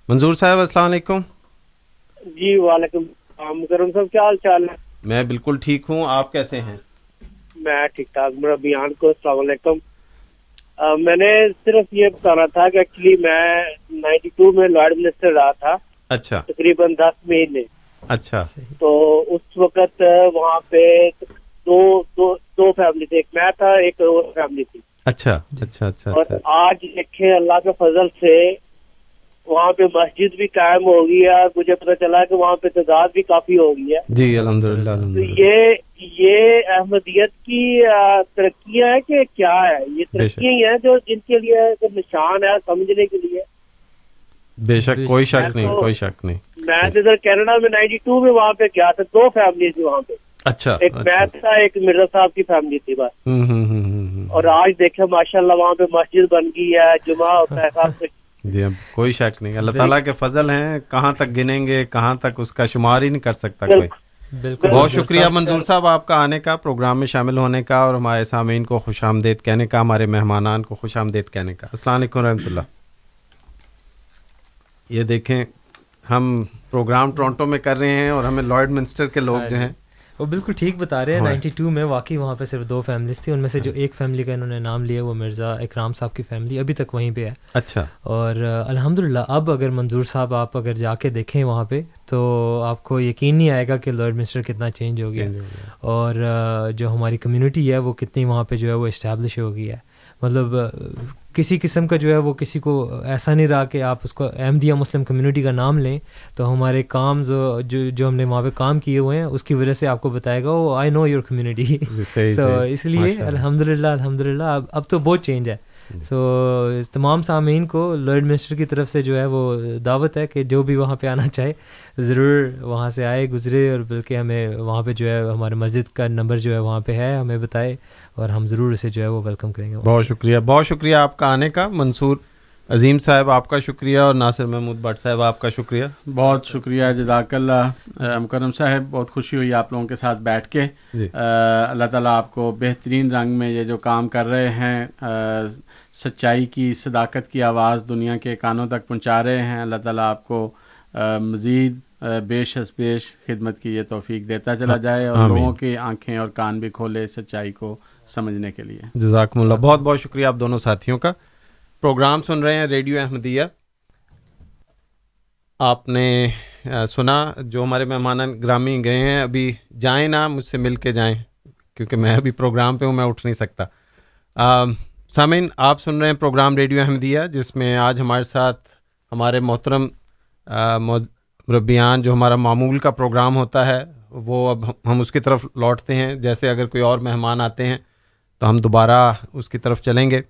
منظور صاحب السلام علیکم۔ جی وعلیکم السلام۔ کرم صاحب کیا حال چال ہے؟ میں بالکل ٹھیک ہوں۔ آپ کیسے ہیں؟ میں ٹھیک ٹھاک میرا بیان کو السلام علیکم۔ میں نے صرف یہ بتانا تھا کہ ایکچولی میں نائنٹی ٹو میں لارڈ منسٹر رہا تھا۔ اچھا۔ تقریباً دس مہینے۔ اچھا۔ تو اس وقت وہاں پہ دو دو فیملی تھے۔ ایک میں تھا ایک اور فیملی تھی۔ اچھا اچھا اچھا اور اچھا۔ آج دیکھیں اللہ کے فضل سے وہاں پہ مسجد بھی قائم ہو گئی ہے مجھے پتا چلا کہ وہاں پہ تعداد بھی کافی ہو گئی ہے۔ جی الحمد للہ یہ یہ احمدیت کی ترقیاں ہیں کہ کیا ہے؟ یہ ترقیاں ہی ہیں جو جن کے لیے نشان ہے سمجھنے کے لیے۔ بے شک کوئی شک۔ نہیں کوئی شک نہیں۔ میں ادھر کینیڈا میں نائنٹی ٹو میں وہاں پہ کیا تھا دو فیملی تھی وہاں پہ۔ اچھا ایک اچھا۔ میں تھا ایک مرزا صاحب کی فیملی تھی بس۔ اور آج دیکھے ماشاء اللہ وہاں پہ مسجد بن گئی ہے جمعہ ہوتا ہے جی اب کوئی شک نہیں۔ اللہ تعالیٰ کے فضل ہیں کہاں تک گنیں گے کہاں تک اس کا شمار ہی نہیں کر سکتا کوئی۔ بالکل بہت شکریہ منظور صاحب آپ کا آنے کا پروگرام میں شامل ہونے کا اور ہمارے سامعین کو خوش آمدید کہنے کا ہمارے مہمانان کو خوش آمدید کہنے کا۔ السلام علیکم رحمۃ اللہ۔ یہ دیکھیں ہم پروگرام ٹورنٹو میں کر رہے ہیں اور ہمیں لارڈ منسٹر کے لوگ جو ہیں وہ بالکل ٹھیک بتا رہے ہیں۔ نائنٹی ٹو میں واقعی وہاں پہ صرف دو فیملیز تھی ان میں سے جو ایک فیملی کا انہوں نے نام لیا وہ مرزا اکرام صاحب کی فیملی ابھی تک وہیں پہ ہے۔ اچھا۔ اور الحمد للہ اب اگر منظور صاحب آپ اگر جا کے دیکھیں وہاں پہ تو آپ کو یقین نہیں آئے گا کہ لارڈ منسٹر کتنا چینج ہو گیا۔ اور جو ہماری کمیونٹی ہے وہ کتنی وہاں پہ جو ہے وہ اسٹیبلش ہو گئی ہے۔ مطلب کسی قسم کا جو ہے وہ کسی کو ایسا نہیں رہا کہ آپ اس کو احمدیہ مسلم کمیونٹی کا نام لیں۔ تو ہمارے کام جو جو ہم نے وہاں پہ کام کیے ہوئے ہیں اس کی وجہ سے آپ کو بتائے گا وہ آئی نو یور کمیونٹی سو اس لیے الحمد للہ الحمد للہ اب اب تو بہت چینج ہے۔ سو تمام سامعین کو لارڈ منسٹر کی طرف سے جو ہے وہ دعوت ہے کہ جو بھی وہاں پہ آنا چاہے ضرور وہاں سے آئے گزرے اور بلکہ ہمیں وہاں پہ جو ہے ہمارے مسجد کا نمبر جو ہے وہاں پہ ہے ہمیں بتائے اور ہم ضرور اسے جو ہے وہ ویلکم کریں گے۔ بہت شکریہ بہت شکریہ آپ کا آنے کا۔ منصور عظیم صاحب آپ کا شکریہ اور ناصر محمود بٹ صاحب آپ کا شکریہ۔ بہت شکریہ جزاک اللہ۔ مکرم صاحب بہت خوشی ہوئی آپ لوگوں کے ساتھ بیٹھ کے۔ جی۔ اللہ تعالیٰ آپ کو بہترین رنگ میں یہ جو کام کر رہے ہیں سچائی کی صداقت کی آواز دنیا کے کانوں تک پہنچا رہے ہیں۔ اللہ تعالیٰ آپ کو مزید بیش از بیش خدمت کی یہ توفیق دیتا چلا جائے اور لوگوں کی آنکھیں اور کان بھی کھولے سچائی کو سمجھنے کے لیے۔ جزاکم اللہ۔ بہت بہت شکریہ آپ دونوں ساتھیوں کا۔ پروگرام سن رہے ہیں ریڈیو احمدیہ۔ آپ نے سنا جو ہمارے مہمان گرامی گئے ہیں۔ ابھی جائیں نا مجھ سے مل کے جائیں کیونکہ میں ابھی پروگرام پہ ہوں میں اٹھ نہیں سکتا۔ سامعین، آپ سن رہے ہیں پروگرام ریڈیو احمدیہ، جس میں آج ہمارے ساتھ ہمارے محترم مربیان جو ہمارا معمول کا پروگرام ہوتا ہے، وہ اب ہم اس کی طرف لوٹتے ہیں۔ جیسے اگر کوئی اور مہمان آتے ہیں تو ہم دوبارہ اس کی طرف چلیں گے۔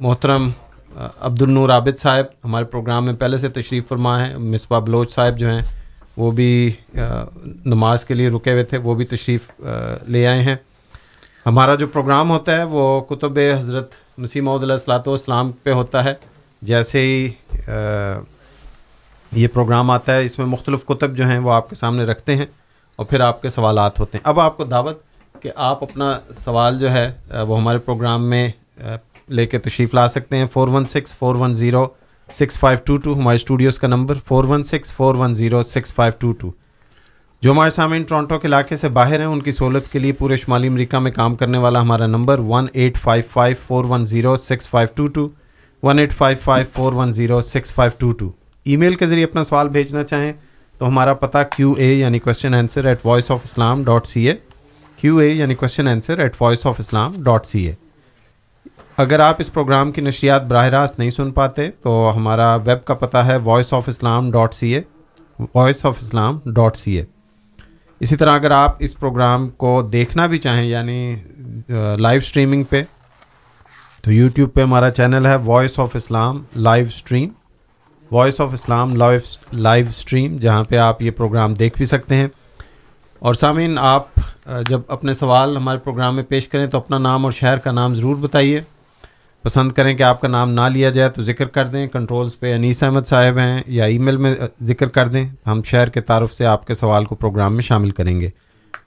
محترم عبد النور عابد صاحب ہمارے پروگرام میں پہلے سے تشریف فرما ہے مصباح بلوچ صاحب جو ہیں، وہ بھی نماز کے لیے رکے ہوئے تھے، وہ بھی تشریف لے آئے ہیں۔ ہمارا جو پروگرام ہوتا ہے وہ کتب حضرت مسیح محدود علیہ السلاۃ والسلام پہ ہوتا ہے۔ جیسے ہی یہ پروگرام آتا ہے، اس میں مختلف کتب جو ہیں وہ آپ کے سامنے رکھتے ہیں اور پھر آپ کے سوالات ہوتے ہیں۔ اب آپ کو دعوت کہ آپ اپنا سوال جو ہے وہ ہمارے پروگرام میں لے کے تشریف لا سکتے ہیں۔ Four one six four one zero six five two two ہمارے اسٹوڈیوز کا number four one six four one zero six five two two جو ہمارے سامعین ٹورانٹو کے علاقے سے باہر ہیں، ان کی سہولت کے لیے پورے شمالی امریکہ میں کام کرنے والا ہمارا number one eight five five four one zero six five two two one eight five five four one zero six five two two email کے ذریعے اپنا سوال بھیجنا چاہیں تو ہمارا پتہ کیو اے یعنی question answer at voice of Islam dot C A Q A یعنی question answer at voice of Islam dot C A اگر آپ اس پروگرام کی نشریات براہ راست نہیں سن پاتے تو ہمارا ویب کا پتہ ہے voice of Islam dot C A voice of Islam dot C A اسی طرح اگر آپ اس پروگرام کو دیکھنا بھی چاہیں یعنی لائیو اسٹریمنگ پہ، تو یوٹیوب پہ ہمارا چینل ہے voice of Islam live stream voice of Islam live live stream جہاں پہ آپ یہ پروگرام دیکھ بھی سکتے ہیں۔ اور سامعین، آپ جب اپنے سوال ہمارے پروگرام میں پیش کریں تو اپنا نام اور شہر کا نام ضرور بتائیے۔ پسند کریں کہ آپ کا نام نہ لیا جائے تو ذکر کر دیں۔ کنٹرولز پہ انیس احمد صاحب ہیں یا ای میل میں ذکر کر دیں۔ ہم شہر کے تعارف سے آپ کے سوال کو پروگرام میں شامل کریں گے۔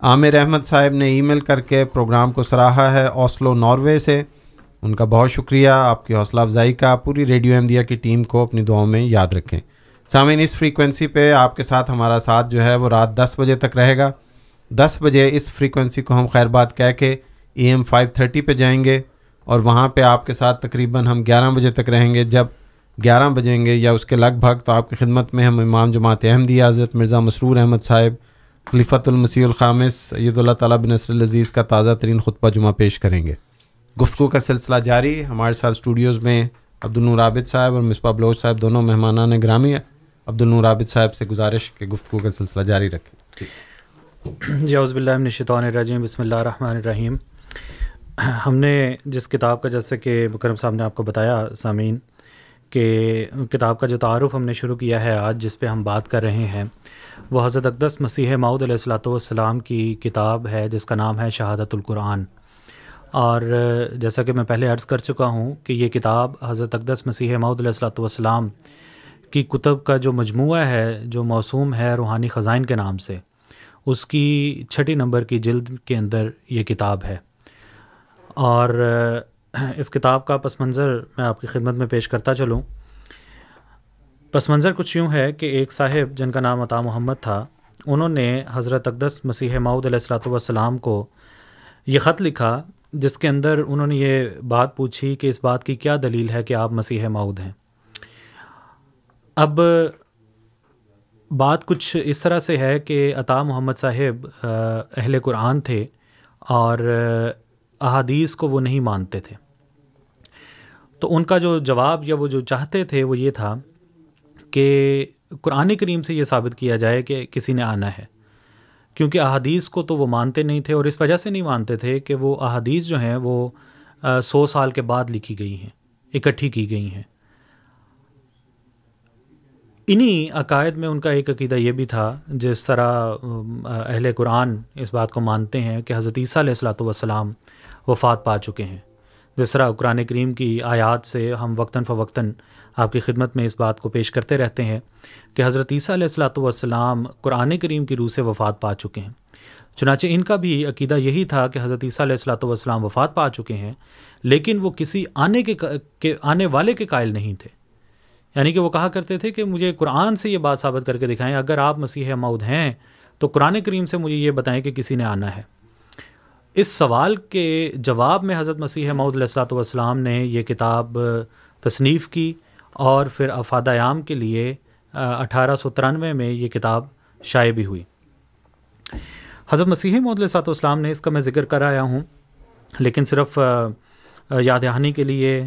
عامر احمد صاحب نے ای میل کر کے پروگرام کو سراہا ہے اوسلو ناروے سے۔ ان کا بہت شکریہ۔ آپ کی حوصلہ افزائی کا پوری ریڈیو احمدیہ کی ٹیم کو اپنی دعاؤں میں یاد رکھیں۔ سامعین، اس فریکوینسی پہ آپ کے ساتھ ہمارا ساتھ جو ہے وہ رات دس بجے تک رہے گا۔ دس بجے اس فریکوینسی کو ہم خیر بات کہہ کے ای ایم فائیو تھرٹی پہ جائیں گے۔ اور وہاں پہ آپ کے ساتھ تقریباً ہم گیارہ بجے تک رہیں گے۔ جب گیارہ بجیں گے یا اس کے لگ بھگ تو آپ کی خدمت میں ہم امام جماعت احمدیہ حضرت مرزا مسرور احمد صاحب، خلیفۃ المسیح الخامس سید اللہ تعالیٰ بن نصر العزیز کا تازہ ترین خطبہ جمعہ پیش کریں گے۔ گفتگو کا سلسلہ جاری۔ ہمارے ساتھ اسٹوڈیوز میں عبد النور عابد صاحب اور مصباح بلوچ صاحب، دونوں مہمانان نے گرامی عبد النور عابد صاحب سے گزارش کہ گفتگو کا سلسلہ جاری رکھیں۔ جی عزب اللہ الشیطان الرجیم، بسم اللہ الرحمن الرحیم۔ ہم نے جس کتاب کا جیسے کہ مکرم صاحب نے آپ کو بتایا، سامعین، کہ کتاب کا جو تعارف ہم نے شروع کیا ہے آج، جس پہ ہم بات کر رہے ہیں، وہ حضرت اقدس مسیح ماؤد علیہ السلاۃ والسلام کی کتاب ہے، جس کا نام ہے شہادت القرآن۔ اور جیسا کہ میں پہلے عرض کر چکا ہوں کہ یہ کتاب حضرت اقدس مسیح ماؤد علیہ السلاۃ والسلام کی کتب کا جو مجموعہ ہے، جو موسوم ہے روحانی خزائن کے نام سے، اس کی چھٹی نمبر کی جلد کے اندر یہ کتاب ہے۔ اور اس کتاب کا پس منظر میں آپ کی خدمت میں پیش کرتا چلوں۔ پس منظر کچھ یوں ہے کہ ایک صاحب جن کا نام عطا محمد تھا، انہوں نے حضرت اقدس مسیح ماؤد علیہ السلاۃ والسلام کو یہ خط لکھا، جس کے اندر انہوں نے یہ بات پوچھی کہ اس بات کی کیا دلیل ہے کہ آپ مسیح ماؤد ہیں۔ اب، بات کچھ اس طرح سے ہے کہ عطا محمد صاحب اہل قرآن تھے اور احادیث کو وہ نہیں مانتے تھے۔ تو ان کا جو جواب یا وہ جو چاہتے تھے وہ یہ تھا کہ قرآن کریم سے یہ ثابت کیا جائے کہ کسی نے آنا ہے۔ کیونکہ احادیث کو تو وہ مانتے نہیں تھے اور اس وجہ سے نہیں مانتے تھے کہ وہ احادیث جو ہیں وہ سو سال کے بعد لکھی گئی ہیں، اکٹھی کی گئی ہیں۔ انہی عقائد میں ان کا ایک عقیدہ یہ بھی تھا، جس طرح اہل قرآن اس بات کو مانتے ہیں کہ حضرت عیسیٰ علیہ السلاۃ والسلام وفات پا چکے ہیں۔ جس طرح قرآن کریم کی آیات سے ہم وقتاً فوقتاً آپ کی خدمت میں اس بات کو پیش کرتے رہتے ہیں کہ حضرت عیسیٰ علیہ السلاۃ والسلام قرآن کریم کی روح سے وفات پا چکے ہیں۔ چنانچہ ان کا بھی عقیدہ یہی تھا کہ حضرت عیسیٰ علیہ السلاۃ والسلام وفات پا چکے ہیں، لیکن وہ کسی آنے کے آنے والے کے قائل نہیں تھے۔ یعنی کہ وہ کہا کرتے تھے کہ مجھے قرآن سے یہ بات ثابت کر کے دکھائیں، اگر آپ مسیح مود ہیں تو قرآن کریم سے مجھے یہ بتائیں کہ کسی نے آنا ہے۔ اس سوال کے جواب میں حضرت مسیح معود علیہ السلاۃ والسلام نے یہ کتاب تصنیف کی اور پھر افادہ عام کے لیے اٹھارہ سو ترانوے میں یہ کتاب شائع بھی ہوئی۔ حضرت مسیح محدود علیہ والسلام نے اس کا میں ذکر کر آیا ہوں، لیکن صرف یاد دہانی کے لیے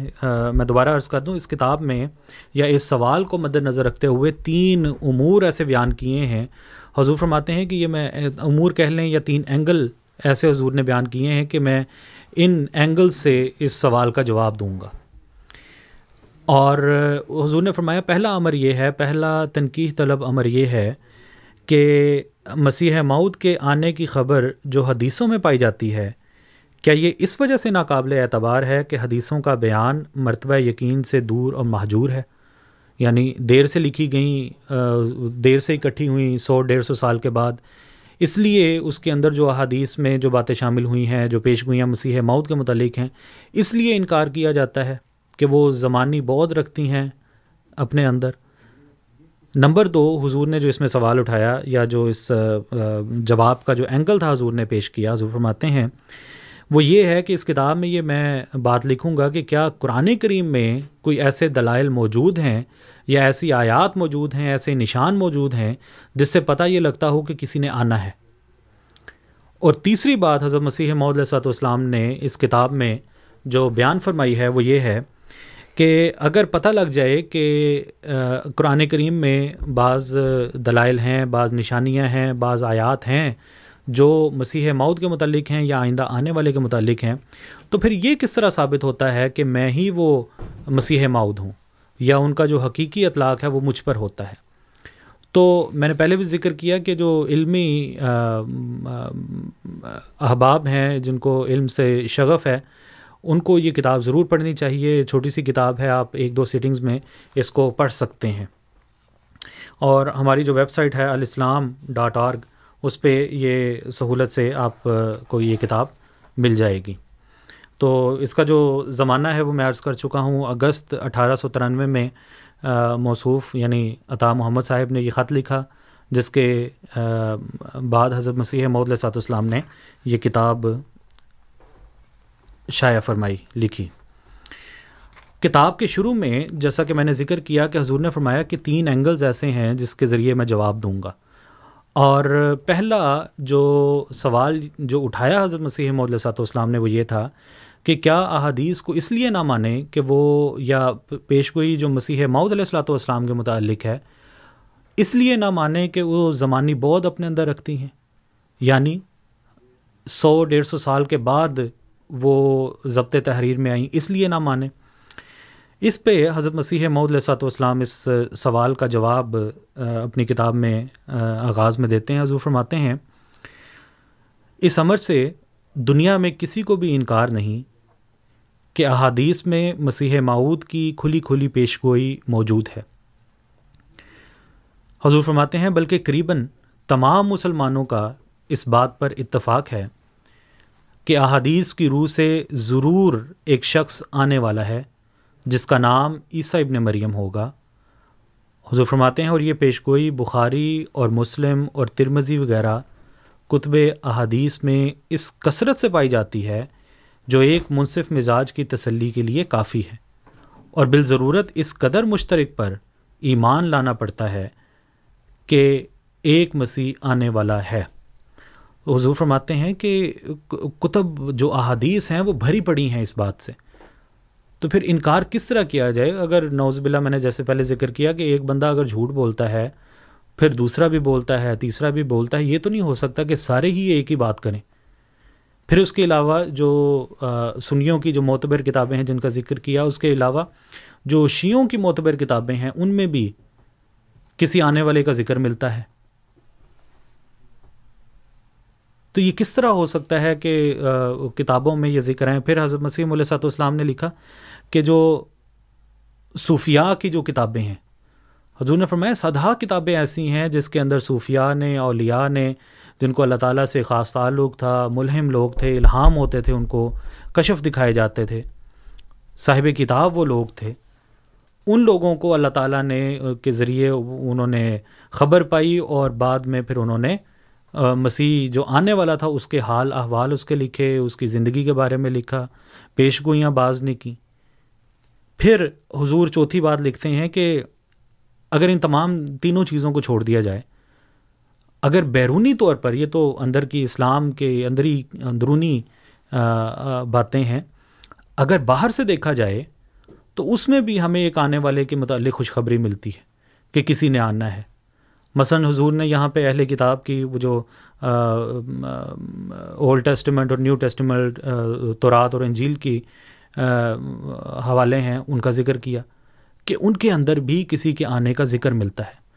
میں دوبارہ عرض کر دوں، اس کتاب میں یا اس سوال کو مد نظر رکھتے ہوئے تین امور ایسے بیان کیے ہیں۔ حضور فرماتے ہیں کہ یہ میں امور کہہ لیں یا تین اینگل ایسے حضور نے بیان کیے ہیں کہ میں ان اینگل سے اس سوال کا جواب دوں گا۔ اور حضور نے فرمایا، پہلا امر یہ ہے، پہلا تنقید طلب امر یہ ہے کہ مسیح مود کے آنے کی خبر جو حدیثوں میں پائی جاتی ہے، کیا یہ اس وجہ سے ناقابل اعتبار ہے کہ حدیثوں کا بیان مرتبہ یقین سے دور اور محجور ہے؟ یعنی دیر سے لکھی گئیں، دیر سے اکٹھی ہوئیں، سو ڈیڑھ سو سال کے بعد اس لیے اس کے اندر جو احادیث میں جو باتیں شامل ہوئی ہیں، جو پیش گوئیاں مسیح مود کے متعلق ہیں، اس لیے انکار کیا جاتا ہے کہ وہ زمانی بود رکھتی ہیں اپنے اندر۔ نمبر دو، حضور نے جو اس میں سوال اٹھایا یا جو اس جواب کا جو اینگل تھا حضور نے پیش کیا، حضور فرماتے ہیں، وہ یہ ہے کہ اس کتاب میں یہ میں بات لکھوں گا کہ کیا قرآن کریم میں کوئی ایسے دلائل موجود ہیں یا ایسی آیات موجود ہیں، ایسے نشان موجود ہیں جس سے پتہ یہ لگتا ہو کہ کسی نے آنا ہے۔ اور تیسری بات حضرت مسیح محدود علیہ والسلام نے اس کتاب میں جو بیان فرمائی ہے، وہ یہ ہے کہ اگر پتہ لگ جائے کہ قرآن کریم میں بعض دلائل ہیں، بعض نشانیاں ہیں، بعض آیات ہیں جو مسیح مود کے متعلق ہیں یا آئندہ آنے والے کے متعلق ہیں، تو پھر یہ کس طرح ثابت ہوتا ہے کہ میں ہی وہ مسیح مود ہوں؟ یا ان کا جو حقیقی اطلاق ہے وہ مجھ پر ہوتا ہے۔ تو میں نے پہلے بھی ذکر کیا کہ جو علمی احباب ہیں، جن کو علم سے شغف ہے، ان کو یہ کتاب ضرور پڑھنی چاہیے۔ چھوٹی سی کتاب ہے، آپ ایک دو سیٹنگز میں اس کو پڑھ سکتے ہیں۔ اور ہماری جو ویب سائٹ ہے، الاسلام ڈاٹ آرگ، اس پہ یہ سہولت سے آپ کو یہ کتاب مل جائے گی۔ تو اس کا جو زمانہ ہے وہ میں عرض کر چکا ہوں، اگست اٹھارہ سو ترانوے میں موصوف یعنی عطا محمد صاحب نے یہ خط لکھا، جس کے بعد حضرت مسیح محدود سات اسلام نے یہ کتاب شائع فرمائی، لکھی۔ کتاب کے شروع میں جیسا کہ میں نے ذکر کیا کہ حضور نے فرمایا کہ تین اینگلز ایسے ہیں جس کے ذریعے میں جواب دوں گا۔ اور پہلا جو سوال جو اٹھایا حضرت مسیح محدود صاحب اسلام نے وہ یہ تھا کہ کیا احادیث کو اس لیے نہ مانیں کہ وہ یا پیش گوئی جو مسیح ماؤد علیہ السلاۃ والسلام کے متعلق ہے، اس لیے نہ مانیں کہ وہ زمانی بود اپنے اندر رکھتی ہیں۔ یعنی سو ڈیڑھ سو سال کے بعد وہ ضبط تحریر میں آئیں، اس لیے نہ مانیں۔ اس پہ حضرت مسیح علیہ صاحب والسلام اس سوال کا جواب اپنی کتاب میں آغاز میں دیتے ہیں، حضور فرماتے ہیں، اس عمر سے دنیا میں کسی کو بھی انکار نہیں کہ احادیث میں مسیح معود کی کھلی کھلی پیش گوئی موجود ہے۔ حضور فرماتے ہیں، بلکہ قریباً تمام مسلمانوں کا اس بات پر اتفاق ہے کہ احادیث کی روح سے ضرور ایک شخص آنے والا ہے، جس کا نام عیسیٰ ابن مریم ہوگا۔ حضور فرماتے ہیں، اور یہ پیش گوئی بخاری اور مسلم اور ترمزی وغیرہ کتب احادیث میں اس کثرت سے پائی جاتی ہے جو ایک منصف مزاج کی تسلی کے لیے کافی ہے۔ اور بالضرورت اس قدر مشترک پر ایمان لانا پڑتا ہے کہ ایک مسیح آنے والا ہے۔ حضور فرماتے ہیں کہ کتب جو احادیث ہیں وہ بھری پڑی ہیں اس بات سے۔ تو پھر انکار کس طرح کیا جائے؟ اگر نوز باللہ میں نے جیسے پہلے ذکر کیا کہ ایک بندہ اگر جھوٹ بولتا ہے، پھر دوسرا بھی بولتا ہے، تیسرا بھی بولتا ہے، یہ تو نہیں ہو سکتا کہ سارے ہی ایک ہی بات کریں۔ پھر اس کے علاوہ جو سنیوں کی جو معتبر کتابیں ہیں جن کا ذکر کیا، اس کے علاوہ جو شیوں کی معتبر کتابیں ہیں، ان میں بھی کسی آنے والے کا ذکر ملتا ہے۔ تو یہ کس طرح ہو سکتا ہے کہ کتابوں میں یہ ذکر ہیں پھر حضرت مسیم علیہ صاحب اسلام نے لکھا کہ جو صوفیاء کی جو کتابیں ہیں، حضور نے فرمایا سدھا کتابیں ایسی ہیں جس کے اندر صوفیاء نے، اولیاء نے جن کو اللہ تعالیٰ سے خاص تعلق تھا، ملہم لوگ تھے، الہام ہوتے تھے، ان کو کشف دکھائے جاتے تھے۔ صاحب کتاب وہ لوگ تھے۔ ان لوگوں کو اللہ تعالیٰ نے کے ذریعے انہوں نے خبر پائی اور بعد میں پھر انہوں نے مسیح جو آنے والا تھا، اس کے حال، احوال اس کے لکھے، اس کی زندگی کے بارے میں لکھا، پیش گوئیاں باز نے کی۔ پھر حضور چوتھی بات لکھتے ہیں کہ اگر ان تمام تینوں چیزوں کو چھوڑ دیا جائے اگر بیرونی طور پر، یہ تو اندر کی اسلام کے اندری اندرونی باتیں ہیں، اگر باہر سے دیکھا جائے تو اس میں بھی ہمیں ایک آنے والے کے متعلق خوشخبری ملتی ہے کہ کسی نے آنا ہے۔ مثلاً حضور نے یہاں پہ اہل کتاب کی وہ جو اولڈ ٹیسٹیمنٹ اور نیو ٹیسٹیمنٹ تورات اور انجیل کی حوالے ہیں، ان کا ذکر کیا کہ ان کے اندر بھی کسی کے آنے کا ذکر ملتا ہے۔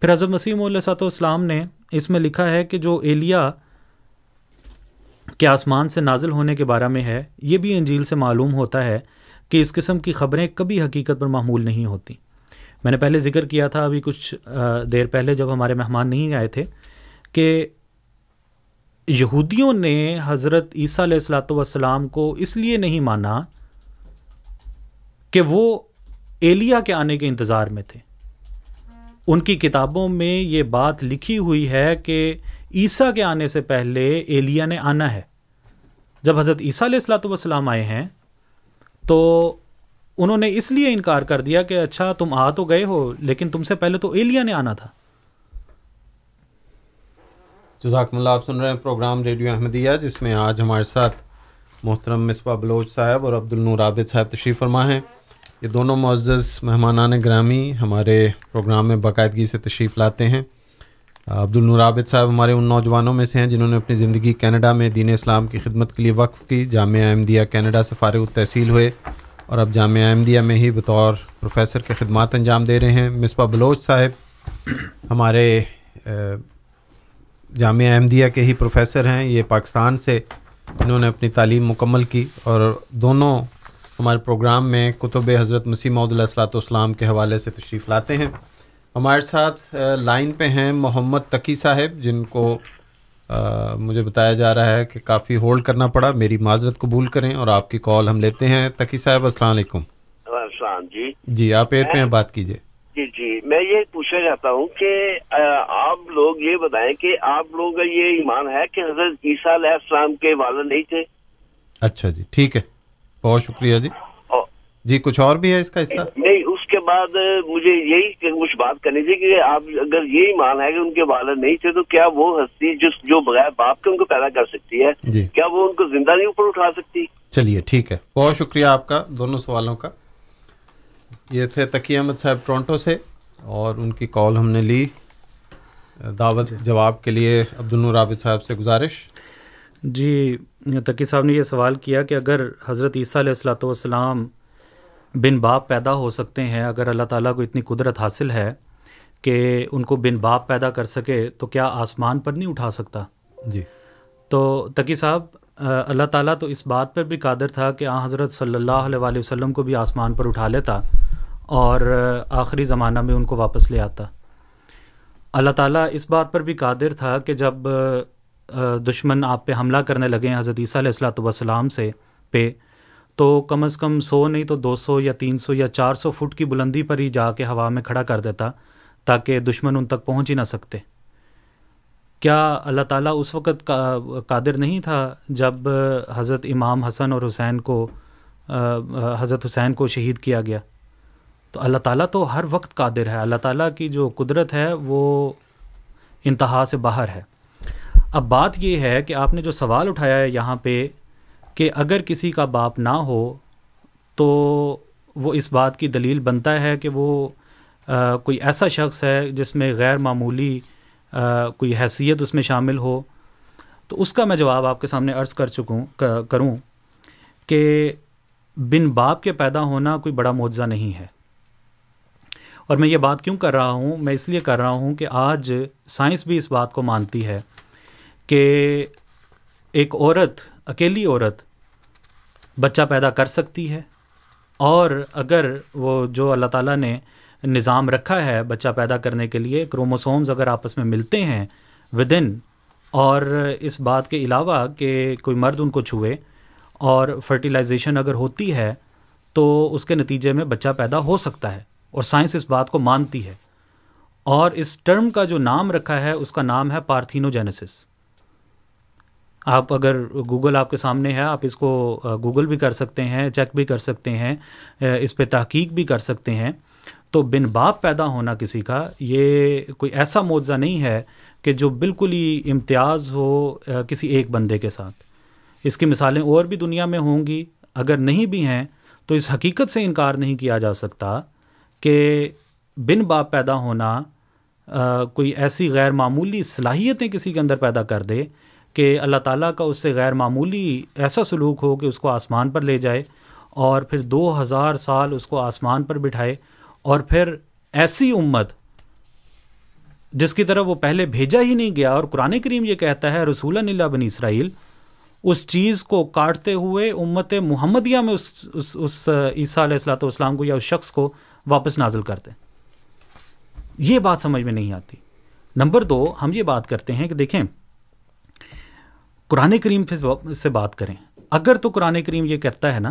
پھر حضرت مسیم علیہ صاحب اسلام نے اس میں لکھا ہے کہ جو ایلیا کے آسمان سے نازل ہونے کے بارے میں ہے، یہ بھی انجیل سے معلوم ہوتا ہے کہ اس قسم کی خبریں کبھی حقیقت پر معمول نہیں ہوتی۔ میں نے پہلے ذکر کیا تھا ابھی کچھ دیر پہلے جب ہمارے مہمان نہیں آئے تھے کہ یہودیوں نے حضرت عیسیٰ علیہ السلاۃ والسلام کو اس لیے نہیں مانا کہ وہ ایلیا کے آنے کے انتظار میں تھے۔ ان کی کتابوں میں یہ بات لکھی ہوئی ہے کہ عیسیٰ کے آنے سے پہلے ایلیا نے آنا ہے۔ جب حضرت عیسیٰ علیہ السلاۃ والسلام آئے ہیں تو انہوں نے اس لیے انکار کر دیا کہ اچھا تم آ تو گئے ہو، لیکن تم سے پہلے تو ایلیا نے آنا تھا۔ جزاکم اللہ، آپ سن رہے ہیں پروگرام ریڈیو احمدیہ، جس میں آج ہمارے ساتھ محترم مصباح بلوچ صاحب اور عبد النور عابد صاحب تشریف فرما ہیں۔ یہ دونوں معزز مہمانان گرامی ہمارے پروگرام میں باقاعدگی سے تشریف لاتے ہیں۔ عبد النور عابد صاحب ہمارے ان نوجوانوں میں سے ہیں جنہوں نے اپنی زندگی کینیڈا میں دین اسلام کی خدمت کے لیے وقف کی۔ جامعہ احمدیہ کینیڈا سے فارغ التحصیل ہوئے اور اب جامعہ احمدیہ میں ہی بطور پروفیسر کے خدمات انجام دے رہے ہیں۔ مصباح بلوچ صاحب ہمارے جامعہ احمدیہ کے ہی پروفیسر ہیں۔ یہ پاکستان سے انہوں نے اپنی تعلیم مکمل کی اور دونوں ہمارے پروگرام میں کتب حضرت مسیح محدود السلاۃ والسلام کے حوالے سے تشریف لاتے ہیں۔ ہمارے ساتھ لائن پہ ہیں محمد تقی صاحب جن کو مجھے بتایا جا رہا ہے کہ کافی ہولڈ کرنا پڑا۔ میری معذرت قبول کریں اور آپ کی کال ہم لیتے ہیں۔ تقی صاحب السلام علیکم۔ السلام جی۔ جی آپ ایئر پہ بات کیجیے۔ جی جی۔ میں یہ پوچھنا چاہتا ہوں کہ آپ لوگ یہ بتائیں کہ آپ لوگوں کا یہ ایمان ہے کہ حضرت عیسیٰ علیہ السلام کے والد نہیں تھے؟ اچھا جی ٹھیک ہے۔ بہت شکریہ جی۔ جی کچھ اور بھی ہے اس کا حصہ؟ نہیں اس کے بعد مجھے یہی کچھ بات کرنی تھی کہ آپ اگر یہی مان ہے کہ ان کے والد نہیں تھے تو کیا وہ ہستی جس جو بغیر باپ کے ان کو پیدا کر سکتی ہے جی۔ کیا وہ ان کو زندہ نہیں اوپر اٹھا سکتی؟ چلیے ٹھیک ہے۔ بہت شکریہ آپ کا دونوں سوالوں کا۔ یہ تھے تقی احمد صاحب ٹورنٹو سے اور ان کی کال ہم نے لی۔ دعوت جواب کے لیے عبد النور صاحب سے گزارش۔ جی تقی صاحب نے یہ سوال کیا کہ اگر حضرت عیسیٰ علیہ السلاۃ والسلام بن باپ پیدا ہو سکتے ہیں اگر اللہ تعالیٰ کو اتنی قدرت حاصل ہے کہ ان کو بن باپ پیدا کر سکے تو کیا آسمان پر نہیں اٹھا سکتا؟ جی۔ تو تقی صاحب اللہ تعالیٰ تو اس بات پر بھی قادر تھا کہ آ حضرت صلی اللہ علیہ وسلم کو بھی آسمان پر اٹھا لیتا اور آخری زمانہ میں ان کو واپس لے آتا۔ اللہ تعالیٰ اس بات پر بھی قادر تھا کہ جب دشمن آپ پہ حملہ کرنے لگے ہیں حضرت عیسیٰ علیہ السلاۃ والسلام سے پہ، تو کم از کم سو نہیں تو دو سو یا تین سو یا چار سو فٹ کی بلندی پر ہی جا کے ہوا میں کھڑا کر دیتا تاکہ دشمن ان تک پہنچ ہی نہ سکتے۔ کیا اللہ تعالیٰ اس وقت قادر نہیں تھا جب حضرت امام حسن اور حسین کو حضرت حسین کو شہید کیا گیا؟ تو اللہ تعالیٰ تو ہر وقت قادر ہے۔ اللہ تعالیٰ کی جو قدرت ہے وہ انتہا سے باہر ہے۔ اب بات یہ ہے کہ آپ نے جو سوال اٹھایا ہے یہاں پہ کہ اگر کسی کا باپ نہ ہو تو وہ اس بات کی دلیل بنتا ہے کہ وہ کوئی ایسا شخص ہے جس میں غیر معمولی کوئی حیثیت اس میں شامل ہو۔ تو اس کا میں جواب آپ کے سامنے عرض کر چکوں کروں کہ بن باپ کے پیدا ہونا کوئی بڑا معجزہ نہیں ہے۔ اور میں یہ بات کیوں کر رہا ہوں؟ میں اس لیے کر رہا ہوں کہ آج سائنس بھی اس بات کو مانتی ہے کہ ایک عورت، اکیلی عورت بچہ پیدا کر سکتی ہے اور اگر وہ جو اللہ تعالیٰ نے نظام رکھا ہے بچہ پیدا کرنے کے لیے، کروموسومز اگر آپس میں ملتے ہیں ود ان اور اس بات کے علاوہ کہ کوئی مرد ان کو چھوئے اور فرٹیلائزیشن اگر ہوتی ہے تو اس کے نتیجے میں بچہ پیدا ہو سکتا ہے اور سائنس اس بات کو مانتی ہے اور اس ٹرم کا جو نام رکھا ہے، اس کا نام ہے پارتھینوجینسس آپ اگر گوگل آپ کے سامنے ہے، آپ اس کو گوگل بھی کر سکتے ہیں، چیک بھی کر سکتے ہیں اس پہ تحقیق بھی کر سکتے ہیں۔ تو بن باپ پیدا ہونا کسی کا، یہ کوئی ایسا معاوضہ نہیں ہے کہ جو بالکل ہی امتیاز ہو کسی ایک بندے کے ساتھ۔ اس کی مثالیں اور بھی دنیا میں ہوں گی۔ اگر نہیں بھی ہیں، تو اس حقیقت سے انکار نہیں کیا جا سکتا کہ بن باپ پیدا ہونا کوئی ایسی غیر معمولی صلاحیتیں کسی کے اندر پیدا کر دے کہ اللہ تعالیٰ کا اس سے غیر معمولی ایسا سلوک ہو کہ اس کو آسمان پر لے جائے اور پھر دو ہزار سال اس کو آسمان پر بٹھائے اور پھر ایسی امت جس کی طرف وہ پہلے بھیجا ہی نہیں گیا اور قرآن کریم یہ کہتا ہے رسول اللہ بنی اسرائیل اس چیز کو کاٹتے ہوئے امت محمدیہ میں اس اس, اس عیسیٰ علیہ السلاۃ والسلام کو یا اس شخص کو واپس نازل کرتے یہ بات سمجھ میں نہیں آتی۔ نمبر دو ہم یہ بات کرتے ہیں کہ دیکھیں قرآن کریم سے بات کریں۔ اگر تو قرآن کریم یہ کہتا ہے نا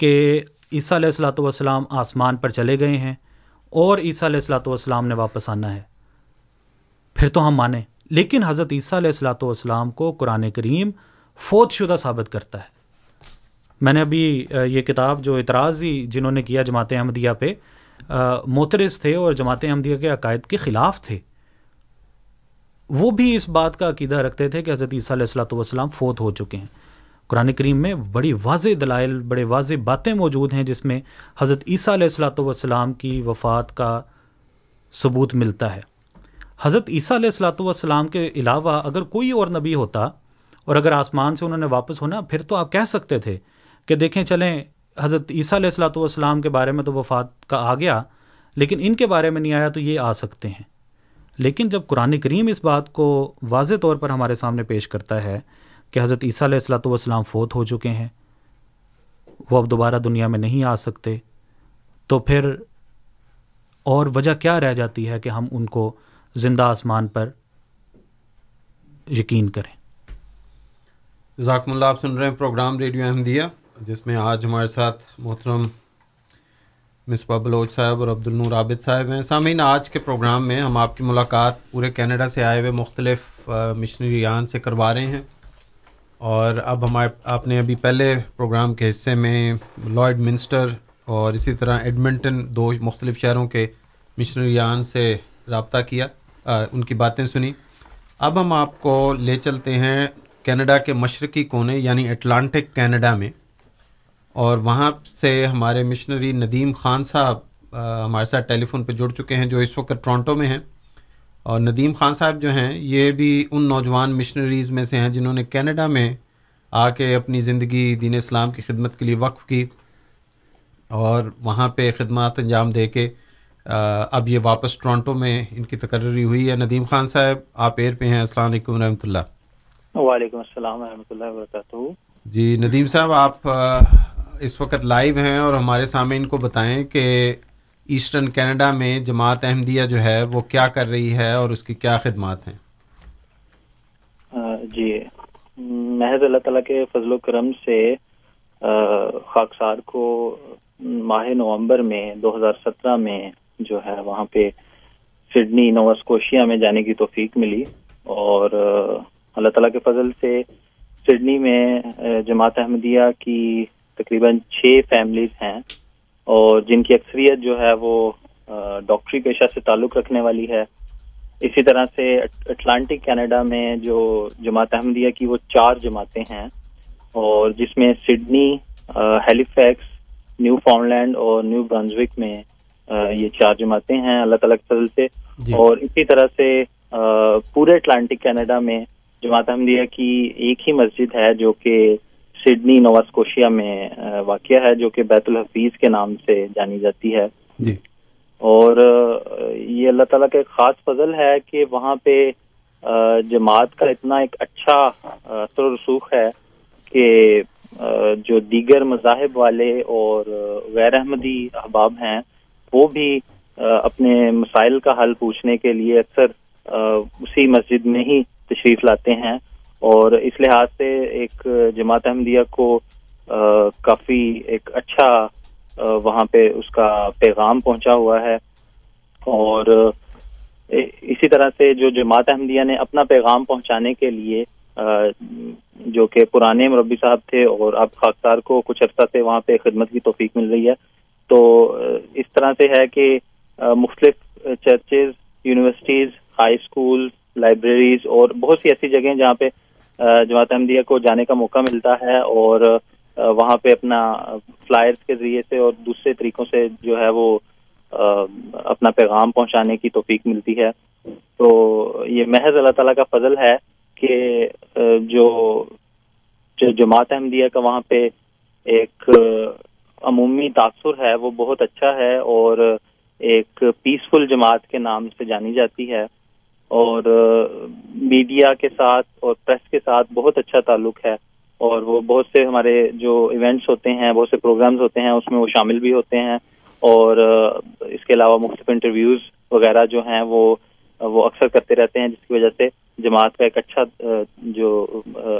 کہ عیسیٰ علیہ السلاۃ والسلام آسمان پر چلے گئے ہیں اور عیسیٰ علیہ السلاۃ والسلام نے واپس آنا ہے، پھر تو ہم مانیں۔ لیکن حضرت عیسیٰ علیہ السلاۃ والسلام کو قرآن کریم فوت شدہ ثابت کرتا ہے۔ میں نے ابھی یہ کتاب جو اعتراضی جنہوں نے کیا جماعت احمدیہ پہ موترس تھے اور جماعت احمدیہ کے عقائد کے خلاف تھے۔ وہ بھی اس بات کا عقیدہ رکھتے تھے کہ حضرت عیسیٰ علیہ السلاۃ والسلام فوت ہو چکے ہیں۔ قرآن کریم میں بڑی واضح دلائل، بڑے واضح باتیں موجود ہیں جس میں حضرت عیسیٰ علیہ السلاۃ والسلام کی وفات کا ثبوت ملتا ہے۔ حضرت عیسیٰ علیہ السلاۃ والسلام کے علاوہ اگر کوئی اور نبی ہوتا اور اگر آسمان سے انہوں نے واپس ہونا، پھر تو آپ کہہ سکتے تھے کہ دیکھیں، چلیں، حضرت عیسیٰ علیہ السلاۃ والسلام کے بارے میں تو وفات کا آ گیا، لیکن ان کے بارے میں نہیں آیا تو یہ آ سکتے ہیں۔ لیکن جب قرآن کریم اس بات کو واضح طور پر ہمارے سامنے پیش کرتا ہے کہ حضرت عیسیٰ علیہ السلاۃ والسلام فوت ہو چکے ہیں، وہ اب دوبارہ دنیا میں نہیں آ سکتے، تو پھر اور وجہ کیا رہ جاتی ہے کہ ہم ان کو زندہ آسمان پر یقین کریں؟ ذاکم اللہ، آپ سن رہے ہیں پروگرام ریڈیو احمدیہ، جس میں آج ہمارے ساتھ محترم مصباح بلوچ صاحب اور عبد النور عابد صاحب ہیں۔ سامعین آج کے پروگرام میں ہم آپ کی ملاقات پورے کینیڈا سے آئے ہوئے مختلف مشنریان سے کروا رہے ہیں۔ اور اب ہمارے آپ نے ابھی پہلے پروگرام کے حصے میں لائڈ منسٹر اور اسی طرح ایڈمنٹن دو مختلف شہروں کے مشنریان سے رابطہ کیا آ, ان کی باتیں سنی اب ہم آپ کو لے چلتے ہیں کینیڈا کے مشرقی کونے یعنی اٹلانٹک کینیڈا میں۔ اور وہاں سے ہمارے مشنری ندیم خان صاحب ہمارے ساتھ ٹیلی فون پہ جڑ چکے ہیں جو اس وقت ٹورانٹو میں ہیں۔ اور ندیم خان صاحب جو ہیں یہ بھی ان نوجوان مشنریز میں سے ہیں جنہوں نے کینیڈا میں آ کے اپنی زندگی دین اسلام کی خدمت کے لیے وقف کی اور وہاں پہ خدمات انجام دے کے اب یہ واپس ٹورانٹو میں ان کی تقرری ہوئی ہے۔ ندیم خان صاحب آپ ایئر پہ ہیں۔ السلام علیکم و رحمۃ اللہ۔ وعلیکم السلام ورحمۃ اللہ وبرکاتہ۔ جی ندیم صاحب آپ اس وقت لائیو ہیں اور ہمارے سامنے ان کو بتائیں کہ ایسٹرن کینیڈا میں جماعت احمدیہ جو ہے وہ کیا کر رہی ہے اور اس کی کیا خدمات ہیں؟ جی۔ محض اللہ تعالیٰ کے فضل و کرم سے خاکسار کو ماہ نومبر میں دو ہزار سترہ میں جو ہے وہاں پہ سڈنی نواسکوشیا میں جانے کی توفیق ملی اور اللہ تعالیٰ کے فضل سے سڈنی میں جماعت احمدیہ کی تقریباً چھ فیملیز ہیں اور جن کی اکثریت جو ہے وہ ڈاکٹری پیشہ سے تعلق رکھنے والی ہے اسی طرح سے اٹلانٹک کینیڈا میں جو جماعت احمدیہ کی وہ چار جماعتیں ہیں اور جس میں Sydney Halifax Newfoundland اور نیو برنزوک میں یہ چار جماعتیں ہیں اللہ تعالیٰ کے فضل سے جی. اور اسی طرح سے پورے اٹلانٹک کینیڈا میں جماعت احمدیہ کی ایک ہی مسجد ہے جو کہ سڈنی نواسکوشیا میں واقع ہے جو کہ بیت الحفیظ کے نام سے جانی جاتی ہے۔ جی۔ اور یہ اللہ تعالیٰ کا ایک خاص فضل ہے کہ وہاں پہ جماعت کا اتنا ایک اچھا اثر و رسوخ ہے کہ جو دیگر مذاہب والے اور غیر احمدی احباب ہیں وہ بھی اپنے مسائل کا حل پوچھنے کے لیے اکثر اسی مسجد میں ہی تشریف لاتے ہیں۔ اور اس لحاظ سے ایک جماعت احمدیہ کو کافی ایک اچھا وہاں پہ اس کا پیغام پہنچا ہوا ہے۔ اور اسی طرح سے جو جماعت احمدیہ نے اپنا پیغام پہنچانے کے لیے جو کہ پرانے مربی صاحب تھے اور اب خاکسار کو کچھ عرصہ سے وہاں پہ خدمت کی توفیق مل رہی ہے۔ تو اس طرح سے ہے کہ مختلف churches, universities, high school libraries اور بہت سی ایسی جگہیں جہاں پہ جماعت احمدیہ کو جانے کا موقع ملتا ہے اور وہاں پہ اپنا فلائرز کے ذریعے سے اور دوسرے طریقوں سے جو ہے وہ اپنا پیغام پہنچانے کی توفیق ملتی ہے۔ تو یہ محض اللہ تعالیٰ کا فضل ہے کہ جو جماعت احمدیہ کا وہاں پہ ایک عمومی تاثر ہے، وہ بہت اچھا ہے اور ایک پیسفل جماعت کے نام سے جانی جاتی ہے۔ اور میڈیا کے ساتھ اور پریس کے ساتھ بہت اچھا تعلق ہے اور وہ بہت سے ہمارے جو ایونٹس ہوتے ہیں، بہت سے پروگرامز ہوتے ہیں، اس میں وہ شامل بھی ہوتے ہیں اور اس کے علاوہ مختلف انٹرویوز وغیرہ جو ہیں وہ وہ اکثر کرتے رہتے ہیں جس کی وجہ سے جماعت کا ایک اچھا جو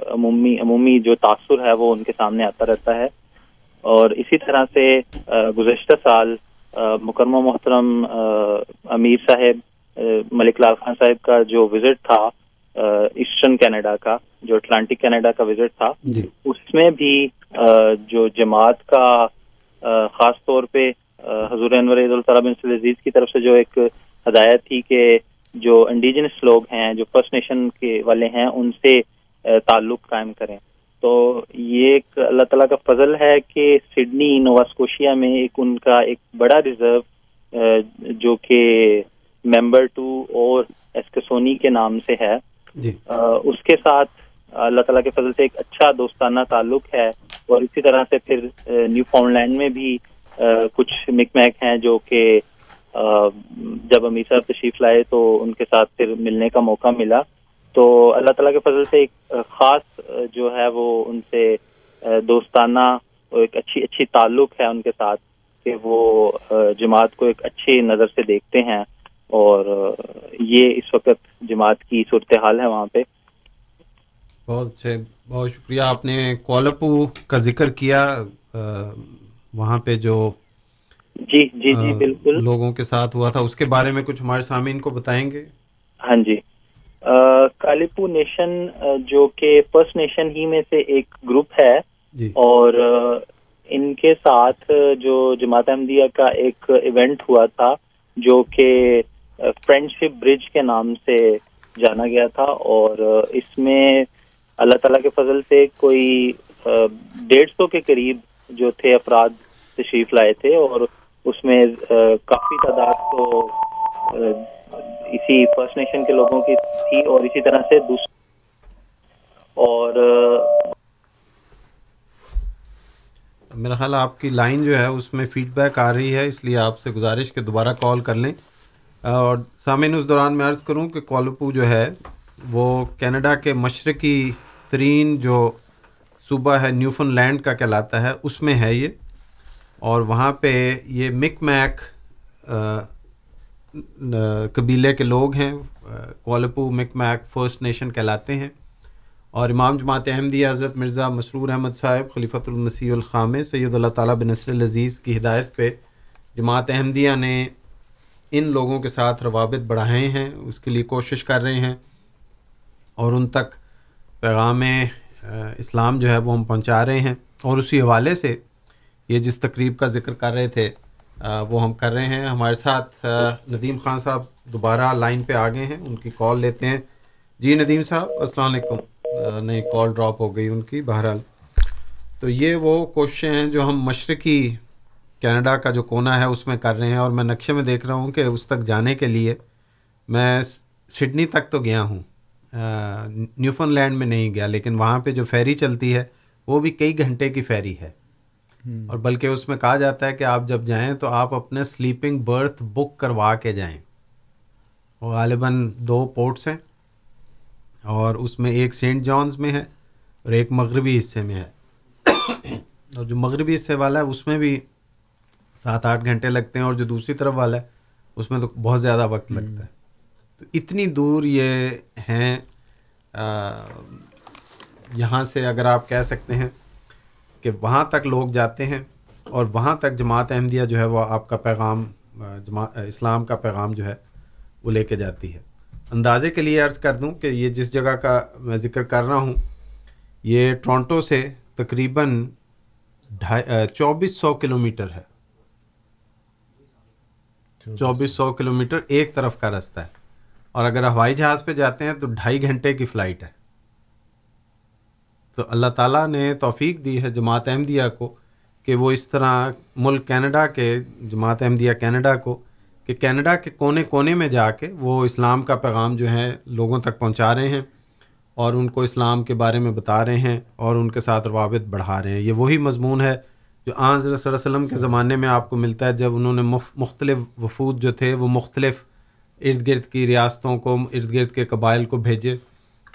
عمومی عمومی جو تاثر ہے وہ ان کے سامنے آتا رہتا ہے اور اسی طرح سے گزشتہ سال مکرمہ محترم امیر صاحب ملک لال خان صاحب کا جو وزٹ تھا ایسٹرن کینیڈا کا جو اٹلانٹک کینیڈا کا وزٹ تھا جی۔ اس میں بھی جو جماعت کا خاص طور پہ حضور انور عید بن عزیز کی طرف سے جو ایک ہدایت تھی کہ جو انڈیجنس لوگ ہیں جو فرسٹ نیشن کے والے ہیں ان سے تعلق قائم کریں۔ تو یہ ایک اللہ تعالیٰ کا فضل ہے کہ سڈنی نواسکوشیا میں ایک ان کا ایک بڑا ریزرو جو کہ ممبر ٹو اور ایسکسونی کے نام سے ہے۔ جی۔ اس کے ساتھ اللہ تعالیٰ کے فضل سے ایک اچھا دوستانہ تعلق ہے۔ اور اسی طرح سے پھر نیو فاؤنڈ لینڈ میں بھی کچھ مک میک ہیں جو کہ جب امیر صاحب تشریف لائے تو ان کے ساتھ پھر ملنے کا موقع ملا۔ تو اللہ تعالیٰ کے فضل سے ایک خاص جو ہے وہ ان سے دوستانہ ایک اچھی اچھی تعلق ہے ان کے ساتھ کہ وہ جماعت کو ایک اچھی نظر سے دیکھتے ہیں۔ اور یہ اس وقت جماعت کی صورتحال ہے وہاں پہ۔ بہت اچھے بہت شکریہ۔ آپ نے کولپو کا ذکر کیا وہاں پہ جو جی جی جی بالکل۔ لوگوں کے ساتھ ہوا تھا اس کے بارے میں کچھ ہمارے سامعین کو بتائیں گے؟ ہاں جی۔ کالیپو نیشن جو کہ فرسٹ نیشن ہی میں سے ایک گروپ ہے۔ جی۔ اور ان کے ساتھ جو جماعت احمدیہ کا ایک ایونٹ ہوا تھا جو کہ فرینڈ شپ برج کے نام سے جانا گیا تھا اور اس میں اللہ تعالیٰ کے فضل سے کوئی ڈیڑھ سو کے قریب جو تھے افراد تشریف لائے تھے اور اس میں کافی تعداد تو اسی فرسٹ نیشن کے لوگوں کی تھی اور اسی طرح سے دوسرے اور میرا خیال آپ کی لائن جو ہے اس میں فیڈ بیک آ رہی ہے، اس لیے آپ سے گزارش کہ دوبارہ کال کر لیں۔ اور سامعین، اس دوران میں عرض کروں کہ کولپو جو ہے، وہ کینیڈا کے مشرقی ترین جو صوبہ ہے نیوفن لینڈ کا کہلاتا ہے، اس میں ہے یہ۔ اور وہاں پہ یہ مک میک قبیلے کے لوگ ہیں کولپو مک میک فرسٹ نیشن کہلاتے ہیں۔ اور امام جماعت احمدیہ حضرت مرزا مسرور احمد صاحب، خلیفۃ المسیح الخام سید اللہ تعالیٰ بن نصر العزیز کی ہدایت پہ جماعت احمدیہ نے ان لوگوں کے ساتھ روابط بڑھائے ہیں، اس کے لیے کوشش کر رہے ہیں اور ان تک پیغام اسلام جو ہے وہ ہم پہنچا رہے ہیں۔ اور اسی حوالے سے یہ جس تقریب کا ذکر کر رہے تھے وہ ہم کر رہے ہیں۔ ہمارے ساتھ ندیم خان صاحب دوبارہ لائن پہ آ گئے ہیں، ان کی کال لیتے ہیں۔ جی ندیم صاحب، السلام علیکم۔ نہیں، کال ڈراپ ہو گئی ان کی بہرحال۔ تو یہ وہ کوششیں ہیں جو ہم مشرقی کینیڈا کا جو کونا ہے اس میں کر رہے ہیں اور میں نقشے میں دیکھ رہا ہوں کہ اس تک جانے کے لیے میں سڈنی تک تو گیا ہوں۔ نیوفن لینڈ میں نہیں گیا لیکن وہاں پہ جو فیری چلتی ہے وہ بھی کئی گھنٹے کی فیری ہے۔ اور بلکہ اس میں کہا جاتا ہے کہ آپ جب جائیں تو آپ اپنے سلیپنگ برتھ بک کروا کے جائیں۔ وہ غالباً دو پورٹس ہیں اور اس میں ایک سینٹ جانز میں ہے اور ایک مغربی حصے میں ہے۔ اور جو مغربی حصے والا ہے اس میں بھی سات آٹھ گھنٹے لگتے ہیں اور جو دوسری طرف والا ہے اس میں تو بہت زیادہ وقت لگتا ہے۔ تو اتنی دور یہ ہیں یہاں سے اگر آپ کہہ سکتے ہیں کہ وہاں تک لوگ جاتے ہیں اور وہاں تک جماعت احمدیہ جو ہے وہ آپ کا پیغام جما اسلام کا پیغام جو ہے وہ لے کے جاتی ہے۔ اندازے کے لیے عرض کر دوں کہ یہ جس جگہ کا میں ذکر کر رہا ہوں یہ ٹورنٹو سے تقریباً ڈھائی چوبیس سو کلو میٹر ہے۔ چوبیس سو کلو میٹر ایک طرف کا رستہ ہے۔ اور اگر ہوائی جہاز پہ جاتے ہیں تو ڈھائی گھنٹے کی فلائٹ ہے۔ تو اللہ تعالیٰ نے توفیق دی ہے جماعت احمدیہ کو کہ وہ اس طرح ملک کینیڈا کے جماعت احمدیہ کینیڈا کو کہ کینیڈا کے کونے کونے میں جا کے وہ اسلام کا پیغام جو ہے لوگوں تک پہنچا رہے ہیں اور ان کو اسلام کے بارے میں بتا رہے ہیں اور ان کے ساتھ روابط بڑھا رہے ہیں۔ یہ وہی مضمون ہے جو آن صلی اللہ علیہ وسلم کے زمانے میں آپ کو ملتا ہے جب انہوں نے مختلف وفود جو تھے وہ مختلف ارد گرد کی ریاستوں کو، ارد گرد کے قبائل کو بھیجے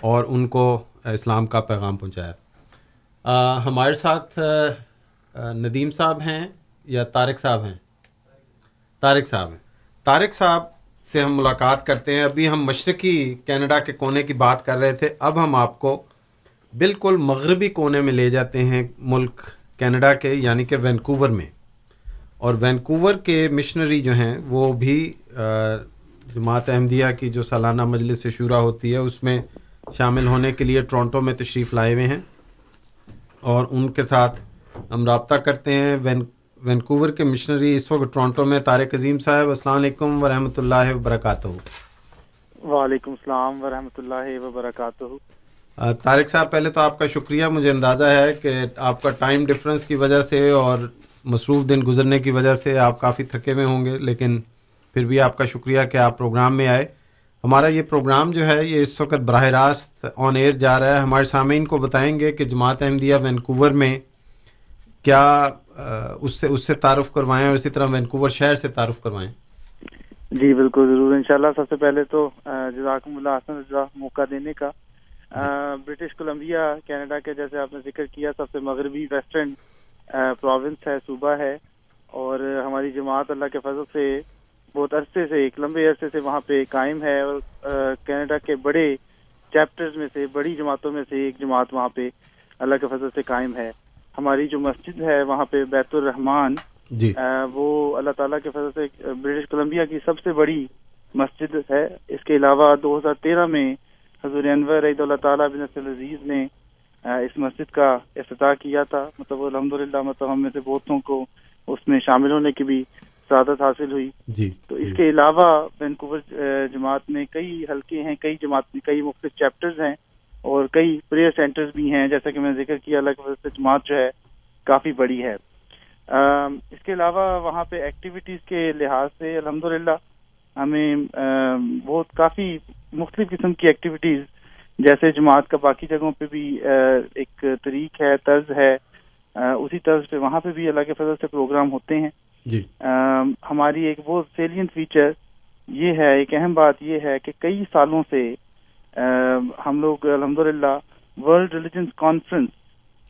اور ان کو اسلام کا پیغام پہنچایا۔ ہمارے ساتھ ندیم صاحب ہیں یا طارق صاحب ہیں؟ طارق صاحب ہیں۔ طارق صاحب سے ہم ملاقات کرتے ہیں۔ ابھی ہم مشرقی کینیڈا کے کونے کی بات کر رہے تھے۔ اب ہم آپ کو بالکل مغربی کونے میں لے جاتے ہیں ملک کینیڈا کے یعنی کہ وینکوور میں۔ اور وینکوور کے مشنری جو ہیں، وہ بھی جماعت احمدیہ کی جو سالانہ مجلس شورا ہوتی ہے، اس میں شامل ہونے کے لیے ٹورنٹو میں تشریف لائے ہوئے ہیں۔ اور ان کے ساتھ ہم رابطہ کرتے ہیں۔ وین، وینکوور کے مشنری اس وقت ٹورانٹو میں طارق عظیم صاحب، السلام علیکم ورحمۃ اللہ وبرکاتہ۔ وعلیکم السلام ورحمۃ اللہ وبرکاتہ۔ طارق صاحب، پہلے تو آپ کا شکریہ، مجھے اندازہ ہے کہ آپ کا ٹائم ڈفرینس کی وجہ سے اور مصروف دن گزرنے کی وجہ سے آپ کافی تھکے ہوئے ہوں گے، لیکن پھر بھی آپ کا شکریہ کہ آپ پروگرام میں آئے۔ ہمارا یہ پروگرام جو ہے، یہ اس وقت براہ راست آن ایئر جا رہا ہے۔ ہمارے سامعین کو بتائیں گے کہ جماعت احمدیہ وینکوور میں کیا اس سے اس سے تعارف کروائیں اور اسی طرح وینکوور شہر سے تعارف کروائیں۔ جی بالکل ضرور، انشاءاللہ سب سے پہلے تو جزاکم اللہ حسن موقع دینے کا۔ برٹش کولمبیا کینیڈا کے جیسے آپ نے ذکر کیا سب سے مغربی ویسٹرن پروونس ہے صوبہ ہے اور ہماری جماعت اللہ کے فضل سے بہت عرصے سے ایک لمبے عرصے سے وہاں پہ قائم ہے اور کینیڈا کے بڑے چیپٹرز میں سے بڑی جماعتوں میں سے ایک جماعت وہاں پہ اللہ کے فضل سے قائم ہے۔ ہماری جو مسجد ہے وہاں پہ بیت الرحمان جی۔ وہ اللہ تعالیٰ کے فضل سے برٹش کولمبیا کی سب سے بڑی مسجد ہے۔ اس کے علاوہ دو ہزار تیرہ میں حضور انور عید اللہ تعالیٰ بن عزیز نے اس مسجد کا افتتاح کیا تھا۔ مطلب الحمد للہ مطلب ہم میں سے بہتوں کو اس میں شامل ہونے کی بھی سعادت حاصل ہوئی۔ جی تو اس کے علاوہ وینکوور جماعت میں کئی حلقے ہیں کئی جماعت کئی مختلف چیپٹرز ہیں اور کئی پریئر سینٹرز بھی ہیں۔ جیسا کہ میں ذکر کیا اللہ کی سے جماعت جو ہے کافی بڑی ہے۔ اس کے علاوہ وہاں پہ ایکٹیویٹیز کے لحاظ سے الحمد ہمیں بہت کافی مختلف قسم کی ایکٹیویٹیز جیسے جماعت کا باقی جگہوں پہ بھی ایک طریق ہے طرز ہے اسی طرز پہ وہاں پہ بھی اللہ کے فضل سے پروگرام ہوتے ہیں۔ جی۔ ہماری ایک وہ سیلین فیچر یہ ہے ایک اہم بات یہ ہے کہ کئی سالوں سے ہم لوگ الحمد للہ ورلڈ ریلیجنس کانفرنس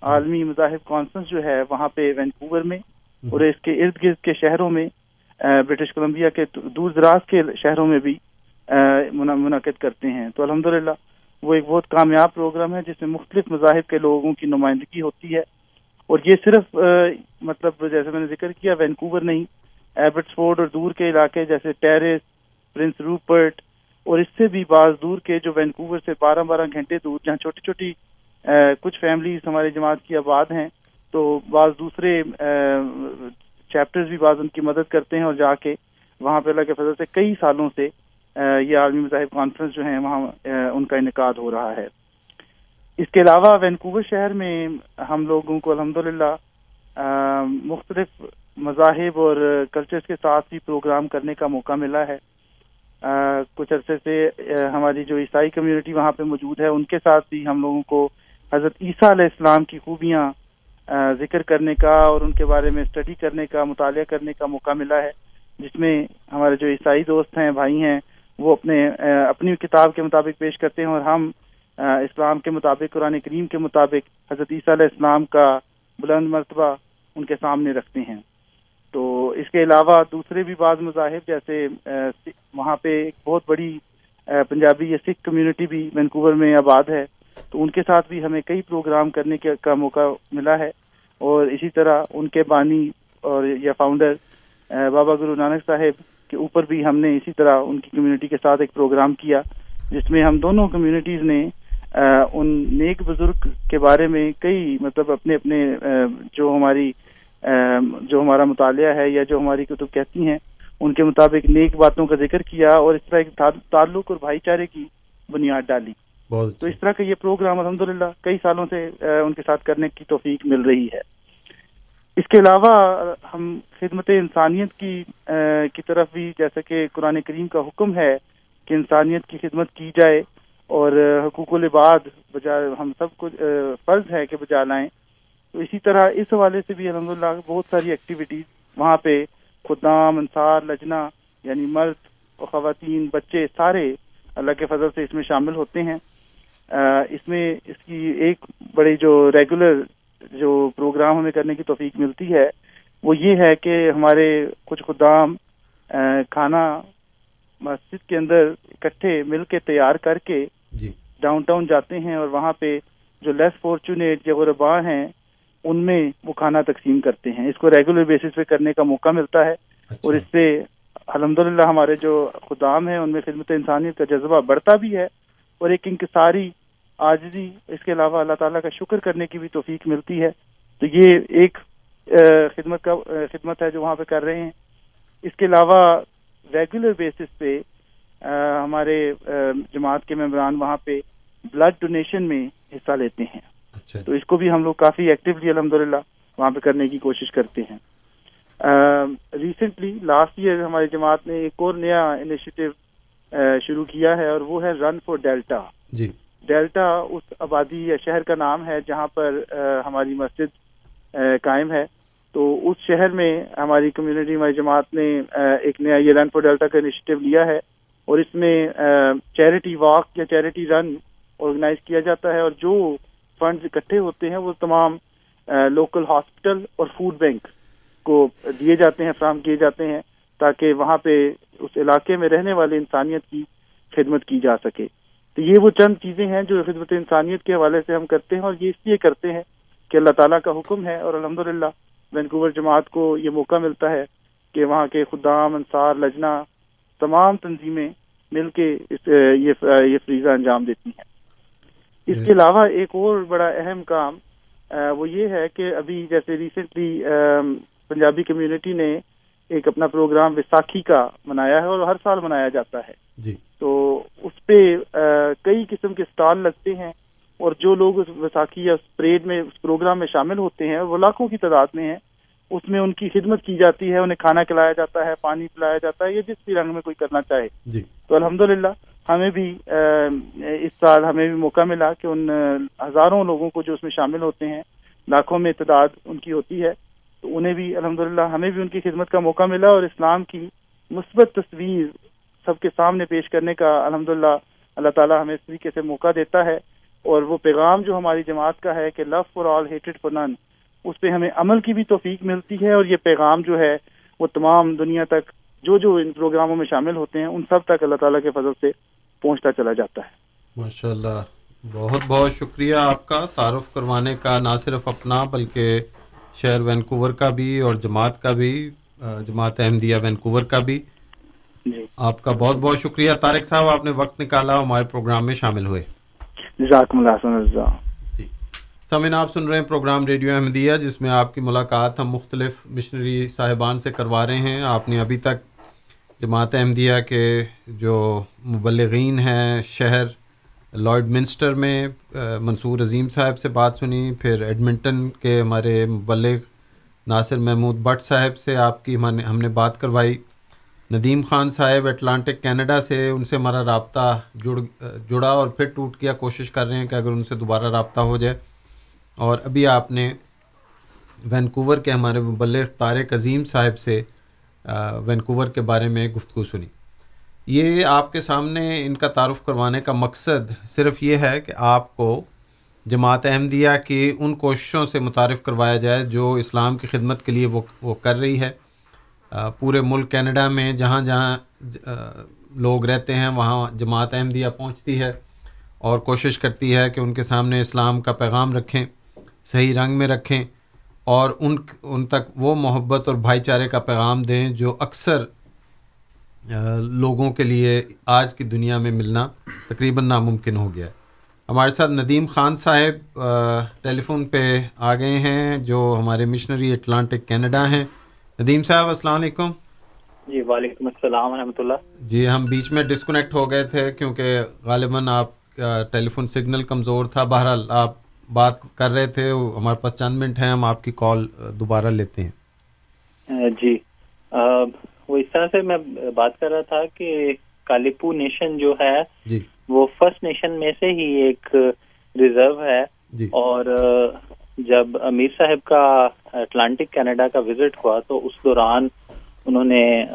عالمی مذاہب کانفرنس جو ہے وہاں پہ وینکوور میں اور اس کے ارد گرد کے شہروں میں برٹش کولمبیا کے دور دراز کے شہروں میں بھی منعقد کرتے ہیں۔ تو الحمد وہ ایک بہت کامیاب پروگرام ہے، جس میں مختلف مذاہب کے لوگوں کی نمائندگی ہوتی ہے۔ اور یہ صرف مطلب جیسے میں نے ذکر کیا، وینکوور نہیں ایبرٹس فورڈ اور دور کے علاقے جیسے ٹیرس پرنس روپرٹ، اور اس سے بھی بعض دور کے جو وینکوور سے بارہ بارہ گھنٹے دور، جہاں چھوٹی چھوٹی کچھ فیملیز ہماری جماعت کی آباد ہیں، تو بعض دوسرے چیپٹرز بھی بعض ان کی مدد کرتے ہیں اور جا کے وہاں پہ اللہ کے فضل سے کئی سالوں سے یہ عالمی مذاہب کانفرنس جو ہیں، وہاں ان کا انعقاد ہو رہا ہے۔ اس کے علاوہ وینکوور شہر میں ہم لوگوں کو الحمد مختلف مذاہب اور کلچرز کے ساتھ بھی پروگرام کرنے کا موقع ملا ہے۔ کچھ عرصے سے ہماری جو عیسائی کمیونٹی وہاں پہ موجود ہے، ان کے ساتھ بھی ہم لوگوں کو حضرت عیسیٰ علیہ السلام کی خوبیاں ذکر کرنے کا اور ان کے بارے میں اسٹڈی کرنے کا، مطالعہ کرنے کا موقع ملا ہے، جس میں ہمارے جو عیسائی دوست ہیں، بھائی ہیں، وہ اپنے اپنی کتاب کے مطابق پیش کرتے ہیں اور ہم اسلام کے مطابق، قرآن کریم کے مطابق حضرت عیسیٰ علیہ السلام کا بلند مرتبہ ان کے سامنے رکھتے ہیں۔ تو اس کے علاوہ دوسرے بھی بعض مذاہب، جیسے وہاں پہ ایک بہت بڑی پنجابی یا سکھ کمیونٹی بھی وینکوور میں آباد ہے۔ تو ان کے ساتھ بھی ہمیں کئی پروگرام کرنے کا موقع ملا ہے اور اسی طرح ان کے بانی اور یا فاؤنڈر بابا گرو نانک صاحب کے اوپر بھی ہم نے اسی طرح ان کی کمیونٹی کے ساتھ ایک پروگرام کیا، جس میں ہم دونوں کمیونٹیز نے ان نیک بزرگ کے بارے میں کئی مطلب اپنے اپنے جو ہماری جو ہمارا مطالعہ ہے یا جو ہماری کتب کہتی ہیں، ان کے مطابق نیک باتوں کا ذکر کیا اور اس طرح ایک تعلق اور بھائی چارے کی بنیاد ڈالی۔ اچھا۔ تو اس طرح کا یہ پروگرام الحمدللہ کئی سالوں سے ان کے ساتھ کرنے کی توفیق مل رہی ہے۔ اس کے علاوہ، ہم خدمت انسانیت کی کی طرف بھی جیسا کہ قرآن کریم کا حکم ہے کہ انسانیت کی خدمت کی جائے اور حقوق العباد بجا، ہم سب کو فرض ہے کہ بجا لائیں۔ تو اسی طرح اس حوالے سے بھی الحمد بہت ساری ایکٹیویٹیز وہاں پہ، خدام، انصار لجنا یعنی مرد اور خواتین، بچے، سارے اللہ کے فضل سے اس میں شامل ہوتے ہیں۔ اس میں اس کی ایک بڑی جو ریگولر جو پروگرام ہمیں کرنے کی توفیق ملتی ہے وہ یہ ہے کہ ہمارے کچھ خدام کھانا مسجد کے اندر اکٹھے مل کے تیار کر کے جی۔ ڈاؤن ٹاؤن جاتے ہیں اور وہاں پہ جو لیس فارچونیٹ یا غربا ہیں ان میں وہ کھانا تقسیم کرتے ہیں۔ اس کو ریگولر بیسس پہ کرنے کا موقع ملتا ہے۔ اچھا۔ اور اس سے الحمد ہمارے جو خدام ہیں ان میں خدمت انسانیت کا جذبہ بڑھتا بھی ہے اور ایک انکساری آجزی اس کے علاوہ اللہ تعالیٰ کا شکر کرنے کی بھی توفیق ملتی ہے۔ تو یہ ایک خدمت کا خدمت ہے جو وہاں پہ کر رہے ہیں۔ اس کے علاوہ ریگولر بیسس پہ ہمارے جماعت کے ممبران وہاں پہ بلڈ ڈونیشن میں حصہ لیتے ہیں۔ اچھا تو اس کو بھی ہم لوگ کافی ایکٹیولی الحمد وہاں پہ کرنے کی کوشش کرتے ہیں۔ ریسنٹلی لاسٹ ایئر ہماری جماعت نے ایک اور نیا انیشیٹو شروع کیا ہے اور وہ ہے رن فور ڈیلٹا جی۔ ڈیلٹا اس آبادی یا شہر کا نام ہے جہاں پر ہماری مسجد قائم ہے۔ تو اس شہر میں ہماری کمیونٹی، ہماری جماعت نے ایک نیا یہ رن فور ڈیلٹا کا انیشیٹو لیا ہے اور اس میں چیریٹی واک یا چیریٹی رن آرگنائز کیا جاتا ہے اور جو فنڈز اکٹھے ہوتے ہیں وہ تمام لوکل ہاسپٹل اور فوڈ بینک کو دیے جاتے ہیں، فراہم کیے جاتے ہیں تاکہ وہاں پہ اس علاقے میں رہنے والے انسانیت کی خدمت کی جا سکے۔ تو یہ وہ چند چیزیں ہیں جو خدمت انسانیت کے حوالے سے ہم کرتے ہیں اور یہ اس لیے کرتے ہیں کہ اللہ تعالیٰ کا حکم ہے اور الحمد للہ وینکوور جماعت کو یہ موقع ملتا ہے کہ وہاں کے خدام انصار لجنا تمام تنظیمیں مل کے اس یہ فریضہ انجام دیتی ہیں۔ اس کے علاوہ ایک اور بڑا اہم کام وہ یہ ہے کہ ابھی جیسے ریسنٹلی پنجابی کمیونٹی نے ایک اپنا پروگرام وساکھی کا منایا ہے اور ہر سال منایا جاتا ہے۔ جی۔ تو اس پہ کئی قسم کے اسٹال لگتے ہیں اور جو لوگ اس وساخی یا اس پریڈ میں اس پروگرام میں شامل ہوتے ہیں وہ لاکھوں کی تعداد میں ہیں۔ اس میں ان کی خدمت کی جاتی ہے انہیں کھانا کھلایا جاتا ہے پانی پلایا جاتا ہے یا جس بھی رنگ میں کوئی کرنا چاہے۔ جی۔ تو الحمد ہمیں بھی اس سال ہمیں بھی موقع ملا کہ ان ہزاروں لوگوں کو جو اس میں شامل ہوتے ہیں لاکھوں میں تعداد ان کی ہوتی ہے۔ تو انہیں بھی الحمد ہمیں بھی ان کی خدمت کا موقع ملا اور اسلام کی مثبت تصویر سب کے سامنے پیش کرنے کا الحمد اللہ تعالیٰ ہمیں اس طریقے سے موقع دیتا ہے اور وہ پیغام جو ہماری جماعت کا ہے کہ لو فار آل ہیٹڈ فور نن اس پہ ہمیں عمل کی بھی توفیق ملتی ہے اور یہ پیغام جو ہے وہ تمام دنیا تک جو جو ان پروگراموں میں شامل ہوتے ہیں ان سب تک اللہ تعالیٰ کے فضل سے پہنچتا چلا جاتا ہے۔ ماشاء اللہ بہت بہت شکریہ آپ کا تعارف کروانے کا، نہ صرف اپنا بلکہ شہر وینکوور کا بھی اور جماعت کا بھی، جماعت احمدیہ وینکوور کا بھی۔ آپ کا بہت بہت شکریہ۔ طارق صاحب آپ نے وقت نکالا ہمارے پروگرام میں شامل ہوئے۔ جی۔ سمین آپ سن رہے ہیں پروگرام ریڈیو احمدیہ جس میں آپ کی ملاقات ہم مختلف مشنری صاحبان سے کروا رہے ہیں۔ آپ نے ابھی تک جماعت احمدیہ کے جو مبلغین ہیں شہر لارڈ منسٹر میں منصور عظیم صاحب سے بات سنی پھر ایڈمنٹن کے ہمارے مبلغ ناصر محمود بٹ صاحب سے آپ کی ہم نے بات کروائی۔ ندیم خان صاحب اٹلانٹک کینیڈا سے ان سے ہمارا رابطہ جڑ جڑا اور پھر ٹوٹ کیا کوشش کر رہے ہیں کہ اگر ان سے دوبارہ رابطہ ہو جائے۔ اور ابھی آپ نے وینکوور کے ہمارے مبلغ طارق عظیم صاحب سے وینکوور کے بارے میں گفتگو سنی۔ یہ آپ کے سامنے ان کا تعارف کروانے کا مقصد صرف یہ ہے کہ آپ کو جماعت احمدیہ کی ان کوششوں سے متعارف کروایا جائے جو اسلام کی خدمت کے لیے وہ وہ کر رہی ہے۔ پورے ملک کینیڈا میں جہاں جہاں لوگ رہتے ہیں، وہاں جماعت احمدیہ پہنچتی ہے اور کوشش کرتی ہے کہ ان کے سامنے اسلام کا پیغام رکھیں، صحیح رنگ میں رکھیں اور ان ان تک وہ محبت اور بھائی چارے کا پیغام دیں جو اکثر لوگوں کے لیے آج کی دنیا میں ملنا تقریباً ناممکن ہو گیا ہے۔ ہمارے ساتھ ندیم خان صاحب ٹیلی فون پہ آ گئے ہیں، جو ہمارے مشنری اٹلانٹک کینیڈا ہیں۔ ندیم صاحب السلام علیکم۔ جی وعلیکم السلام ورحمۃ اللہ۔ جی ہم بیچ میں ڈسکنیکٹ ہو گئے تھے کیونکہ غالباً آپ کا ٹیلی فون سگنل کمزور تھا۔ بہرحال آپ بات کر رہے تھے ہمارے پاس چند منٹ ہیں ہم آپ کی کال دوبارہ لیتے ہیں۔ جی۔ وہ اس طرح سے میں بات کر رہا تھا کہ کالیپو نیشن جو ہے جی۔ وہ فرسٹ نیشن میں سے ہی ایک ریزرو ہے۔ جی۔ اور جب امیر صاحب کا اٹلانٹک کینیڈا کا وزٹ ہوا تو اس دوران انہوں نے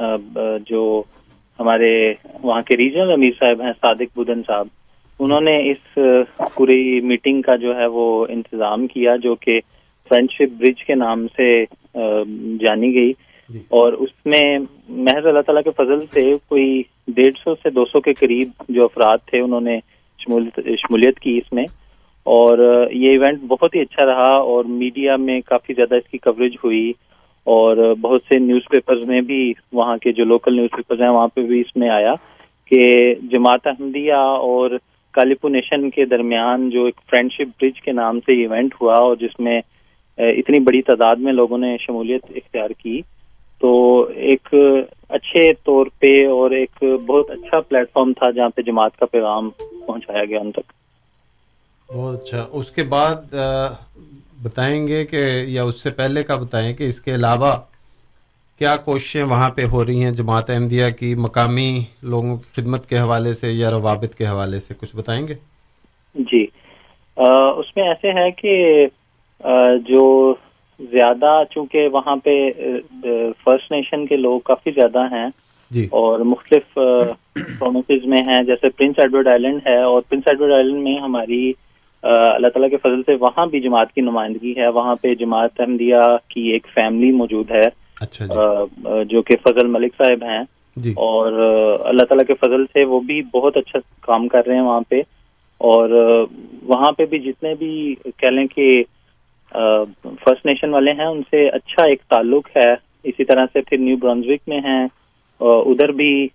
جو ہمارے وہاں کے ریجنل امیر صاحب ہیں صادق بدن صاحب انہوں نے اس پوری میٹنگ کا جو ہے وہ انتظام کیا جو کہ فرینڈ شپ برج کے نام سے جانی گئی۔ اور اس میں محض اللہ تعالیٰ کے فضل سے کوئی ڈیڑھ سو سے دو سو کے قریب جو افراد تھے انہوں نے شمولیت کی اس میں۔ اور یہ ایونٹ بہت ہی اچھا رہا اور میڈیا میں کافی زیادہ اس کی کوریج ہوئی اور بہت سے نیوز پیپرز میں بھی وہاں کے جو لوکل نیوز پیپرز ہیں وہاں پہ بھی اس میں آیا کہ جماعت احمدیہ اور کالیپو نیشن کے درمیان جو ایک فرینڈ شپ برج کے نام سے ایونٹ ہوا اور جس میں اتنی بڑی تعداد میں لوگوں نے شمولیت اختیار کی، تو ایک اچھے طور پہ اور ایک بہت اچھا پلیٹ فارم تھا جہاں پہ جماعت کا پیغام پہنچایا گیا ان تک۔ بہت اچھا۔ اس کے بعد بتائیں گے کہ یا اس سے پہلے کا بتائیں کہ اس کے علاوہ کیا کوششیں وہاں پہ ہو رہی ہیں جماعت احمدیہ کی مقامی لوگوں کی خدمت کے حوالے سے یا روابط کے حوالے سے؟ کچھ بتائیں گے؟ جی۔ اس میں ایسے ہے کہ جو زیادہ چونکہ وہاں پہ فرسٹ نیشن کے لوگ کافی زیادہ ہیں جی۔ اور مختلف پرومسز میں ہیں جیسے پرنس ایڈورڈ آئلینڈ ہے اور پرنس ایڈورڈ آئلینڈ میں ہماری اللہ تعالیٰ کے فضل سے وہاں بھی جماعت کی نمائندگی ہے۔ وہاں پہ جماعت احمدیہ کی ایک فیملی موجود ہے۔ اچھا جی۔ جو کہ فضل ملک صاحب ہیں۔ جی۔ اور اللہ تعالیٰ کے فضل سے وہ بھی بہت اچھا کام کر رہے ہیں وہاں پہ۔ اور وہاں پہ بھی جتنے بھی کہہ لیں کہ فرسٹ نیشن والے ہیں ان سے اچھا ایک تعلق ہے۔ اسی طرح سے پھر نیو برانزوک میں ہیں۔ ادھر بھی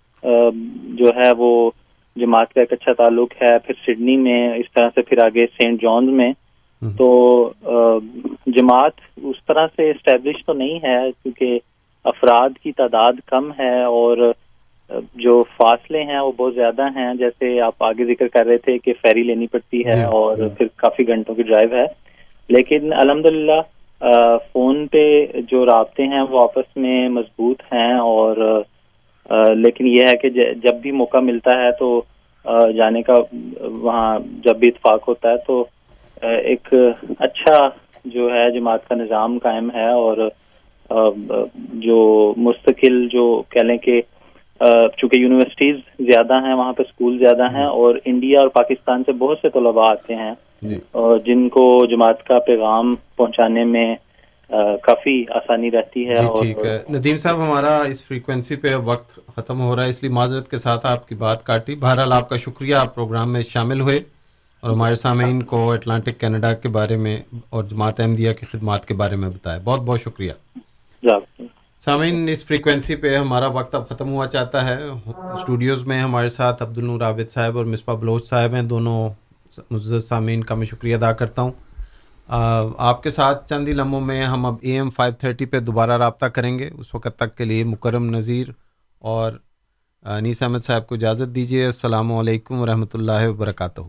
جو ہے وہ جماعت کا ایک اچھا تعلق ہے پھر سڈنی میں اس طرح سے پھر آگے سینٹ جانز میں۔ تو جماعت اس طرح سے اسٹیبلش تو نہیں ہے کیونکہ افراد کی تعداد کم ہے اور جو فاصلے ہیں وہ بہت زیادہ ہیں۔ جیسے آپ آگے ذکر کر رہے تھے کہ فیری لینی پڑتی ہے اور پھر کافی گھنٹوں کی ڈرائیو ہے۔ لیکن الحمد للہ فون پہ جو رابطے ہیں وہ آپس میں مضبوط ہیں اور لیکن یہ ہے کہ جب بھی موقع ملتا ہے تو جانے کا وہاں جب بھی اتفاق ہوتا ہے تو ایک اچھا جو ہے جماعت کا نظام قائم ہے اور جو مستقل جو کہہ لیں کہ چونکہ یونیورسٹیز زیادہ ہیں وہاں پہ اسکول زیادہ ہیں اور انڈیا اور پاکستان سے بہت سے طلباء آتے ہیں جی۔ جن کو جماعت کا پیغام پہنچانے میں کافی آسانی رہتی ہے جی ٹھیک ہے۔ ندیم صاحب ہمارا اس فریکوینسی پہ وقت ختم ہو رہا ہے اس لیے معذرت کے ساتھ آپ کی بات کاٹی۔ بہرحال آپ کا شکریہ آپ پروگرام میں شامل ہوئے اور ہمارے سامعین کو اٹلانٹک کینیڈا کے بارے میں اور جماعت احمدیہ کی خدمات کے بارے میں بتایا بہت بہت شکریہ۔ سامعین اس فریکوینسی پہ ہمارا وقت اب ختم ہوا چاہتا ہے۔ اسٹوڈیوز میں ہمارے ساتھ عبد النور عابد صاحب اور مصباح بلوچ صاحب ہیں۔ دونوں مزد سامعین کا میں شکریہ ادا کرتا ہوں۔ آپ کے ساتھ چند ہی لمحوں میں ہم اب اے ایم فائیو تھرٹی پہ دوبارہ رابطہ کریں گے۔ اس وقت تک کے لیے مکرم نذیر اور انیس احمد صاحب کو اجازت دیجیے۔ السلام علیکم ورحمۃ اللہ وبرکاتہ۔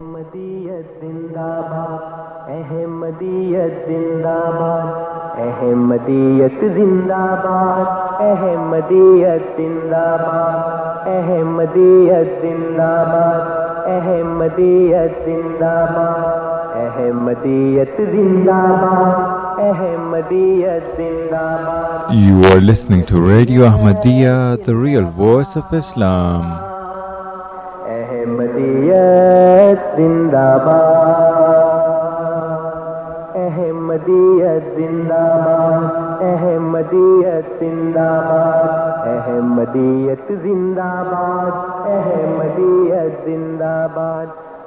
احمدیت زندہ باد احمدیت زندہ باد احمدیت زندہ باد احمدیت زندہ باد احمدیت زندہ باد احمدیت زندہ باد احمدیت زندہ باد احمدیت زندہ باد You are listening to Radio Ahmadiyya, the real voice of Islam. احمدیت زندہ باد احمدیت زندہ باد احمدیت زندہ باد احمدیت زندہ باد احمدیت زندہ باد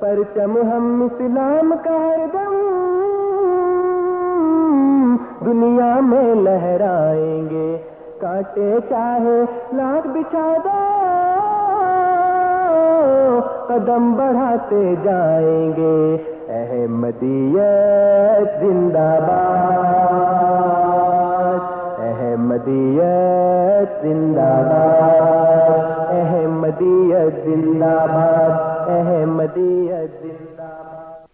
پرچم ہم اسلام کا ہر دم دنیا میں لہرائیں گے۔ کاٹے چاہے لاکھ بچھادا قدم بڑھاتے جائیں گے۔ احمدیت زندہ باد، احمدیت زندہ باد، احمدیت زندہ باد۔ احمدیت